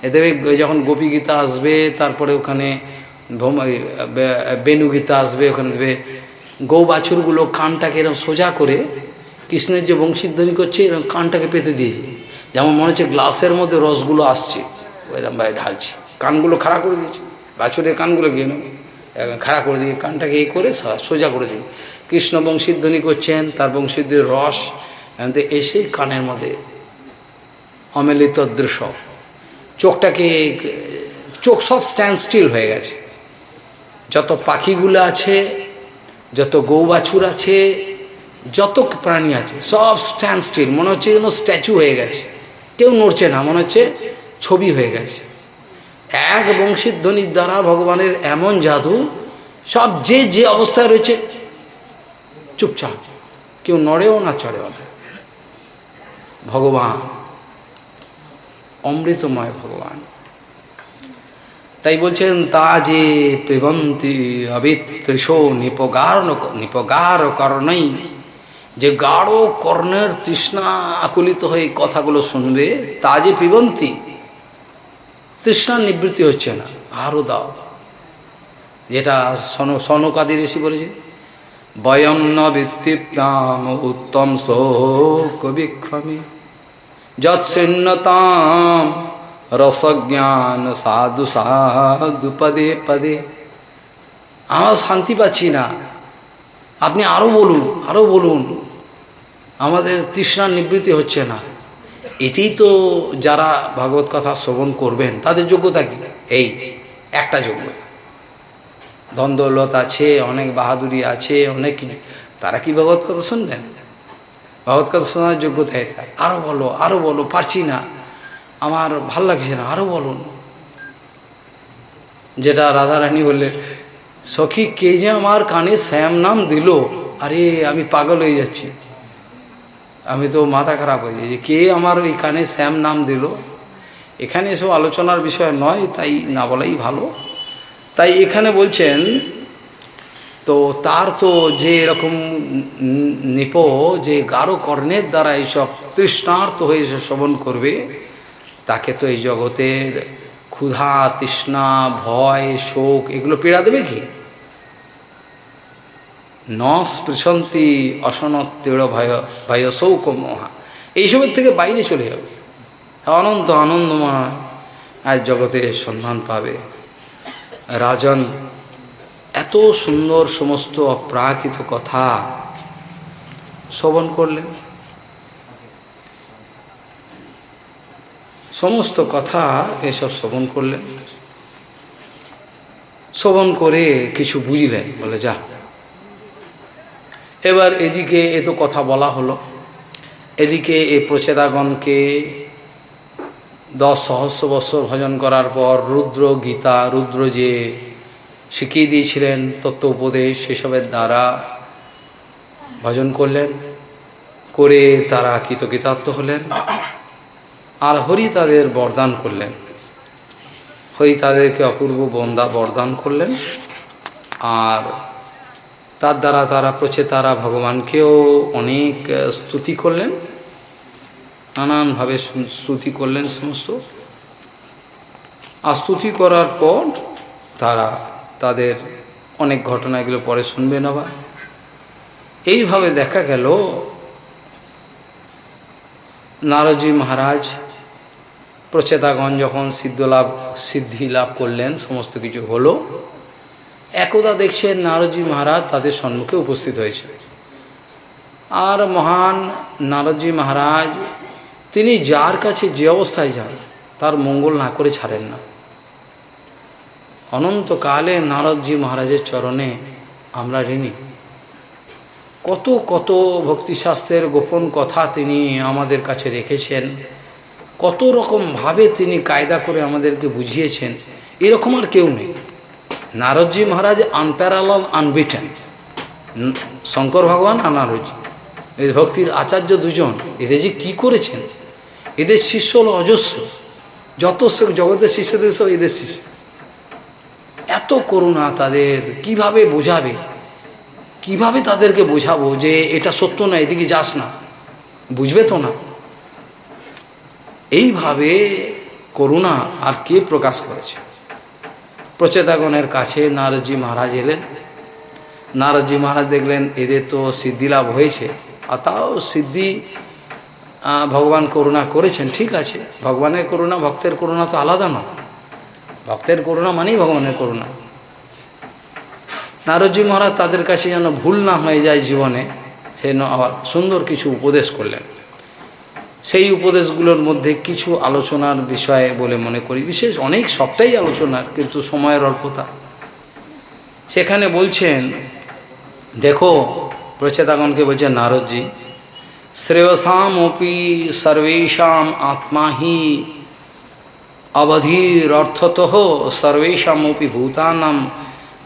এতে যখন গোপী গীতা আসবে, তারপরে ওখানে বেনু গীতা আসবে, ওখানে দেবে। গৌ বাছুরগুলো কানটাকে এরকম সোজা করে কৃষ্ণের যে বংশীধ্বনি করছে এরকম কানটাকে পেতে দিয়েছে। যেমন মনে হচ্ছে গ্লাসের মধ্যে রসগুলো আসছে এরকম ভাই ঢালছে। কানগুলো খাড়া করে দিয়েছে। বাছুরের কানগুলো গিয়ে খাড়া করে দিয়ে কানটাকে এই করে সোজা করে দিয়েছে। কৃষ্ণ বংশীধ্বনি করছেন, তার বংশীধ্বনির রস এসে কানের মধ্যে অমেলিত দৃশ্য। চোখটাকে, চোখ সব স্ট্যান্ড স্টিল হয়ে গেছে। যত পাখিগুলো আছে, যত গৌ বাছুর আছে যত প্রাণী আছে, সব স্ট্যান্ড স্টিল মনে হচ্ছে যেন স্ট্যাচু হয়ে গেছে। কেউ নড়ছে না, মনে হচ্ছে ছবি হয়ে গেছে। এক বংশীধ্বনির দ্বারা ভগবানের এমন জাদু, সব যে যে অবস্থায় রয়েছে, চুপচাপ। কেউ নড়েও না, চড়েও না। ভগবান, অমৃতময় ভগবান। তাই বলছেন, তা যে প্রিবন্তি অবিতৃষ নিপগার নিপগার করণই যে গাঢ় কর্ণের তৃষ্ণা আকুলিত হয়ে কথাগুলো শুনবে, তা যে পিবন্তি তৃষ্ণার নিবৃত্তি হচ্ছে না আরও দাও। যেটা সন, সনকাদি ঋষি বলেছে বয়ম ন বৃত্তিপ্যাম উত্তম শোক বিক্রমে। যৎসৃণ্যতাম রসজ্ঞান সাধু সাধু পদে পদে। আমার শান্তি পাচ্ছি না। আপনি আরও বলুন আরও বলুন। আমাদের তৃষ্ণার নিবৃত্তি হচ্ছে না। এটাই তো যারা ভাগবত কথা শ্রবণ করবেন, তাদের যোগ্যতা কি? এই, একটা যোগ্যতা। দ্বন্দ্বলত আছে, অনেক বাহাদুরি আছে, অনেক কিছু। তারা কি ভগবত কথা শুনবেন? ভগবত কথা শোনার যোগ্যতা এটা। আরও বলো আরও বলো, পারছি না। আমার ভালো লাগছে না আরও বলুন। যেটা রাধারানী বললেন, সখী, কে যে আমার কানে শ্যাম নাম দিল, আরে আমি পাগল হয়ে যাচ্ছি। আমি তো মাথা খারাপ হয়ে যাই যে কে আমার কানে শ্যাম নাম দিল? এখানে এসব আলোচনার বিষয় নয়, তাই না বলাই ভালো। তাই এখানে বলছেন, তো তার তো যে এরকম নিপ, যে গাঢ় কর্ণের দ্বারা এইসব তৃষ্ণার্ত হয়ে এসে শ্রবণ করবে, তাকে তো এই জগতের ক্ষুধা, তৃষ্ণা, ভয়, শোক, এগুলো পীড়া দেবে কি? ন স্পৃশন্তি ভয় ভয় শৌক মহা এইসবের থেকে বাইরে চলে যাবে। অনন্ত আনন্দময় আর জগতের সন্ধান পাবে। রাজন, এত সুন্দর সমস্ত অপ্রাকৃত কথা শ্রবণ করলেন। সমস্ত কথা এসব শ্রবণ করলেন। শ্রবণ করে কিছু বুঝলেন। বলে, যা এবার এদিকে এ তো কথা বলা হলো। এদিকে এই প্রচেতাগণকে দশ সহস্র বৎসর ভজন করার পর রুদ্র গীতা, রুদ্র যে শিখিয়ে দিয়েছিলেন তত্ত্ব উপদেশ সেসবের দ্বারা ভজন করলেন, করে তারা কৃতকৃতার্থ হলেন আর হরি তাদের বরদান করলেন। হরি তাদেরকে অপূর্ব বন্দা বরদান করলেন আর তার দ্বারা তারা পচে তারা ভগবানকেও অনেক স্তুতি করলেন। নানানভাবে স্তুতি করলেন সমস্ত। আর স্তুতি করার পর তারা তাদের অনেক ঘটনা এগুলো পরে শুনবেন আবার। এইভাবে দেখা গেল নারজি মহারাজ, প্রচেতাগণ যখন সিদ্ধ লাভ সিদ্ধি লাভ করলেন, সমস্ত কিছু হলো। একদা দেখছেন নারদজি মহারাজ তাদের সম্মুখে উপস্থিত হয়েছে আর মহান নারদজি মহারাজ, তিনি যার কাছে যে অবস্থায় যান, তার মঙ্গল না করে ছাড়েন না। অনন্তকালে নারদজি মহারাজের চরণে আমরা ঋণী। কত কত ভক্তিশাস্ত্রের গোপন কথা তিনি আমাদের কাছে রেখেছেন। কত রকমভাবে তিনি কায়দা করে আমাদেরকে বুঝিয়েছেন। এরকম আর কেউ নেই। নারদজি মহারাজ আনপ্যারাল আনবিটেন। শঙ্কর ভগবান আর নারদজি। এই ভক্তির আচার্য দুজন। এদের যে কী করেছেন? এদের শিষ্য হল অজস্র। যত জগতের শিষ্যদের সব এদের শিষ্য। এত করুণা তাদের। কীভাবে বোঝাবে? কীভাবে তাদেরকে বোঝাবো যে এটা সত্য না, এদিকে যাস না? বুঝবে তো না? এইভাবে করুণা আর কে প্রকাশ করেছে? প্রচেতাগণের কাছে নারদজি মহারাজ এলেন। নারদজি মহারাজ দেখলেন, এদের তো সিদ্ধি লাভ হয়েছে। আর তাও সিদ্ধি ভগবান করুণা করেছেন, ঠিক আছে। ভগবানের করুণা, ভক্তের করুণা তো আলাদা না ভক্তের করুণা মানেই ভগবানের করুণা। নারদজি মহারাজ তাদের কাছে যেন ভুল না হয়ে যায় জীবনে, সে আবার সুন্দর কিছু উপদেশ করলেন। সেই উপদেশগুলোর মধ্যে কিছু আলোচনার বিষয়ে বলে মনে করি। বিশেষ অনেক সবটাই আলোচনার, কিন্তু সময়ের অল্পতা। সেখানে বলছেন, দেখো, প্রচেতাগণকে বলছেন, নারদজি শ্রেয়সাম অপি সর্বেশাম আত্মা হি অবধির অর্থত সর্বেশাম অপি ভূতানাম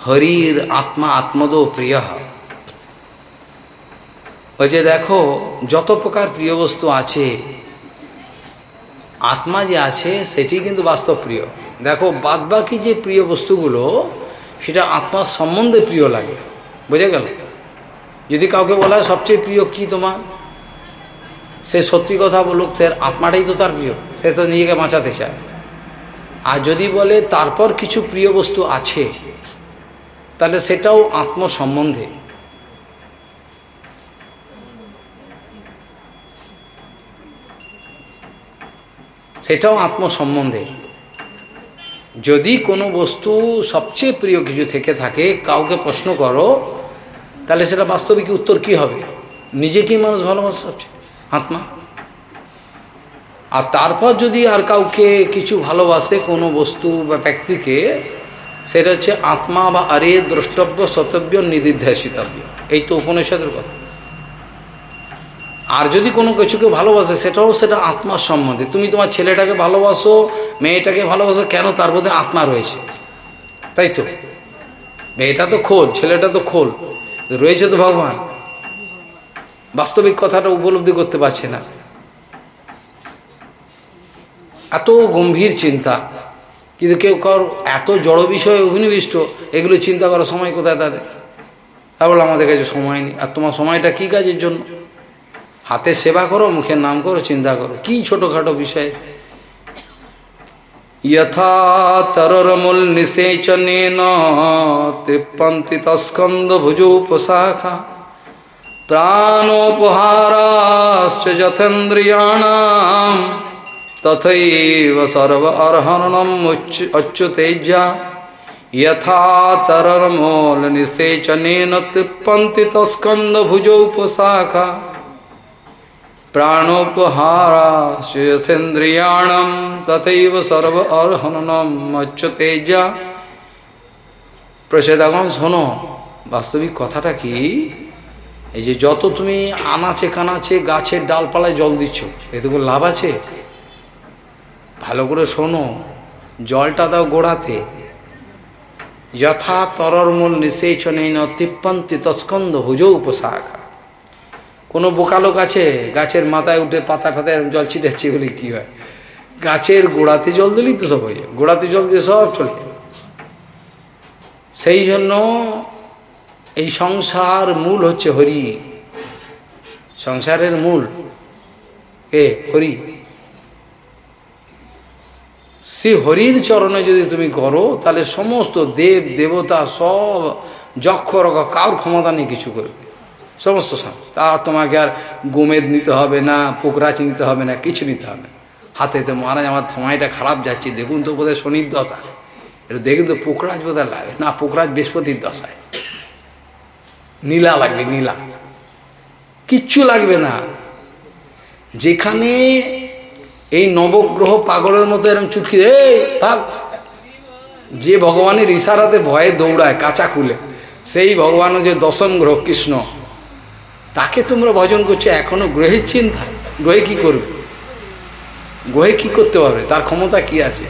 হরির আত্মা আত্মদো প্রিয়। ওই যে দেখো, যত প্রকার প্রিয় বস্তু আছে, আত্মা যে আছে, সেটি কিন্তু বাস্তব প্রিয়। দেখো, বাদবাকি যে প্রিয় বস্তুগুলো, সেটা আত্মার সম্বন্ধে প্রিয় লাগে। বুঝে গেল? যদি কাউকে বলা হয়, সবচেয়ে প্রিয় কি তোমার? সে সত্যি কথা বলুক, সে আত্মাটাই তো তার প্রিয়, সে তো নিজেকে বাঁচাতে চায়। আর যদি বলে, তারপর কিছু প্রিয় বস্তু আছে, তাহলে সেটাও আত্মসম্বন্ধে। সেটাও আত্মসম্বন্ধে। যদি কোনো বস্তু সবচেয়ে প্রিয় কিছু থেকে থাকে, কাউকে প্রশ্ন করো, তাহলে সেটা বাস্তবিক উত্তর কি হবে? নিজেকেই মানুষ ভালোবাসে সবচেয়ে? আত্মা। আর তারপর যদি আর কাউকে কিছু ভালোবাসে কোনো বস্তু বা ব্যক্তিকে, সেটা হচ্ছে আত্মা বা আরে দ্রষ্টব্য, সতব্য নিদিধ্যাসিতব্য এই তো উপনিষদের কথা। আর যদি কোনো কিছুকে ভালোবাসে, সেটাও সেটা আত্মার সম্বন্ধে। তুমি তোমার ছেলেটাকে ভালোবাসো, মেয়েটাকে ভালোবাসো, কেন তার মধ্যে আত্মা রয়েছে? তাই তো? মেয়েটা তো খোল, ছেলেটা তো খোল। রয়েছে তো ভগবান। বাস্তবিক কথাটা উপলব্ধি করতে পারছে না। এত গম্ভীর চিন্তা। কিন্তু কেউ কার এত জড় বিষয়ে অভিনিবিষ্ট, এগুলো চিন্তা করার সময় কোথায় তাদের? তারপর আমাদের কাছে সময় নেই। আর তোমার সময়টা কী কাজের জন্য? হাতে সেবা করো মুখের নাম করো চিন্তা করো কি ছোটোখাটো বিষয়ে যথা তরমূল নিষেচনেন তৃপ্পন্তি তস্কন্দ ভুজোপশাখা প্রাণোপহারাশ্চ যথেন্দ্রিয়াণাম তথৈব সর্ব অর্হণম অচ্যুতেজ্যা यथा तरमूल निषेचनेन तृप्पन्ति तस्कन्द भुजोपशाखा প্রাণোপহারাশ্চেন্দ্রিয়াণম তথৈব সর্ব অর্হনম মচ্যতেজা প্রসেদাগণ শোনো বাস্তবিক কথাটা কি এই যে যত তুমি আনাচে কানাচে গাছের ডালপালায় জল দিচ্ছ এতে করে লাভ আছে ভালো করে শোনো জলটা দাও গোড়াতে যথা তরমূল নিষেচনেন তিপ্পান্তি তৎস্কন্দ ভুজৌ উপশাখা কোনো বোকা লোক আছে? গাছের মাথায় উঠে পাতা ফাতায় জল ছিটাচ্ছে বলে কী হয়? গাছের গোড়াতে জল দিলেই তো সব হয়ে গোড়াতে জল দিয়ে সব চলে সেই জন্য এই সংসার মূল হচ্ছে হরি। সংসারের মূল এ হরি। সে হরির চরণে যদি তুমি করো, তাহলে সমস্ত দেব, দেবতা সব যক্ষ রক কার ক্ষমতা নেই কিছু করবে। সমস্ত তার তোমাকে আর গোমেদ নিতে হবে না পোকরাচ নিতে হবে না, কিছু নিতে হবে না। হাতে তো মহারাজ, আমার সময়টা খারাপ যাচ্ছে। দেখুন তো বোধহয় শনির দশা। এটা দেখুন তো পোকরাজ বোধহয় লাগে। না, পোকরাজ বৃহস্পতির দশায়। নীলা লাগবে, নীলা। কিচ্ছু লাগবে না। যেখানে এই নবগ্রহ পাগলের মতো এরকম চুটকি, এই, ভাগ। যে ভগবানের ইশারাতে ভয়ে দৌড়ায় কাঁচা খুলে সেই ভগবান যে দশম গ্রহ কৃষ্ণ। তাকে তোমরা ভজন করছ, এখনও গ্রহের চিন্তা। গ্রহে কি করবে? গ্রহে কি করতে পারবে? তার ক্ষমতা কি আছে?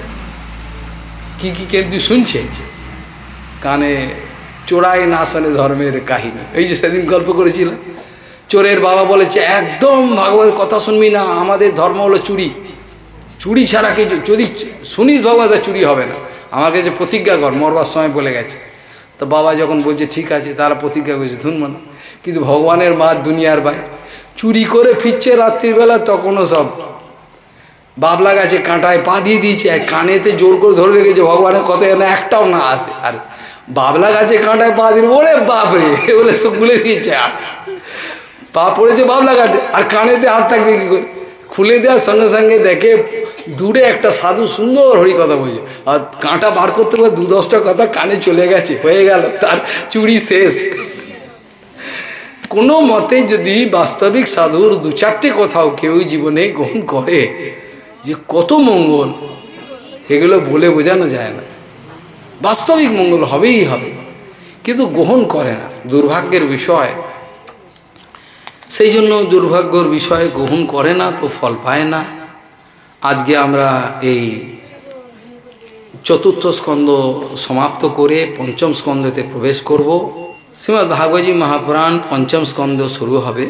কি কি কেমতি শুনছে? কানে চোরাই না শোনে ধর্মের কাহিনী। এই যে সেদিন গল্প করেছিলাম, চোরের বাবা বলেছে, একদম ভাগবতের কথা শুনবি না, আমাদের ধর্ম হলো চুরি। চুরি ছাড়া কি যদি শুনিস ভগবতের চুরি হবে না। আমার কাছে প্রতিজ্ঞা কর, মরবার সময় বলে গেছে। তো বাবা যখন বলছে, ঠিক আছে, তারা প্রতিজ্ঞা করছে, শুনব না। কিন্তু ভগবানের মা দুনিয়ার ভাই। চুরি করে ফিরছে রাত্রিবেলা তখনও সব। বাবলা গাছে কাঁটায় পা দিয়ে দিয়েছে আর কানেতে জোর করে ধরে রেখেছে, ভগবানের কথা যেন একটাও না আসে। আর বাবলা গাছে কাঁটায় পা দিয়ে ওরে বাপরে বলে সব খুলে দিয়েছে আর। পা পড়েছে বাবলা কাটে আর কানেতে হাত থাকবে কী করে? খুলে দেওয়ার সঙ্গে সঙ্গে দেখে দূরে একটা সাধু সুন্দর হরি কথা বলছে। আর কাঁটা বার করতে পারে দু দশটা কথা কানে চলে গেছে, হয়ে গেল, তার চুরি শেষ। কোনো মতে যদি বাস্তবিক সাধুর দু চারটে কোথাও কেউ জীবনে গ্রহণ করে, যে কত মঙ্গল, সেগুলো বলে বোঝানো যায় না। বাস্তবিক মঙ্গল হবেই হবে, কিন্তু গ্রহণ করে না। দুর্ভাগ্যের বিষয়, সেই জন্য দুর্ভাগ্যর বিষয়ে গ্রহণ করে না তো ফল পায় না। আজকে আমরা এই চতুর্থ স্কন্ধ সমাপ্ত করে পঞ্চম স্কন্ধতে প্রবেশ করব। শ্রীমৎ ভাগবতী মহাপুরাণ পঞ্চম স্কন্ধ শুরু হবে।